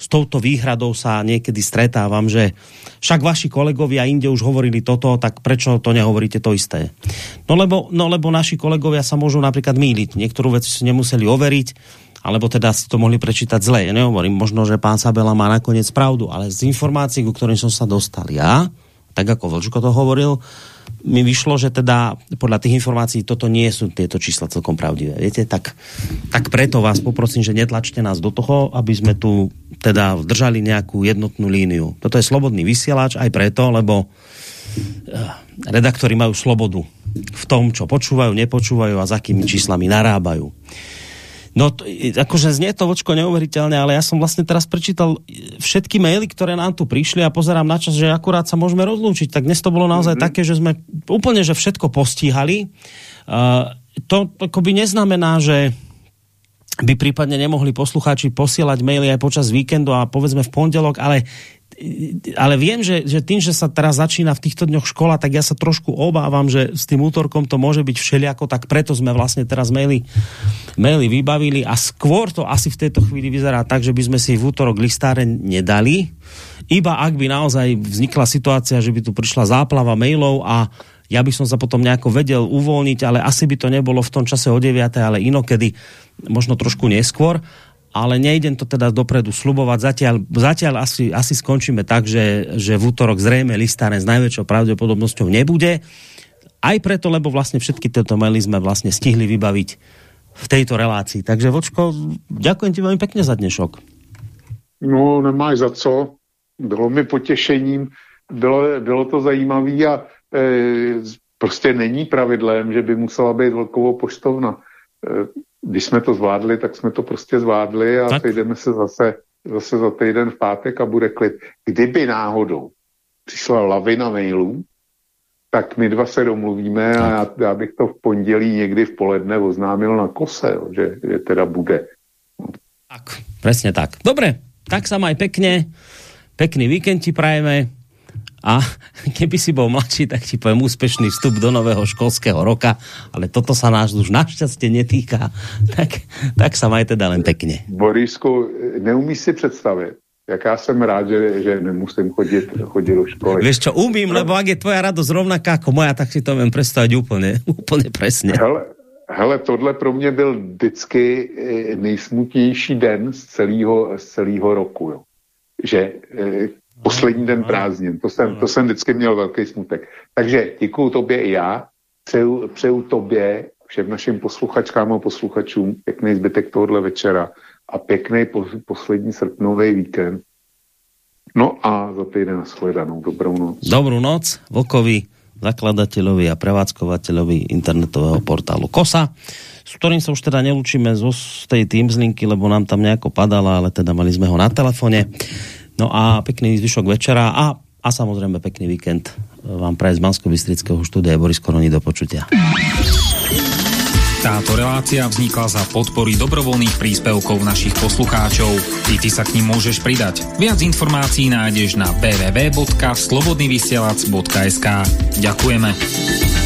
s touto výhradou sa niekedy stretávam, že však vaši kolegovia inde už hovorili toto, tak prečo to nehovoríte to isté? No lebo, no lebo naši kolegovia sa môžu napríklad míliť. Niektorú vec si nemuseli overiť, alebo teda si to mohli prečítať zle. Ja nehovorím, možno, že pán Sabela má nakoniec pravdu, ale z informácií, ku ktorým som sa dostal ja, tak ako Vlčko to hovoril, mi vyšlo, že teda podľa tých informácií toto nie sú tieto čísla celkom pravdivé. Viete, tak, tak preto vás poprosím, že netlačte nás do toho, aby sme tu teda držali nejakú jednotnú líniu. Toto je slobodný vysielač aj preto, lebo eh, redaktori majú slobodu v tom, čo počúvajú, nepočúvajú a za akými číslami narábajú. No, to, akože znie to vočko neuveriteľne, ale ja som vlastne teraz prečítal všetky maily, ktoré nám tu prišli a pozerám na čas, že akurát sa môžeme rozlúčiť. Tak dnes to bolo naozaj mm -hmm. také, že sme úplne, že všetko postíhali. Uh, to akoby neznamená, že by prípadne nemohli poslucháči posielať maily aj počas víkendu a povedzme v pondelok, ale ale viem, že, že tým, že sa teraz začína v týchto dňoch škola, tak ja sa trošku obávam, že s tým útorkom to môže byť všeliako, tak preto sme vlastne teraz maily, maily vybavili a skôr to asi v tejto chvíli vyzerá tak, že by sme si v útorok listáre nedali, iba ak by naozaj vznikla situácia, že by tu prišla záplava mailov a ja by som sa potom nejako vedel uvoľniť, ale asi by to nebolo v tom čase o 9, ale inokedy, možno trošku neskôr ale nejdem to teda dopredu slubovať. Zatiaľ, zatiaľ asi, asi skončíme tak, že, že v útorok zrejme listáren s najväčšou pravdepodobnosťou nebude. Aj preto, lebo vlastne všetky tieto maily sme vlastne stihli vybaviť v tejto relácii. Takže Vočko, ďakujem ti veľmi pekne za dnešok. No, nemáš za co. Bylo mi potěšením, bylo, bylo to zajímavé a e, prostě není pravidlem, že by musela být velkovou poštovna. E, když jsme to zvládli, tak jsme to prostě zvládli a tak. sejdeme se zase, zase za týden v pátek a bude klid. Kdyby náhodou přišla lavina mailů, tak my dva se domluvíme tak. a já, já bych to v pondělí někdy v poledne oznámil na kose, že, že teda bude. Tak, presne tak. Dobre, tak sa maj pekne, pekný víkend ti prajeme a keby si bol mladší, tak ti poviem úspešný vstup do nového školského roka, ale toto sa náš už našťastie netýka. Tak, tak sa maj teda len pekne. Borisku, neumíš si představit, jak já jsem rád, že, že nemusím chodit, chodit do školy. Vieš čo, umím, lebo ak je tvoja radosť rovnaká ako moja, tak si to viem predstaviť úplne, úplne presne. Hele, hele, tohle pro mě byl vždycky eh, nejsmutnější den z celého, z celého roku. Jo. Že eh, poslední den prázdnin. To jsem, to jsem vždycky měl velký smutek. Takže děkuju tobě i já, přeju, přeju tobě, všem našim posluchačkám a posluchačům pěkný zbytek tohohle večera a pěkný po, poslední srpnový víkend. No a za týden nashledanou. Dobrou noc. Dobrou noc Vokovi, zakladateľovi a prevádzkovateľovi internetového portálu KOSA, s ktorým sa už teda nelúčime zo tej Teamslinky, lebo nám tam nejako padala, ale teda mali sme ho na telefone. No a pekný zvyšok večera a, a samozrejme pekný víkend vám praje z Bansko-Bystrického štúdia Boris Koroni do počutia. Táto relácia vznikla za podpory dobrovoľných príspevkov našich poslucháčov. I ty sa k ním môžeš pridať. Viac informácií nájdeš na www.slobodnyvysielac.sk Ďakujeme.